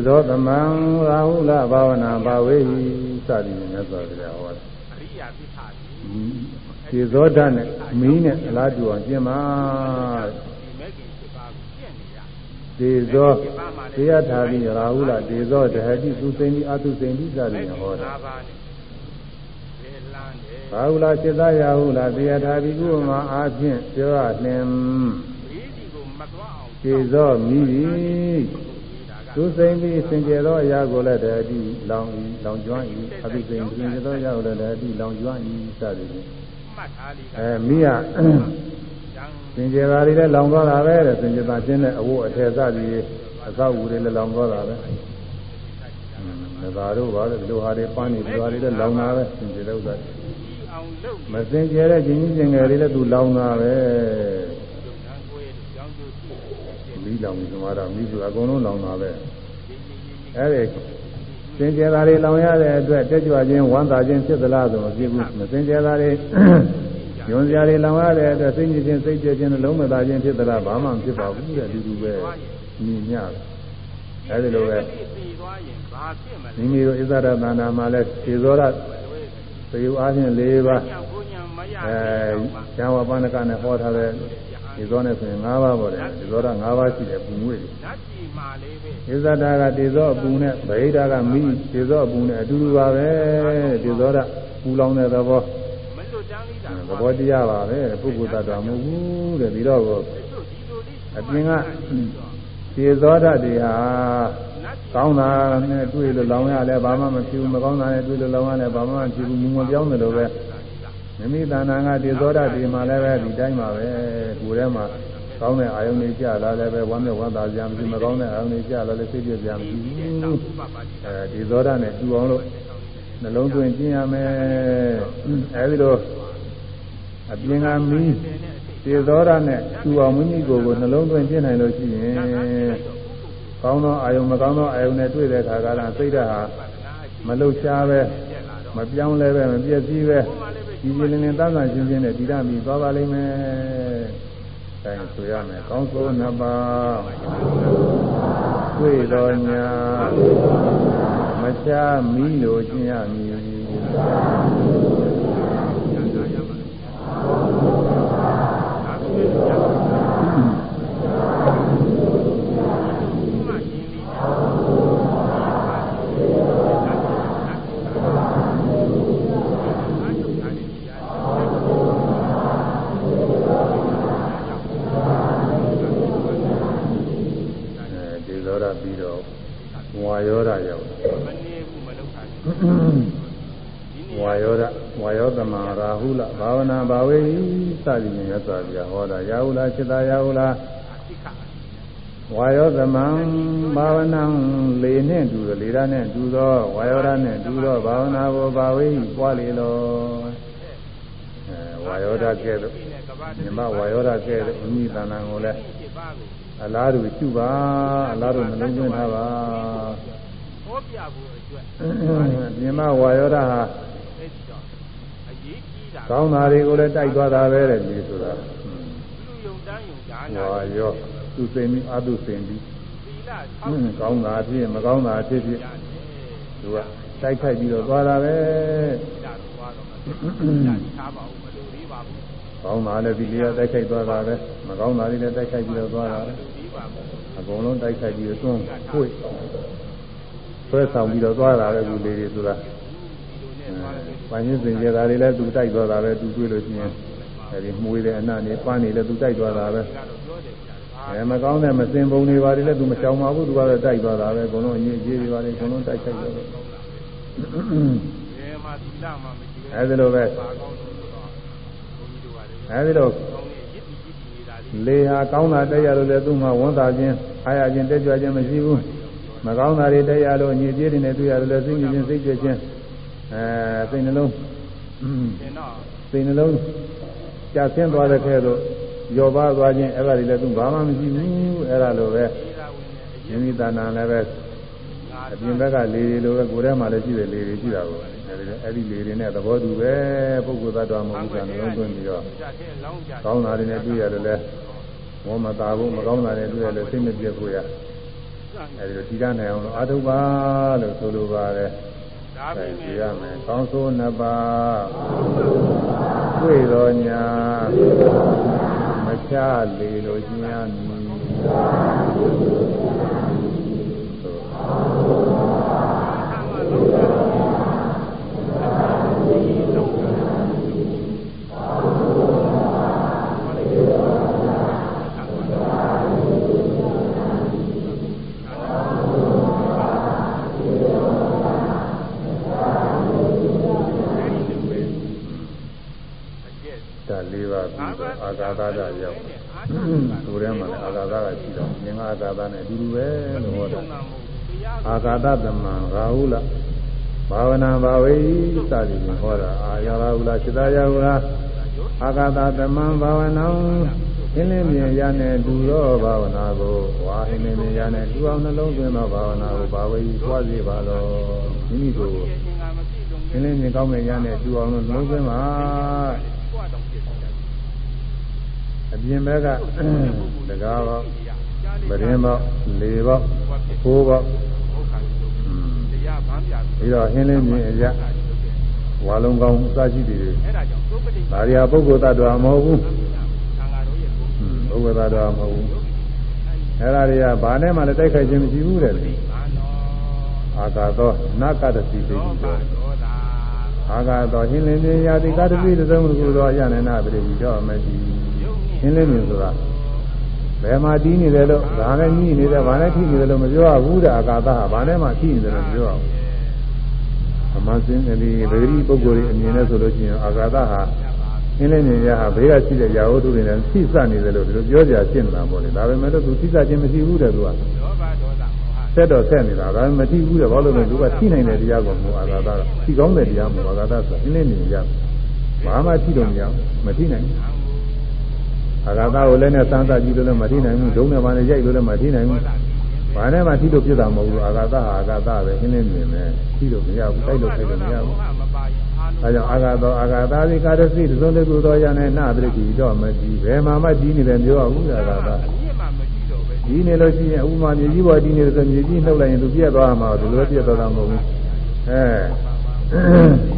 သောသမံရာဟုလဘာဝနာဘာဝေဟိစသည်နဲ့မြတ်စွာဘုရားဟောတယ်အရိယာသစ္စာကြီးခြေသောဓာတ်နဲ့မီးနဲ့အလားတူအောင်ကျင့်ပါဒီမဲ့ခင်ဖြစ်ပါကိုကျင့်နေရဒေဇောတရားထာပြီးရာဟုလဒေဇောတဟတိသူစိန်ဒီအတုစိန်ဒီစသည်ဟောတာ၅ပါးနဲ့လေလန်းတယ်ဘာဟုလစိတ္တရာဟုလတရားထာပြီးဥပမာအားဖြင့်ပြောရလင်ဒီဒီကိုမ သွားအောင်ဒေဇောမိသည်ဒါကသူစိန်ပြီးစင်ကြယ်သောအရာကိုလည်းတဟတိလောင်ဤလောင်ကျွမ်းဤအတုစိန်စင်ကြယ်သောအရာကိုလည်းတဟတိလောင်ကျွမ်းဤစသည်ဖြင့်မှတ်ထားလိကအဲမိယကျန်စင်ကြယ်သားတွေလည်းလောင်သွားတာပဲတဲ့စင်ကြယ်သားချင်းတဲ့အဝတ်အထည်စသည်အသောက်အူတွေလည်းလောင်သွားတာပဲငါတို့ပါလေဒီလိုဟာတွေပန်းနေဒီဟာတွေလည်းလောင်တာပဲစင်ကြယ်တဲ့ဥစ္စာဒီအောင်လုပ်မစင်ကြယ်တဲ့ဂျင်းကြီးစင်ငယ်တွေလည်းသူလောင်တာပဲ လုပ်ငန်းကိုယ်ကြောင်းကျိုးရှိ တယ်မိလောင်ပြီးသမားတော့မိစုအကုန်လုံးလောင်တာပဲအဲဒီစင်ကြယ်သားတွေလောင်ရတဲ့အတွက်တက်ကြွခြင်းဝမ်းသာခြင်းဖြစ်သလားဆိုမဖြစ်ဘူးမစင်ကြယ်သားတွေညွန်စရာတွေလောင်ရတဲ့အတွက်စိတ်ညစ်ခြင်းစိတ်ကြခြင်းနှလုံးမသားခြင်းဖြစ်သလားဘာမှမဖြစ်ပါဘူးတဲ့ဒီလိုပဲညီမျှတယ်အဲဒီလိုပဲသိသွားရင်ဘာဖြစ်မလဲမိမိတို့ဣဇဒသနာမှာလဲခြေသောရသေယအားဖြင့်၄ပါးညကိုညံမရအဲတဲ့ဇံဝပန္နကနဲ့ဟောထားတဲ့ ဒီသောနဲ့ဆိုရင်၅ပါးပေါ့လေဒီသောရ၅ပါးရှိတယ်ပူငွေ့ဓာတ်ကြီးမာလေးပဲဣဇဒကတေဇောအပူနဲ့ဗဟိတကမိတေဇောအပူနဲ့အတူတူပါပဲတေဇောရပူလောင်တဲ့သဘောမလွတ်တန်းလေးတာသဘောတရားပါပဲပုဂ္ဂိုလ်သတ္တဝါမဟုတ်ဘူးတဲ့ဒီတော့ကိုတို့ဒီလိုလေးအပြင်ကတေဇောဓာတ်တွေဟာကောင်းတာနဲ့တွေ့လို့လောင်ရလဲဘာမှမဖြစ်ဘူးမကောင်းတာနဲ့တွေ့လို့လောင်ရလဲဘာမှမဖြစ်ဘူးမူမပြောင်းတယ်လို့ပဲ မိမိတဏ္ဍာကတေဇောဓာတ်တွေမှာလည်းပဲဒီတိုင်းပါပဲကိုယ်ထဲမှာကောင်းတဲ့အာယုန်တွေကြာလာလည်းပဲဝမ်းမြောက်ဝမ်းသာကြံမရှိမကောင်းတဲ့အာယုန်တွေကြာလာလည်းစိတ်ပြည့်ကြံမရှိဘူးအဲဒီဇောဓာတ်နဲ့တူအောင်လို့နှလုံးသွင်းကျင်းရမယ်အဲဒီလိုအပြင်ကမီးတေဇောဓာတ်နဲ့တူအောင်မိမိကိုယ်ကိုနှလုံးသွင်းကျင်းနိုင်လို့ရှိရင်ကောင်းသောအာယုန်မကောင်းသောအာယုန်နဲ့တွေ့တဲ့အခါကလည်းစိတ်ဓာတ်ဟာမလှုပ်ရှားပဲမပြောင်းလဲပဲမပြည့်စည်ပဲ ဒီကြည်လင်းလင်းသမ်းသမ်းရှင်းရှင်းနဲ့တည်ရမိသွားပါလိမ့်မယ်။အဲဒါဆိုရမယ်။ကောင်းဆုံးနှစ်ပါးတွေ့တော်ညာမချာမီးလို့ကျင့်ရမည်အဲဒီသောရပြီးတော့ဝါယောရရောက် မနေဘူးမလုပ်တာဒီ ဝါယောရဝါယောသမရာဟုလဘာဝနာဘာဝေစသည်ဖြင့်ရသော်ပြဟောတာရာဟုလจิตာရာဟုလသိခဝါယောသမံဘာဝနာလေနဲ့တူသောလေရနဲ့တူသောဝါယောရနဲ့တူသောဘာဝနာကိုဘာဝေပွားလေလောအဲဝါယောရကဲ့သို့မြမဝါယောရကဲ့သို့အမိသဏ္ဍာန်ကိုလည်းဒီပါကိုအလားတူရှုပါအလားတူနှလုံးသွင်းထားပါဟော ပြဖို့အတွက်မြမဝါယောရဟာသိတော့အရေးကြီးတာကောင်းတာတွေကိုလည်းတိုက်သွားတာပဲတဲ့ဒီဆိုတာလူယုံတန်းယုံဒါနာဝါယောသူစိမ့်ပြီးအတုစိမ့်ပြီးသီလကောင်းတာဖြစ်မကောင်းတာဖြစ်ဖြစ်သူကတိုက်ခိုက်ပြီးတော့သွားတာပဲသီလတော့သွားတော့မှထားပါဦးမလို့သေးပါဘူးကောင်းတာလည်းဒီလေးကတိုက်ခိုက်သွားတာပဲမကောင်းတာတွေလည်းတိုက်ခိုက်ပြီးတော့သွားတာပဲသေးပါဘူးအကုန်လုံးတိုက်ခိုက်ပြီးတော့သွန်းဖွေ့ ဆွဲဆောင်ပြီးတော့သွားတာပဲဒီလေးတွေဆိုတာဒီလိုနဲ့သွားတယ်။ဘာင်းစင်ကြတာတွေလည်းသူတိုက်သွားတာပဲသူတွေ့လို့ရှိရင်အဲဒီမှုေးတဲ့အနနဲ့ပန်းနေလည်းသူတိုက်သွားတာပဲကတော့ပြောတယ်ဗျာ။အဲမကောင်းတဲ့မစင်ပုံတွေပါတွေလည်းသူမချောင်ပါဘူးသူကတော့တိုက်သွားတာပဲအကုန်လုံးအရင်ကြီးတွေပါလေအကုန်လုံးတိုက်ခိုက်သွားတယ်ဘယ်မှာသီလမှမရှိဘူး။အဲဒီလိုပဲဘာကောင်းလို့ဆိုတော့ဘုန်းကြီးတို့ကလည်းအဲဒီလိုကောင်းတဲ့ရစ်တီရစ်တီနေတာလေးလေဟာကောင်းတာတက်ရလို့လည်းသူ့မှာဝန်တာခြင်းအားရခြင်းတက်ကြွခြင်းမရှိဘူး။ မကောင်းတာတွေတက်ရလို့ညစ်ကြေးတွေနဲ့တွေ့ရလို့လည်းစိတ်ညစ်ခြင်းစိတ်ကြွခြင်းအဲစိတ်နှလုံးရှင်တော့စိတ်နှလုံးကြာဆင်းသွားတဲ့ခဲလို့ယောပါသွားခြင်းအဲ့ဒါတွေလည်းသူဘာမှမရှိဘူးအဲ့ဒါလိုပဲဒီလာဝင်နေအရင်မိမိတဏ္ဍာလည်းပဲငါအပြင်ဘက်ကလေတွေလိုပဲကိုယ်ထဲမှာလည်းရှိတယ်လေတွေရှိတာကိုအဲဒီအဲ့ဒီလေတွေနဲ့သဘောတူပဲပုဂ္ဂိုလ်သတ္တဝါမဟုတ်ဘူးကနှလုံးသွင်းပြီးတော့ကြတဲ့လောင်းကြကောင်းတာတွေနဲ့တွေ့ရတယ်လဲဝမသာဘူးမကောင်းတာတွေတွေ့ရလဲစိတ်မပြေဘူးရ အဲဒီလိုတည်ရနိုင်အောင်လို့အာထုပ်ပါလို့ဆိုလိုပါတယ်ဒါဒါပေကြမဲ့ည့်ရမယ်ကောင်းဆိုးနှစ်ပါးတွေ့တော်ညာမချလေလို့ကျင်ရမည်ဒါလေးပါပြီးတော့အာဂါ သဒရောက်သူထဲမှာလည်းအာဂါသကရှိတော့ငင်္ဂအာဂါသနဲ့အတူတူပဲလို့ဟောတာအာဂါတသမံရာဟုလဘာဝနာဘာဝေစသည်ဖြင့်ဟောတာအာရရာဟုလစိတယဟုလအာဂါတသမံဘာဝနာအင်းလင်းမြင်ရတဲ့ဒူသောဘာဝနာကိုဝါအင်းလင်းမြင်ရတဲ့ဒူအောင်နှလုံးသွင်းသောဘာဝနာကိုဘာဝေကြွားစေပါလောမိမိကိုအင်းလင်းမြင်ကောင်းမြင်ရတဲ့ဒူအောင်နှလုံးသွင်းပါ အပြင်ဘက်ကတကားပေါ့ပရင်းပေါ့လေပေါ့ကိုးပေါ့တရားဗန်းပြပြီးပြီးတော့ဟင်းလင်းမြင်အရဝါလုံးကောင်းစရှိတွေအဲ့ဒါကြောင့်သုပ္ပတိဒါရီဟာပုဂ္ဂိုလ်တ attva မဟုတ်ဘူးသံဃာတော်ရဲ့ဘုရားဟွန်းပုဂ္ဂိုလ်တ attva မဟုတ်ဘူးအဲ့ဒါတွေကဘာနဲ့မှလည်းတိုက်ခိုက်ခြင်းမရှိဘူးတဲ့လေဘာနောအာကာသောနာကတတိပိဒေါတိဘသောဒေါသာအာကာသောဟင်းလင်းမြင်ရာတိကတတိသုံးခုသောယန္နနာပရိပိတော့မတိ ဟင်းလင်းမြင်ဆိုတာဘယ်မှာတီးနေတယ်လို့ဒါနဲ့ညှိနေတယ်ဘာနဲ့ထိနေတယ်လို့မပြောရဘူးတဲ့အာကာသဟာဘာနဲ့မှထိနေတယ်လို့မပြောရဘူးအမှန်စင်းဒီဗေဒိပုဂ္ဂိုလ်ရဲ့အမြင်နဲ့ဆိုလို့ရှိရင်အာကာသဟာအင်းလည်းမြင်ရဟာဘေးကရှိတဲ့ရာဟုတုတွေနဲ့သိစနေတယ်လို့ဒီလိုပြောကြရှင်းနေတာပေါ့လေဒါပေမဲ့လို့သူသိစခြင်းမရှိဘူးတဲ့သူကဒေါဘဒေါသမောဟဆက်တော့ဆက်နေတာဒါပေမဲ့မသိဘူးတဲ့ဘာလို့လဲသူကသိနိုင်တဲ့တရားကိုမူအာကာသကသိကောင်းတဲ့တရားမူအာကာသဆိုအင်းလည်းမြင်ရဘာမှသိတော့မရဘူးမသိနိုင်ဘူး အာကာသကိုလည်းနဲ့စမ်းသပ်ကြည့်လို့လည်းမသိနိုင်ဘူးဒုံနဲ့ဘာနဲ့ရိုက်လို့လည်းမသိနိုင်ဘူးဘာနဲ့မှသိလို့ပြစ်တာမဟုတ်ဘူးအာကာသဟာအာကာသပဲအင်းလည်းမြင်မယ်သိလို့မရဘူးတိုက်လို့ခိုက်လို့မရဘူးမောဟမပါရင်အာနုအဲကြောင့်အာဂါသောအာဂါသာတိကာရစိသုံးတကူသောယနဲ့နာပရိတိတော့မကြည့်ဘယ်မှာမှကြည့်နေတယ်ပြောဘူးအာဂါသာအမြင့်မှမရှိတော့ပဲဒီနေလို့ရှိရင်ဥမာမြေကြီးပေါ်ကြည့်နေတယ်ဆိုမြေကြီးနှုတ်လိုက်ရင်သူပြက်သွားမှာဒီလိုပြက်သွားတာမဟုတ်ဘူးအဲ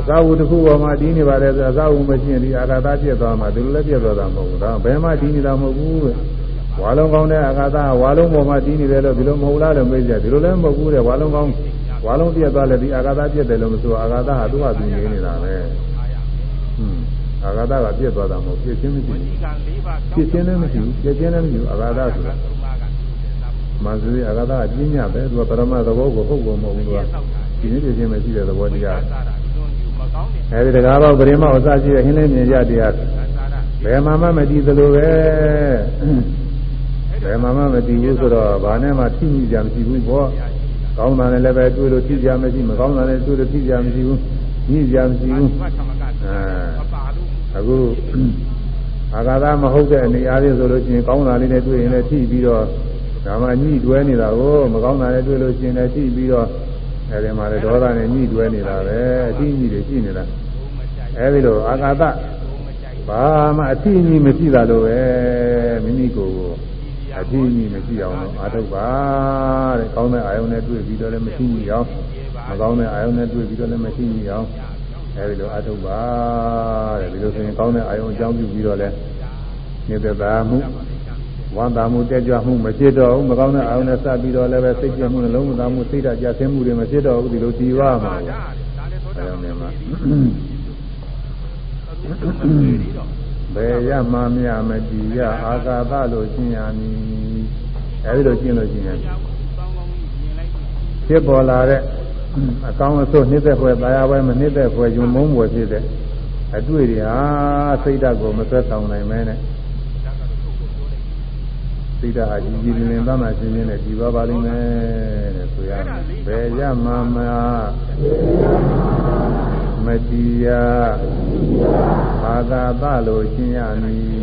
အသာဝတ္တခုပေါ်မှာဒီနေပါတယ်ဆိုအသာဝမရှိရင်ဒီအာဂါသာပြက်သွားမှာဒီလိုလည်းပြက်သွားတာမဟုတ်ဘူးဒါဘယ်မှဒီနေတာမဟုတ်ဘူးဝါလုံးကောင်းတဲ့အာဂါသာဝါလုံးပေါ်မှာဒီနေတယ်လို့ဒီလိုမဟုတ်လားလို့မေးကြဒီလိုလည်းမဟုတ်ဘူးတဲ့ဝါလုံးကောင်းဝါလုံးပြက်သွားလည်းဒီအာဂါသာပြက်တယ်လို့မဆိုအာဂါသာဟာသူ့ဟာသူနေနေတာပဲอืมအာဂါသကပြည့်သွားတာမဟုတ်ပြည့်ချင်းမရှိဘူးဒီကံ၄ပါးပြည့်ချင်းလည်းမရှိဘူးပြည့်ချင်းလည်းမရှိဘူးအာဂါသဆိုတာသုံးပါးကသူ့တဲ့သဘောမသတိအာဂါသကပြင်းညပဲသူကပရမသဘောကိုဟုတ်ကုန်မဟုတ်ဘူးသူကဒီနေ့ပြည့်ချင်းမရှိတဲ့သဘောတရား အဲဒီတကားပေါက်ပရိမဝစရှိတဲ့ဟင်းလေးမြင်ရတရားသာတာဘယ်မှာမှမတည်သလိုပဲဘယ်မှာမှမတည်ဘူးဆိုတော့ဘာနဲ့မှထိမိကြမရှိဘူးပေါ့ကောင်းတာနဲ့လည်းပဲတွေ့လို့ထိကြမရှိမကောင်းတာနဲ့တွေ့လို့ထိကြမရှိဘူးညှိကြမရှိဘူးဘတ်သမကမပါလို့အခုအာဂါသမဟုတ်တဲ့အနေအားဖြင့်ဆိုလို့ရှိရင်ကောင်းတာလေးနဲ့တွေ့ရင်လည်းထိပြီးတော့ဒါမှညှိတွဲနေတာကိုမကောင်းတာနဲ့တွေ့လို့ရှိရင်လည်းထိပြီးတော့ အဲဒီမှာလည်းဒေါသနဲ့ညှိတွဲနေတာပဲအထိညှိတွေရှိနေတာအဲဒီလိုအာဂါသဘာမှအထိညှိမရှိတာလို့ပဲမိမိကိုယ်ကိုအထိညှိမရှိအောင်လို့အာထုတ်ပါတဲ့ကောင်းတဲ့အာယုံနဲ့တွေ့ပြီးတော့လည်းမရှိညှိအောင်မကောင်းတဲ့အာယုံနဲ့တွေ့ပြီးတော့လည်းမရှိညှိအောင်အဲဒီလိုအထုပ်ပါတဲ့ဒီလိုဆိုရင်ကောင်းတဲ့အာယုံအကြောင်းပြုပြီးတော့လဲနေသက်သာမှု ဝမ်းသာမှုတက်ကြွမှုမဖြစ်တော့ဘူးမကောင်းတဲ့အာယုံနဲ့စပ်ပြီးတော့လည်းပဲစိတ်ကြမှုနှလုံးသားမှုစိတ်ဓာတ်ကြဆင်းမှုတွေမဖြစ်တော့ဘူးဒီလိုတည်ဝမှာပဲအဲဒါနဲ့မှဘယ်ရမှမြမကြည်ရအာကာသလို့ရှင်းရမည်အဲဒီလိုရှင်းလို့ရှင်းရင်ဖြစ်ပေါ်လာတဲ့အကောင်းအဆိုးနှိမ့်သက်ဖွယ်တာယာပွဲမနှိမ့်သက်ဖွယ်ယုံမုန်းဖွယ်ဖြစ်တဲ့အတွေ့တွေဟာစိတ်ဓာတ်ကိုမဆွဲဆောင်နိုင်မဲနဲ့ စိတ်ဓာတ်ဟာကြီးကြီးလင်းလင်းသားမှရှင်းရှင်းနဲ့ဒီပါပါလိမ့်မယ်တဲ့ဆိုရမယ်ဘယ်ရမှမမကြည်ရအာသာသလို့ရှင်းရမည်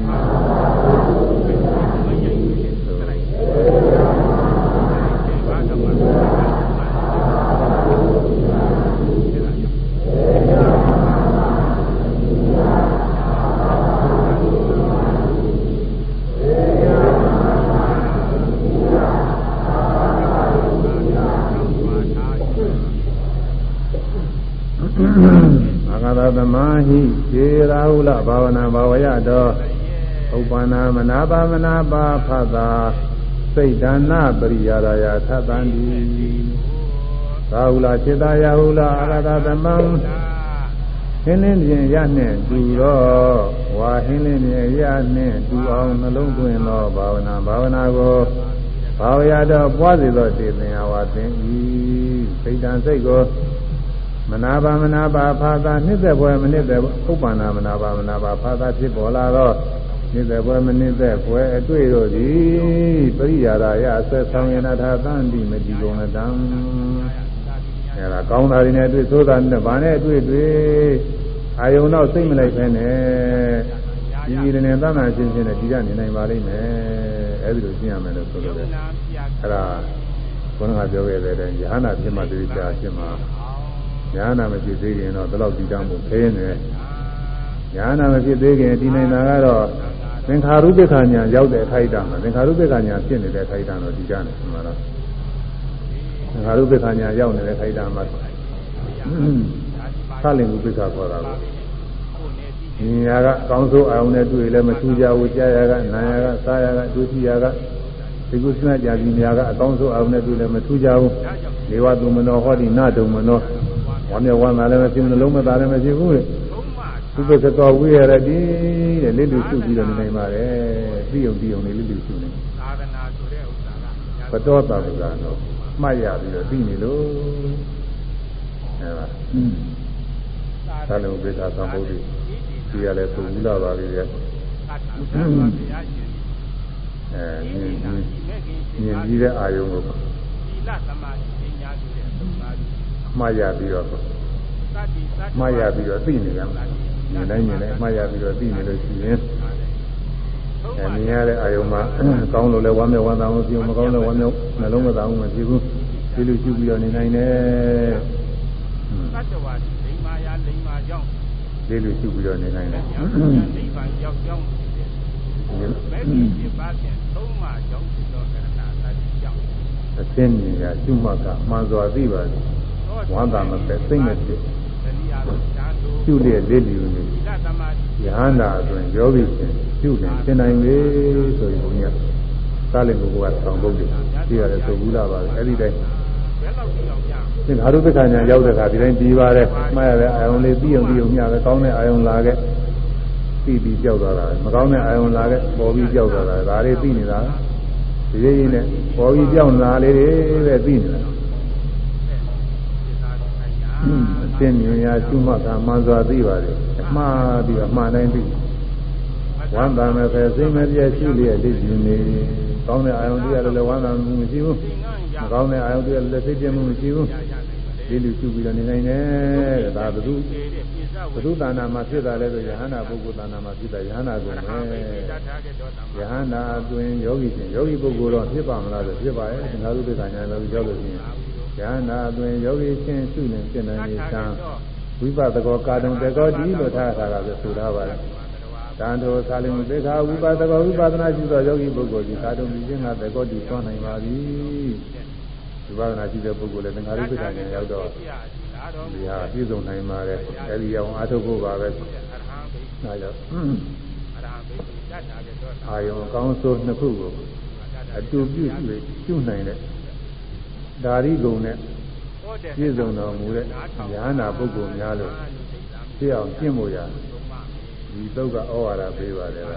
သမာဟိခြေရာဟုလဘာဝနာဘာဝရတောဥပ္ပန္နာမနာပါမနာပါဖသာစိတ်ဒါနပရိယာရာယသတ္တံတိသာဟုလစေတယာဟုလအာဂတသမံဟင်းလင်းပြင်ရနဲ့တူတော့ဝါဟင်းလင်းပြင်ရနဲ့တူအောင်နှလုံးသွင်းသောဘာဝနာဘာဝနာကိုဘာဝရတော့ပွားစေသောတေသင်္ဟာဝသင်ဤစိတ်တံစိတ်ကို မနာပါမနာပါဖာသာနှစ်သက်ပွဲမနှစ်သက်ဥပ္ပန္နာမနာပါမနာပါဖာသာဖြစ်ပေါ်လာတော့နှစ်သက်ပွဲမနှစ်သက်ပွဲအတွေ့တို့သည်ပရိယာရာယအဆက်ဆောင်ရဏထာသံတိမတိကုံတံအဲဒါကောင်းတာတွေနဲ့တွေ့သိုးတာနဲ့ဗာနဲ့တွေ့တွေ့အာယုံတော့စိတ်မလိုက်ဖဲနဲ့ဒီဒီနဲ့သံသာချင်းချင်းနဲ့ဒီကနေနိုင်ပါလိမ့်မယ်အဲဒီလိုရှင်းရမယ်လို့ဆိုလို့တယ်အဲဒါဘုရားပြောခဲ့တဲ့ယဟနာဖြစ်မှတိကျဖြစ်မှ ညာနာမဖြစ်သေးခင်တော့ဒီလောက်ဒီတောင်ကိုခင်းနေညာနာမဖြစ်သေးခင်ဒီနေတာကတော့သင်္ခါရုပ္ပခာညာရောက်တဲ့အခိုက်အတန့်မှာသင်္ခါရုပ္ပခာညာဖြစ်နေတဲ့အခိုက်အတန့်တော့ဒီကြနေမှာတော့သင်္ခါရုပ္ပခာညာရောက်နေတဲ့အခိုက်အတန့်မှာသလင်ဥပ္ပခာခေါ်တာကိုဉာဏ်ကကောင်းစိုးအောင်နဲ့တွေ့လည်းမထူးကြဘူးကြားရကနာရကစားရကဒုတိယကဒီကုသနာကြာကြီးများကအကောင်းဆုံးအောင်နဲ့တွေ့လည်းမထူးကြဘူးဒေဝသူမနောဟောဒီနတုံမနော ဝမ်းမြောက်ဝမ်းသာလည်းမရှိဘူးနှလုံးမသားလည်းမရှိဘူးလေသူပစ္စတော်ဝိရတိတဲ့လိလူရှုပြီးတော့နေနိုင်ပါတယ်ပြီးုံပြီးုံလေးလိလူရှုနေသာသနာဆိုတဲ့ဥစ္စာကဘတော်တာကတော့မှတ်ရပြီးတော့ပြီးနေလို့အဲပါသာလုံပိဿာသံဃုတိဒီရလဲပုံဘူးလာပါလေရဲ့အဲမြင်မြင်ပြီးတဲ့အာယုံကိုမှား ရပြီးတော့မှားရပြီးတော့သိနေရမှာမြင်တိုင်းမြင်တိုင်းမှားရပြီးတော့သိနေလို့ရှိရင်အဲမြင်ရတဲ့အာယုံမှာကောင်းလို့လဲဝမ်းမြောက်ဝမ်းသာမှုပြုမကောင်းလို့ဝမ်းမြောက်နှလုံးမသာမှုမဖြစ်ဘူးဒီလိုရှိပြီးတော့နေနိုင်တယ်သတ္တဝါလိမ္မာယာလိမ္မာကြောင့်ဒီလိုရှိပြီးတော့နေနိုင်တယ်နိဗ္ဗာန်ရောက်ကြောင်းမဲ့ဒီပြပါဖြင့်သုံးမှကြောင်းဖြစ်သောကရဏသတိကြောင့်အသင်းဉာဏ်ရှုမှတ်ကမှန်စွာသိပါသည် ဝမ်းသာမပဲစိတ်နဲ့ဖြစ်ရှုလျက်လေးလျူနေယဟန္တာအတွင်ယောဂီရှင်ရှုနေသင်နိုင်လေဆိုရင်ဘုရားသာလိပုဂ္ဂိုလ်ကဆောင်ပုဒ်တယ်သိရတယ်ဆိုဘူးလားပါအဲ့ဒီတိုင်းသင်္ခါရုပ္ပခဏညာရောက်တဲ့အခါဒီတိုင်းပြီးပါတယ်မှားရတဲ့အာယုံလေးပြီးအောင်ပြီးအောင်ညပဲကောင်းတဲ့အာယုံလာခဲ့ပြီးပြီးကြောက်သွားတာမကောင်းတဲ့အာယုံလာခဲ့ပေါ်ပြီးကြောက်သွားတာဒါလေးသိနေတာဒီရင်းနဲ့ပေါ်ပြီးကြောက်လာလေးတွေပဲသိနေတာ အသင်ဉာဏ်ရာရှုမှတ်တာမှန်စွာသိပါလေအမှားပြီးအမှားတိုင်းသိဝမ်းသာမဲ့ပဲစိတ်မပြည့်ရှုလျက်သိနေနေကောင်းတဲ့အာယုံတရားလည်းဝမ်းသာမှုမရှိဘူးမကောင်းတဲ့အာယုံတရားလည်းသိပြမှုမရှိဘူးဒီလိုရှုပြီးတော့နေနိုင်တယ်ဒါဘုသူဘုသူတဏ္ဍာမှာဖြစ်တာလဲဆိုယဟန္တာပုဂ္ဂိုလ်တဏ္ဍာမှာဖြစ်တာယဟန္တာကိုပဲယဟန္တာအတွင်ယောဂီရှင်ယောဂီပုဂ္ဂိုလ်တော့ဖြစ်ပါမလားဆိုဖြစ်ပါရဲ့ငါတို့ဒီကညာလည်းကြောက်လို့ရှိရင် ယဟန္တာအတွင်ယောဂီရှင်ရှုနေဖြစ်နေနေတာဝိပဿကောကာတုံတေကောတိလို့ထားတာကဆိုဆိုထားပါတယ်တန်တော်သာလင်သေခာဝိပဿကောဝိပဿနာရှိသောယောဂီပုဂ္ဂိုလ်ကြီးကာတုံဒီခြင်းကတေကောတိသွန်းနိုင်ပါသည်ဝိပဿနာရှိတဲ့ပုဂ္ဂိုလ်လည်းသင်္ဃာရိပ္ပကဉာဏ်ရောက်တော့ဒီဟာပြည့်စုံနိုင်ပါတယ်အဲဒီရောက်အားထုတ်ဖို့ပါပဲဒါကြောင့်အာယုံအကောင်းဆုံးနှစ်ခုကိုအတူပြု၍ပြုနိုင်တဲ့ ဒါရီကုံနဲ့ပြည့်စုံတော်မူတဲ့ဉာဏ်နာပုဂ္ဂိုလ်များလို့သိအောင်ကျင့်ဖို့ရဒီတုတ်ကဩဝါဒပေးပါတယ်က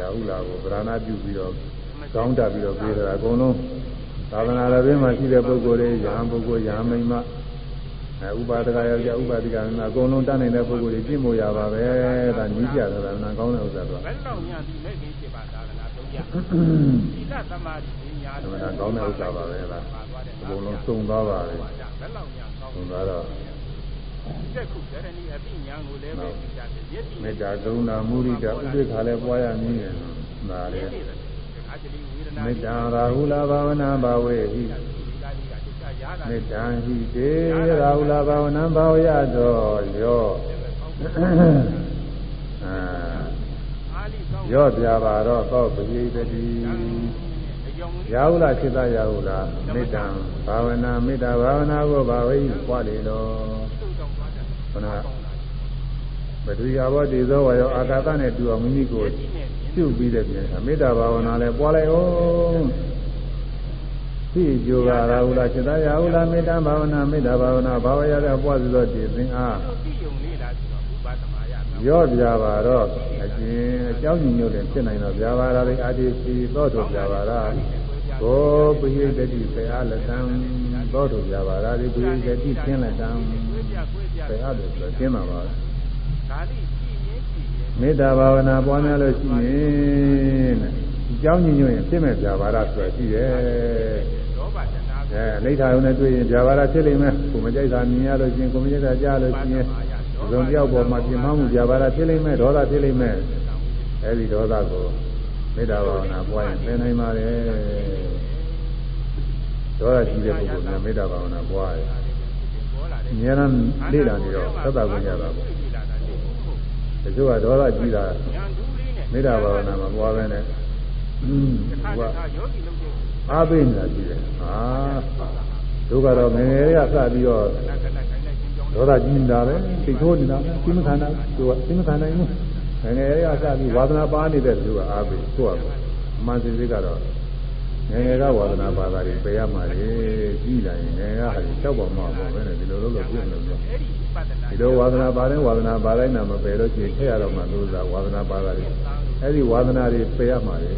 ရာဟုလာကိုဗราဏပြုပြီးတော့ကောင်းတပြီးတော့ပေးတာအကုန်လုံးသာသနာတော်မှာရှိတဲ့ပုဂ္ဂိုလ်တွေယဟန်ပုဂ္ဂိုလ်ယဟန်မိမအဲဥပါဒကယောက်ျားဥပါဒကမိမအကုန်လုံးတတ်နိုင်တဲ့ပုဂ္ဂိုလ်တွေပြင့်မို့ရပါပဲဒါညီးပြတာကနာကောင်းတဲ့ဥစ္စာတော့ဘယ်လောက်ညာဒီမဲ့ခင်ဖြစ်ပါသာသနာသုံးရဒီကသမာဓိညာတော့ကောင်းတဲ့ဥစ္စာပါပဲလား အကုန်လုံးစုံသွားပါပဲဘယ်လောက်ညာကောင်းစုံသွားတော့တက်ခုဒရဏီအပိညာကိုလည်းပဲသိကြတယ်ယတိမေတ္တာကရုဏာမုရိဒဥပိ္ပခါလည်းပွားရမည်ဒါလေမေတ္တာရာဟုလဘာဝနာဘာဝေဟိမေတ္တာဟိတေရာဟုလဘာဝနာဘာဝရတော်ရောအာရောပြပါတော့သောပရိသတိ ရာဟုလစိတ္တရာဟုလမေတ္တာဘာဝနာမေတ္တာဘာဝနာကိုဘာဝေဟိပွားလေတော်ခဏပထဝီအဘောတေဇောဝါယောအာကာသနဲ့တူအောင်မိမိကိုပြုပြီးတဲ့ပြင်မေတ္တာဘာဝနာလည်းပွားလိုက်အောင်သိကြိုကရာဟုလားစိတ္တရာဟုလားမေတ္တာဘာဝနာမေတ္တာဘာဝနာဘာဝရတဲ့ပွားစီသောတည်သင်အား ရော့ပြပါတော့အကျဉ်အကြောင်းညွှန်တယ်ဖြစ်နိုင်တော့ပြပါရာလေးအာတိစီသောတော်ပြပါရာကိုပိယတတိပေအားလက်တံသောတော်ပြပါရာဒီပိယတတိသင်လက်တံပေအားလို့ဆိုသင်ပါပါမေတ္တာဘာဝနာပွားများလို့ရှိရင်အကြောင်းညွှန်ရင်ဖြစ်မဲ့ပြပါရာဆိုရှိတယ်အဲလိဋ္ဌာယုံနဲ့တွေ့ရင်ပြပါရာဖြစ်လိမ့်မယ်ကိုမကြိုက်တာမြင်ရလို့ရှိရင်ကိုမကြိုက်တာကြားလို့ရှိရင် ဇုံပြောက်ပေါ်မှာပြင်မမှုပြပါတာဖြစ်လိမ့်မယ်ဒေါသဖြစ်လိမ့်မယ်အဲဒီဒေါသကိုမေတ္တာဘာဝနာပွားရင်သင်နိုင်ပါလေဒေါသရှိတဲ့ပုဂ္ဂိုလ်ကမေတ္တာဘာဝနာပွားရင်အများအားလေ့လာနေတော့သက်သာခွင့်ရတာပေါ့တချို့ကဒေါသကြီးတာမေတ္တာဘာဝနာမပွားဘဲနဲ့อืมဟိုကအားပေးနေတာရှိတယ်ဟာတို့ကတော့ငယ်ငယ်လေးကစပြီးတော့ ဒေါသကြီးနေတာပဲသိထိုးနေတာပဲသိမခံနိုင်သူကသိမခံနိုင်ဘူးငယ်ငယ်လေးအစပြီးဝါသနာပါနေတဲ့သူကအားပေးကိုယ့်အမှန်စင်စစ်ကတော့ငယ်ငယ်ကဝါသနာပါတာတွေပယ်ရမှာလေကြီးလာရင်ငယ်ငယ်ကဟာလျှောက်ပေါ်မှာပေါ့ပဲနဲ့ဒီလိုလိုလိုပြည့်လို့ပြောဒီလိုဝါသနာပါတဲ့ဝါသနာပါတိုင်းနာမပယ်လို့ရှိရင်ထည့်ရတော့မှလို့သာဝါသနာပါတာတွေအဲဒီဝါသနာတွေပယ်ရမှာလေ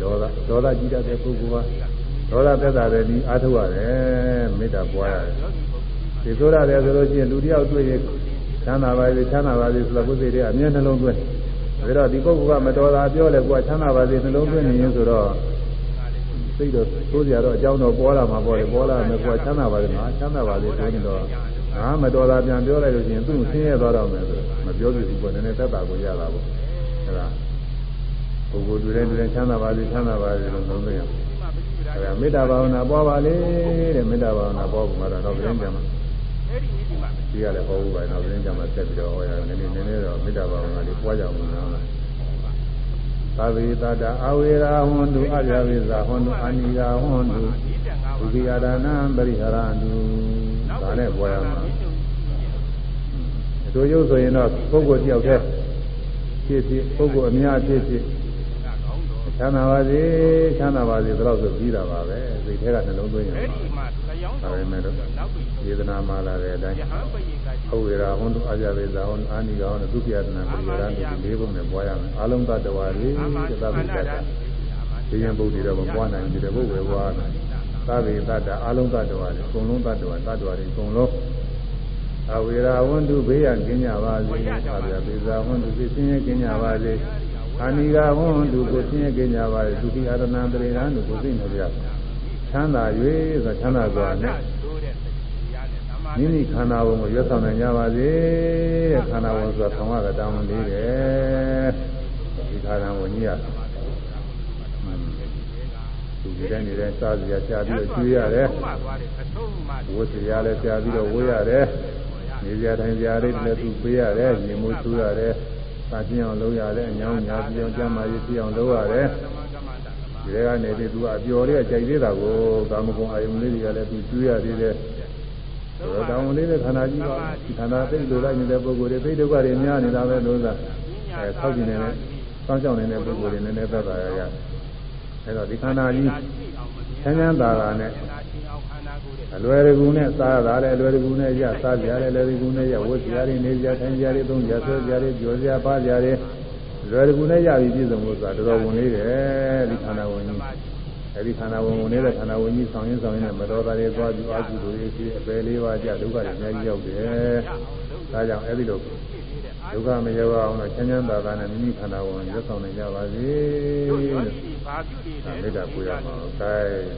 ဒေါသဒေါသကြီးတတ်တဲ့ပုဂ္ဂိုလ်ကဒေါသသက်သာတဲ့ဒီအားထုတ်ရတယ်မေတ္တာပွားရတယ် ဒီဆိုရတယ်ဆိုလို့ရှိရင်လူတယောက်တွေ့ရင်ချမ်းသာပါစေချမ်းသာပါစေဆိုတော့ကိုယ်စိတ်တွေအမြဲနှလုံးသွင်းဒါတော့ဒီပုဂ္ဂိုလ်ကမတော်တာပြောလဲကိုယ်ကချမ်းသာပါစေနှလုံးသွင်းနေရင်ဆိုတော့စိတ်တော့သိုးကြတော့အကြောင်းတော့ပေါ်လာမှာပေါ့လေပေါ်လာမယ်ကိုယ်ကချမ်းသာပါစေမှာချမ်းသာပါစေဆိုရင်တော့ငါမတော်တာပြန်ပြောလိုက်လို့ရှိရင်သူ့ဆင်းရဲသွားတော့မယ်ဆိုမပြောပြဘူးပေါ့နည်းနည်းသက်သာကိုရတာပေါ့အဲဒါပုဂ္ဂိုလ်တွေတိုင်းတွေချမ်းသာပါစေချမ်းသာပါစေလို့သုံးသပ်ရအောင်အဲဒါမေတ္တာဘာဝနာပွားပါလေတဲ့မေတ္တာဘာဝနာပွားဖို့မှာတော့ပြန်ပြန် မှာဒီကလည်းဟောဖို့ပဲနောက်သတင်းကြမှာဆက်ပြီးတော့ဟောရတယ်နည်းနည်းနည်းနည်းတော့မေတ္တာဘာဝနာလေးပွားကြအောင်နော်သာဝေတတာအဝေရာဟွန်တုအပြဝိဇာဟွန်တုအာနိယာဟွန်တုဒုတိယဒါနံပရိဟရန္တုဒါနဲ့ပွားရမှာအတူရုပ်ဆိုရင်တော့ပုဂ္ဂိုလ်တယောက်တည်းဖြစ်ဖြစ်ပုဂ္ဂိုလ်အများဖြစ်ဖြစ် ချမ်းသာပါစေချမ်းသာပါစေဒါတော့ဆိုပြီးတာပါပဲစိတ်ထဲကနှလုံးသွင်းရမှာဒါပေမဲ့တော့ယေဒနာမှာလာတဲ့အတိုင်းဟုတ်ရတာဟွန်းတို့အာကြဝေဇာဟွန်းအာနိကောင်းဒုတိယတနာပရိယာရနဲ့ဒီလေးပုံနဲ့ပွားရမယ်အလုံးသတ္တဝါတွေသဗ္ဗိတ္တဒီရင်ပုဒ်တွေတော့မပွားနိုင်ဘူးဒီဘုဝေပွားနိုင်သဗ္ဗိတ္တအလုံးသတ္တဝါတွေအကုန်လုံးသတ္တဝါသတ္တဝါတွေအကုန်လုံးအဝေရာဝန္တုဘေးရကင်းကြပါစေအာကြဝေဇာဟွန်းတို့သိစင်းရကင်းကြပါစေ အာနိကဝန္တုကိုဆင်းရဲကင်းကြပါစေဒုတိယရဏပရိယာရတို့ကိုသိနေကြချမ်းသာ၍ဆိုချမ်းသာစွာနဲ့မိမိခန္ဓာဝန်ကိုရွတ်ဆောင်နိုင်ကြပါစေတဲ့ခန္ဓာဝန်ဆိုတာထောင်ရတာတောင်းလေးတယ်ဒီခန္ဓာဝန်ကြီးကသူဒီတိုင်းနေတဲ့စားစရာရှားပြီးတော့ကျွေးရတယ်ဝတ်စရာလည်းရှားပြီးတော့ဝေးရတယ်နေစရာတိုင်းစရာတွေလည်းသူပေးရတယ်ညီမိုးချူရတယ် စာကျင်းအောင်လုပ်ရတယ်အညောင်းညာပြောင်းကြမ်းမာရေးပြအောင်လုပ်ရတယ်ဒီကနေပြီးသူကအပျော်လေးကြိုက်သေးတာကိုကာမဂုဏ်အာယုန်လေးတွေကလည်းသူကျွေးရသေးတယ်တော့တောင်းလေးတဲ့ခန္ဓာကြီးပါခန္ဓာသိလိုလိုက်နေတဲ့ပုဂ္ဂိုလ်တွေသိဒုက္ခတွေများနေတာပဲလို့သာအဲဆောက်ကျင်နေတဲ့စောင့်ရှောက်နေတဲ့ပုဂ္ဂိုလ်တွေနည်းနည်းသက်သာရရအဲတော့ဒီခန္ဓာကြီးဆန်းဆန်းသာသာနဲ့ အလွယ်တကူနဲ့စားရတာလည်းအလွယ်တကူနဲ့ရစားကြရတယ်လည်းဒီကူနဲ့ရဝတ်ကြရတယ်နေကြထိုင်ကြရတယ်သုံးကြဆွဲကြရတယ်ကြော်ကြပါကြရတယ်လွယ်တကူနဲ့ရပြီးပြည့်စုံလို့ဆိုတာတော်တော်ဝင်လေးတယ်ဒီခန္ဓာဝင်ကြီးအဲဒီခန္ဓာဝင်ဝင်နေတဲ့ခန္ဓာဝင်ကြီးဆောင်ရင်းဆောင်ရင်းနဲ့မတော်တာတွေသွားပြီးအာဟုတို့ရေးရှိအပယ်လေးပါးကြဒုက္ခတွေအများကြီးရောက်တယ်ဒါကြောင့်အဲဒီလို ဒုက္ခမရောက်အောင်တော့ချမ်းချမ်းသာသာနဲ့မိမိခန္ဓာဝင်ရွတ်ဆောင်နိုင်ကြပါစေလို့မေတ္တာပို့ရမှာ။ဒါ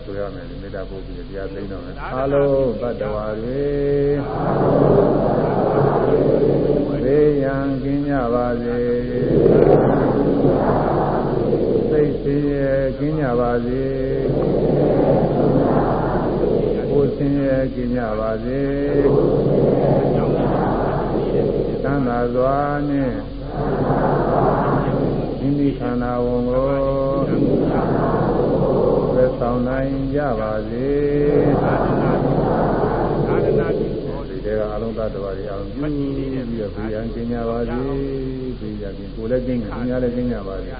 ဆိုရမယ်မေတ္တာပို့ပြီးတရားသိတော့မယ်။အားလုံးတတ္တဝါတွေသေရန်ကင်းကြပါစေ။စိတ်ဆင်းရဲကင်းကြပါစေ။ကိုယ်ဆင်းရဲကင်းကြပါစေ။ သံသာစွာနဲ့မိမိခန္ဓာဝန်ကိုပဲဆောင်နိုင်ကြပါစေ။ဒီကအလုံးလုံးသတ္တဝါတွေအောင်ပြုပြီးတော့ဘုရားကျင့်ကြပါစေဘုရားကျင့်ကိုယ်လည်းကျင့်ကြဘုရားလည်းကျင့်ကြပါစေ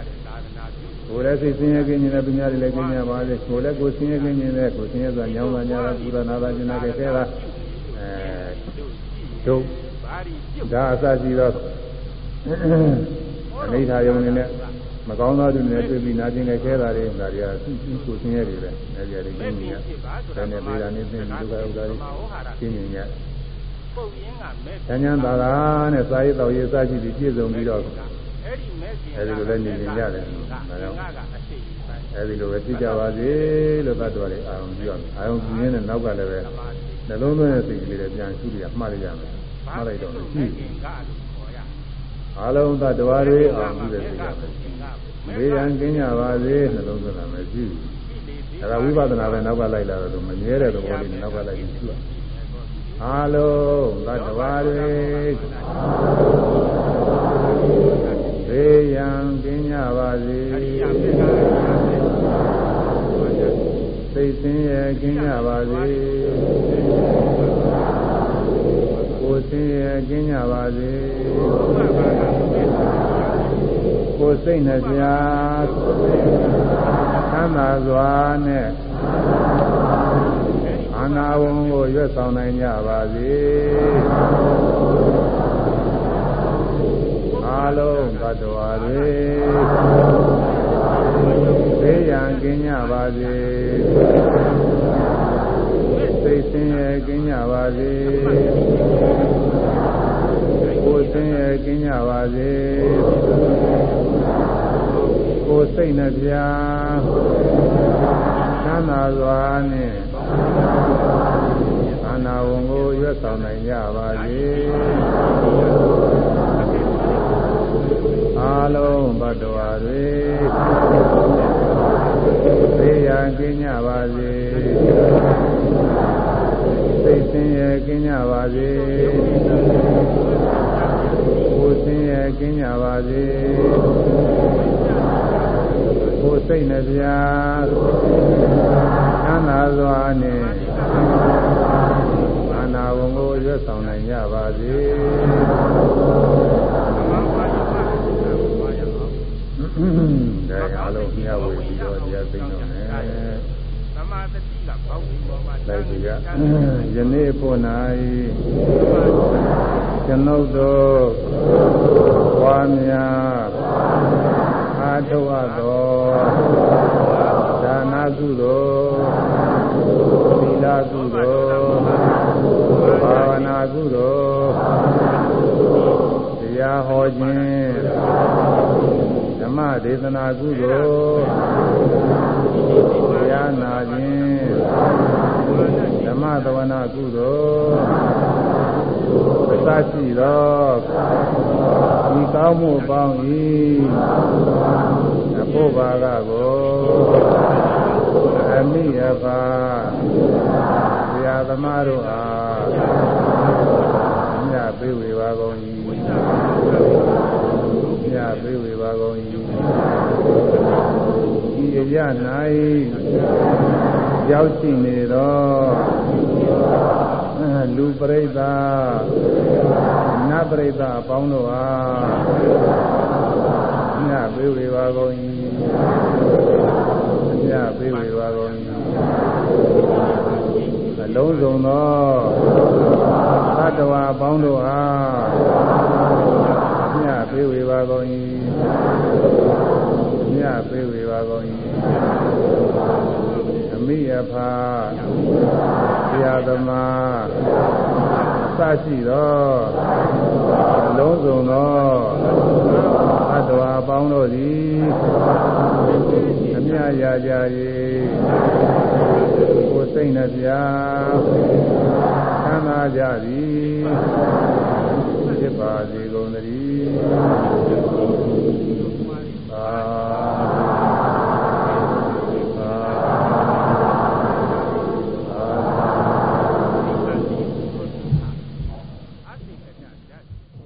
ကိုယ်လည်းစိတ်ဆင်းရဲခြင်းနဲ့ဘုရားလည်းကျင့်ကြပါစေကိုယ်လည်းကိုယ်ဆင်းရဲခြင်းနဲ့ကိုယ်ဆင်းရဲစွာညောင်းပါညာပူရနာတာကျင်နာခဲ့ခဲတာအဲတို့ ဒါအစရှိတော့အနိဋ္ဌာယုံနေနဲ့မကောင်းသောသူတွေတွေ့ပြီးနာကျင်ခဲ့ခဲတာတွေဒါတွေကသူ့ကိုယ်ဆင်းရဲတွေပဲအဲဒီအရေးကြီးတယ်ဒါနဲ့ဒေတာနေသိပြီးဒုက္ခဥဒ္ဒါတွေရှင်းနေကြပုတ်ရင်းကမဲ့ဉာဏ်သာသာနဲ့စာရေးတော်ရေးစရှိပြီးပြည့်စုံပြီးတော့အဲ့ဒီမဲ့ရှင်အဲ့ဒီလိုလည်းနေနေရတယ်ဒါကြောင့်အဲ့ဒီလိုပဲသိကြပါစေလို့သတ္တဝါတွေအာရုံပြုရမယ်အာရုံပြုရင်းနဲ့နောက်ကလည်းပဲနှလုံးသွင်းတဲ့စိတ်ကလေးတွေပြန်ရှုရမှတ်လိုက်ရမယ် မှတ်လိုက်တော့ရှိအလုံးသတ္တဝါတွေအာရုံပြုတဲ့စိတ်ကပဲဘေးရန်ကင်းကြပါစေနှလုံးသွင်းတာမရှိဘူးအဲဒါဝိပဿနာပဲနောက်ကလိုက်လာတော့မမြဲတဲ့သဘောလေးနောက်ကလိုက်ပြီးရှုရအာလုံးသတ္တဝါတွေဘေးရန်ကင်းကြပါစေစိတ်ဆင်းရဲကင်းကြပါစေ ကိုယ်ဆင်းရဲကင်းကြပါစေကိုယ်စိတ်နှပြသမ်းသာစွာနဲ့အာနာဝံကိုရွတ်ဆောင်နိုင်ကြပါစေအာလုံးသတ္တဝါတွေသိရန်ကင်းကြပါစေစိ တ်ဆင်းရဲကင်းကြပါစေကိုယ်ဆင်းရဲကင်းကြပါစေကိုယ်စိတ်နှပြသမ်းသာစွာနဲ့အာနာဝံကိုရွတ်ဆောင်နိုင်ကြပါစေအာလုံးဘတ်တော်တွေသိရန်ကင်းကြပါစေ စိတ်ဆင်းရဲကင်းကြပါစေကိုယ်ဆင်းရဲကင်းကြပါစေကိုယ်စိတ်နှပြသမ်းသာစွာနဲ့အာနာဝံကိုရွတ်ဆောင်နိုင်ကြပါစေဒါအားလုံးမြတ်ဝေပြီးတော့တရားသိတော့မယ်သမာဓိကဘောက်ပြီးပေါ်မှာ လိုက်ကြယနေ့ဖို့၌ကျွန်ုပ်တို့ဝါများအာထုအပ်သောဒါနကုသိုလ်သီလကုသိုလ်ဘာဝနာကုသိုလ်တရားဟောခြင်းဓမ္မဒေသနာကုသိုလ်တရားနာခြင်းဓမ္မ သဝနာကုသိုလ်အစရှိသောဒီကောင်းမှုပေါင်း၏အဖို့ဘာကကိုအမိယပါဆရာသမားတို့အားညပေးဝေပါကုန်၏ညပေးဝေပါကုန်၏ဒီအရ၌ရောက်ရှိနေသော လူပရိသတ်နတ်ပရိသတ်အပေါင်းတို့အားညပေးဝေပါကုန်၏ညပေးဝေပါကုန်၏အလုံးစုံသောသတ္တဝါအပေါင်းတို့အားညပေးဝေပါကုန်၏ညပေးဝေပါကုန်၏အမိအဖာဆရာသမား စရှိသောအလုံးစုံသောအတ္တဝါပေါင်းတို့သည်အမြရာကြ၏ကိုယ်စိတ်နှပြသမ်းသာကြသည်ဖြစ်ပါစေကုန်သတည်း yeah, yeah.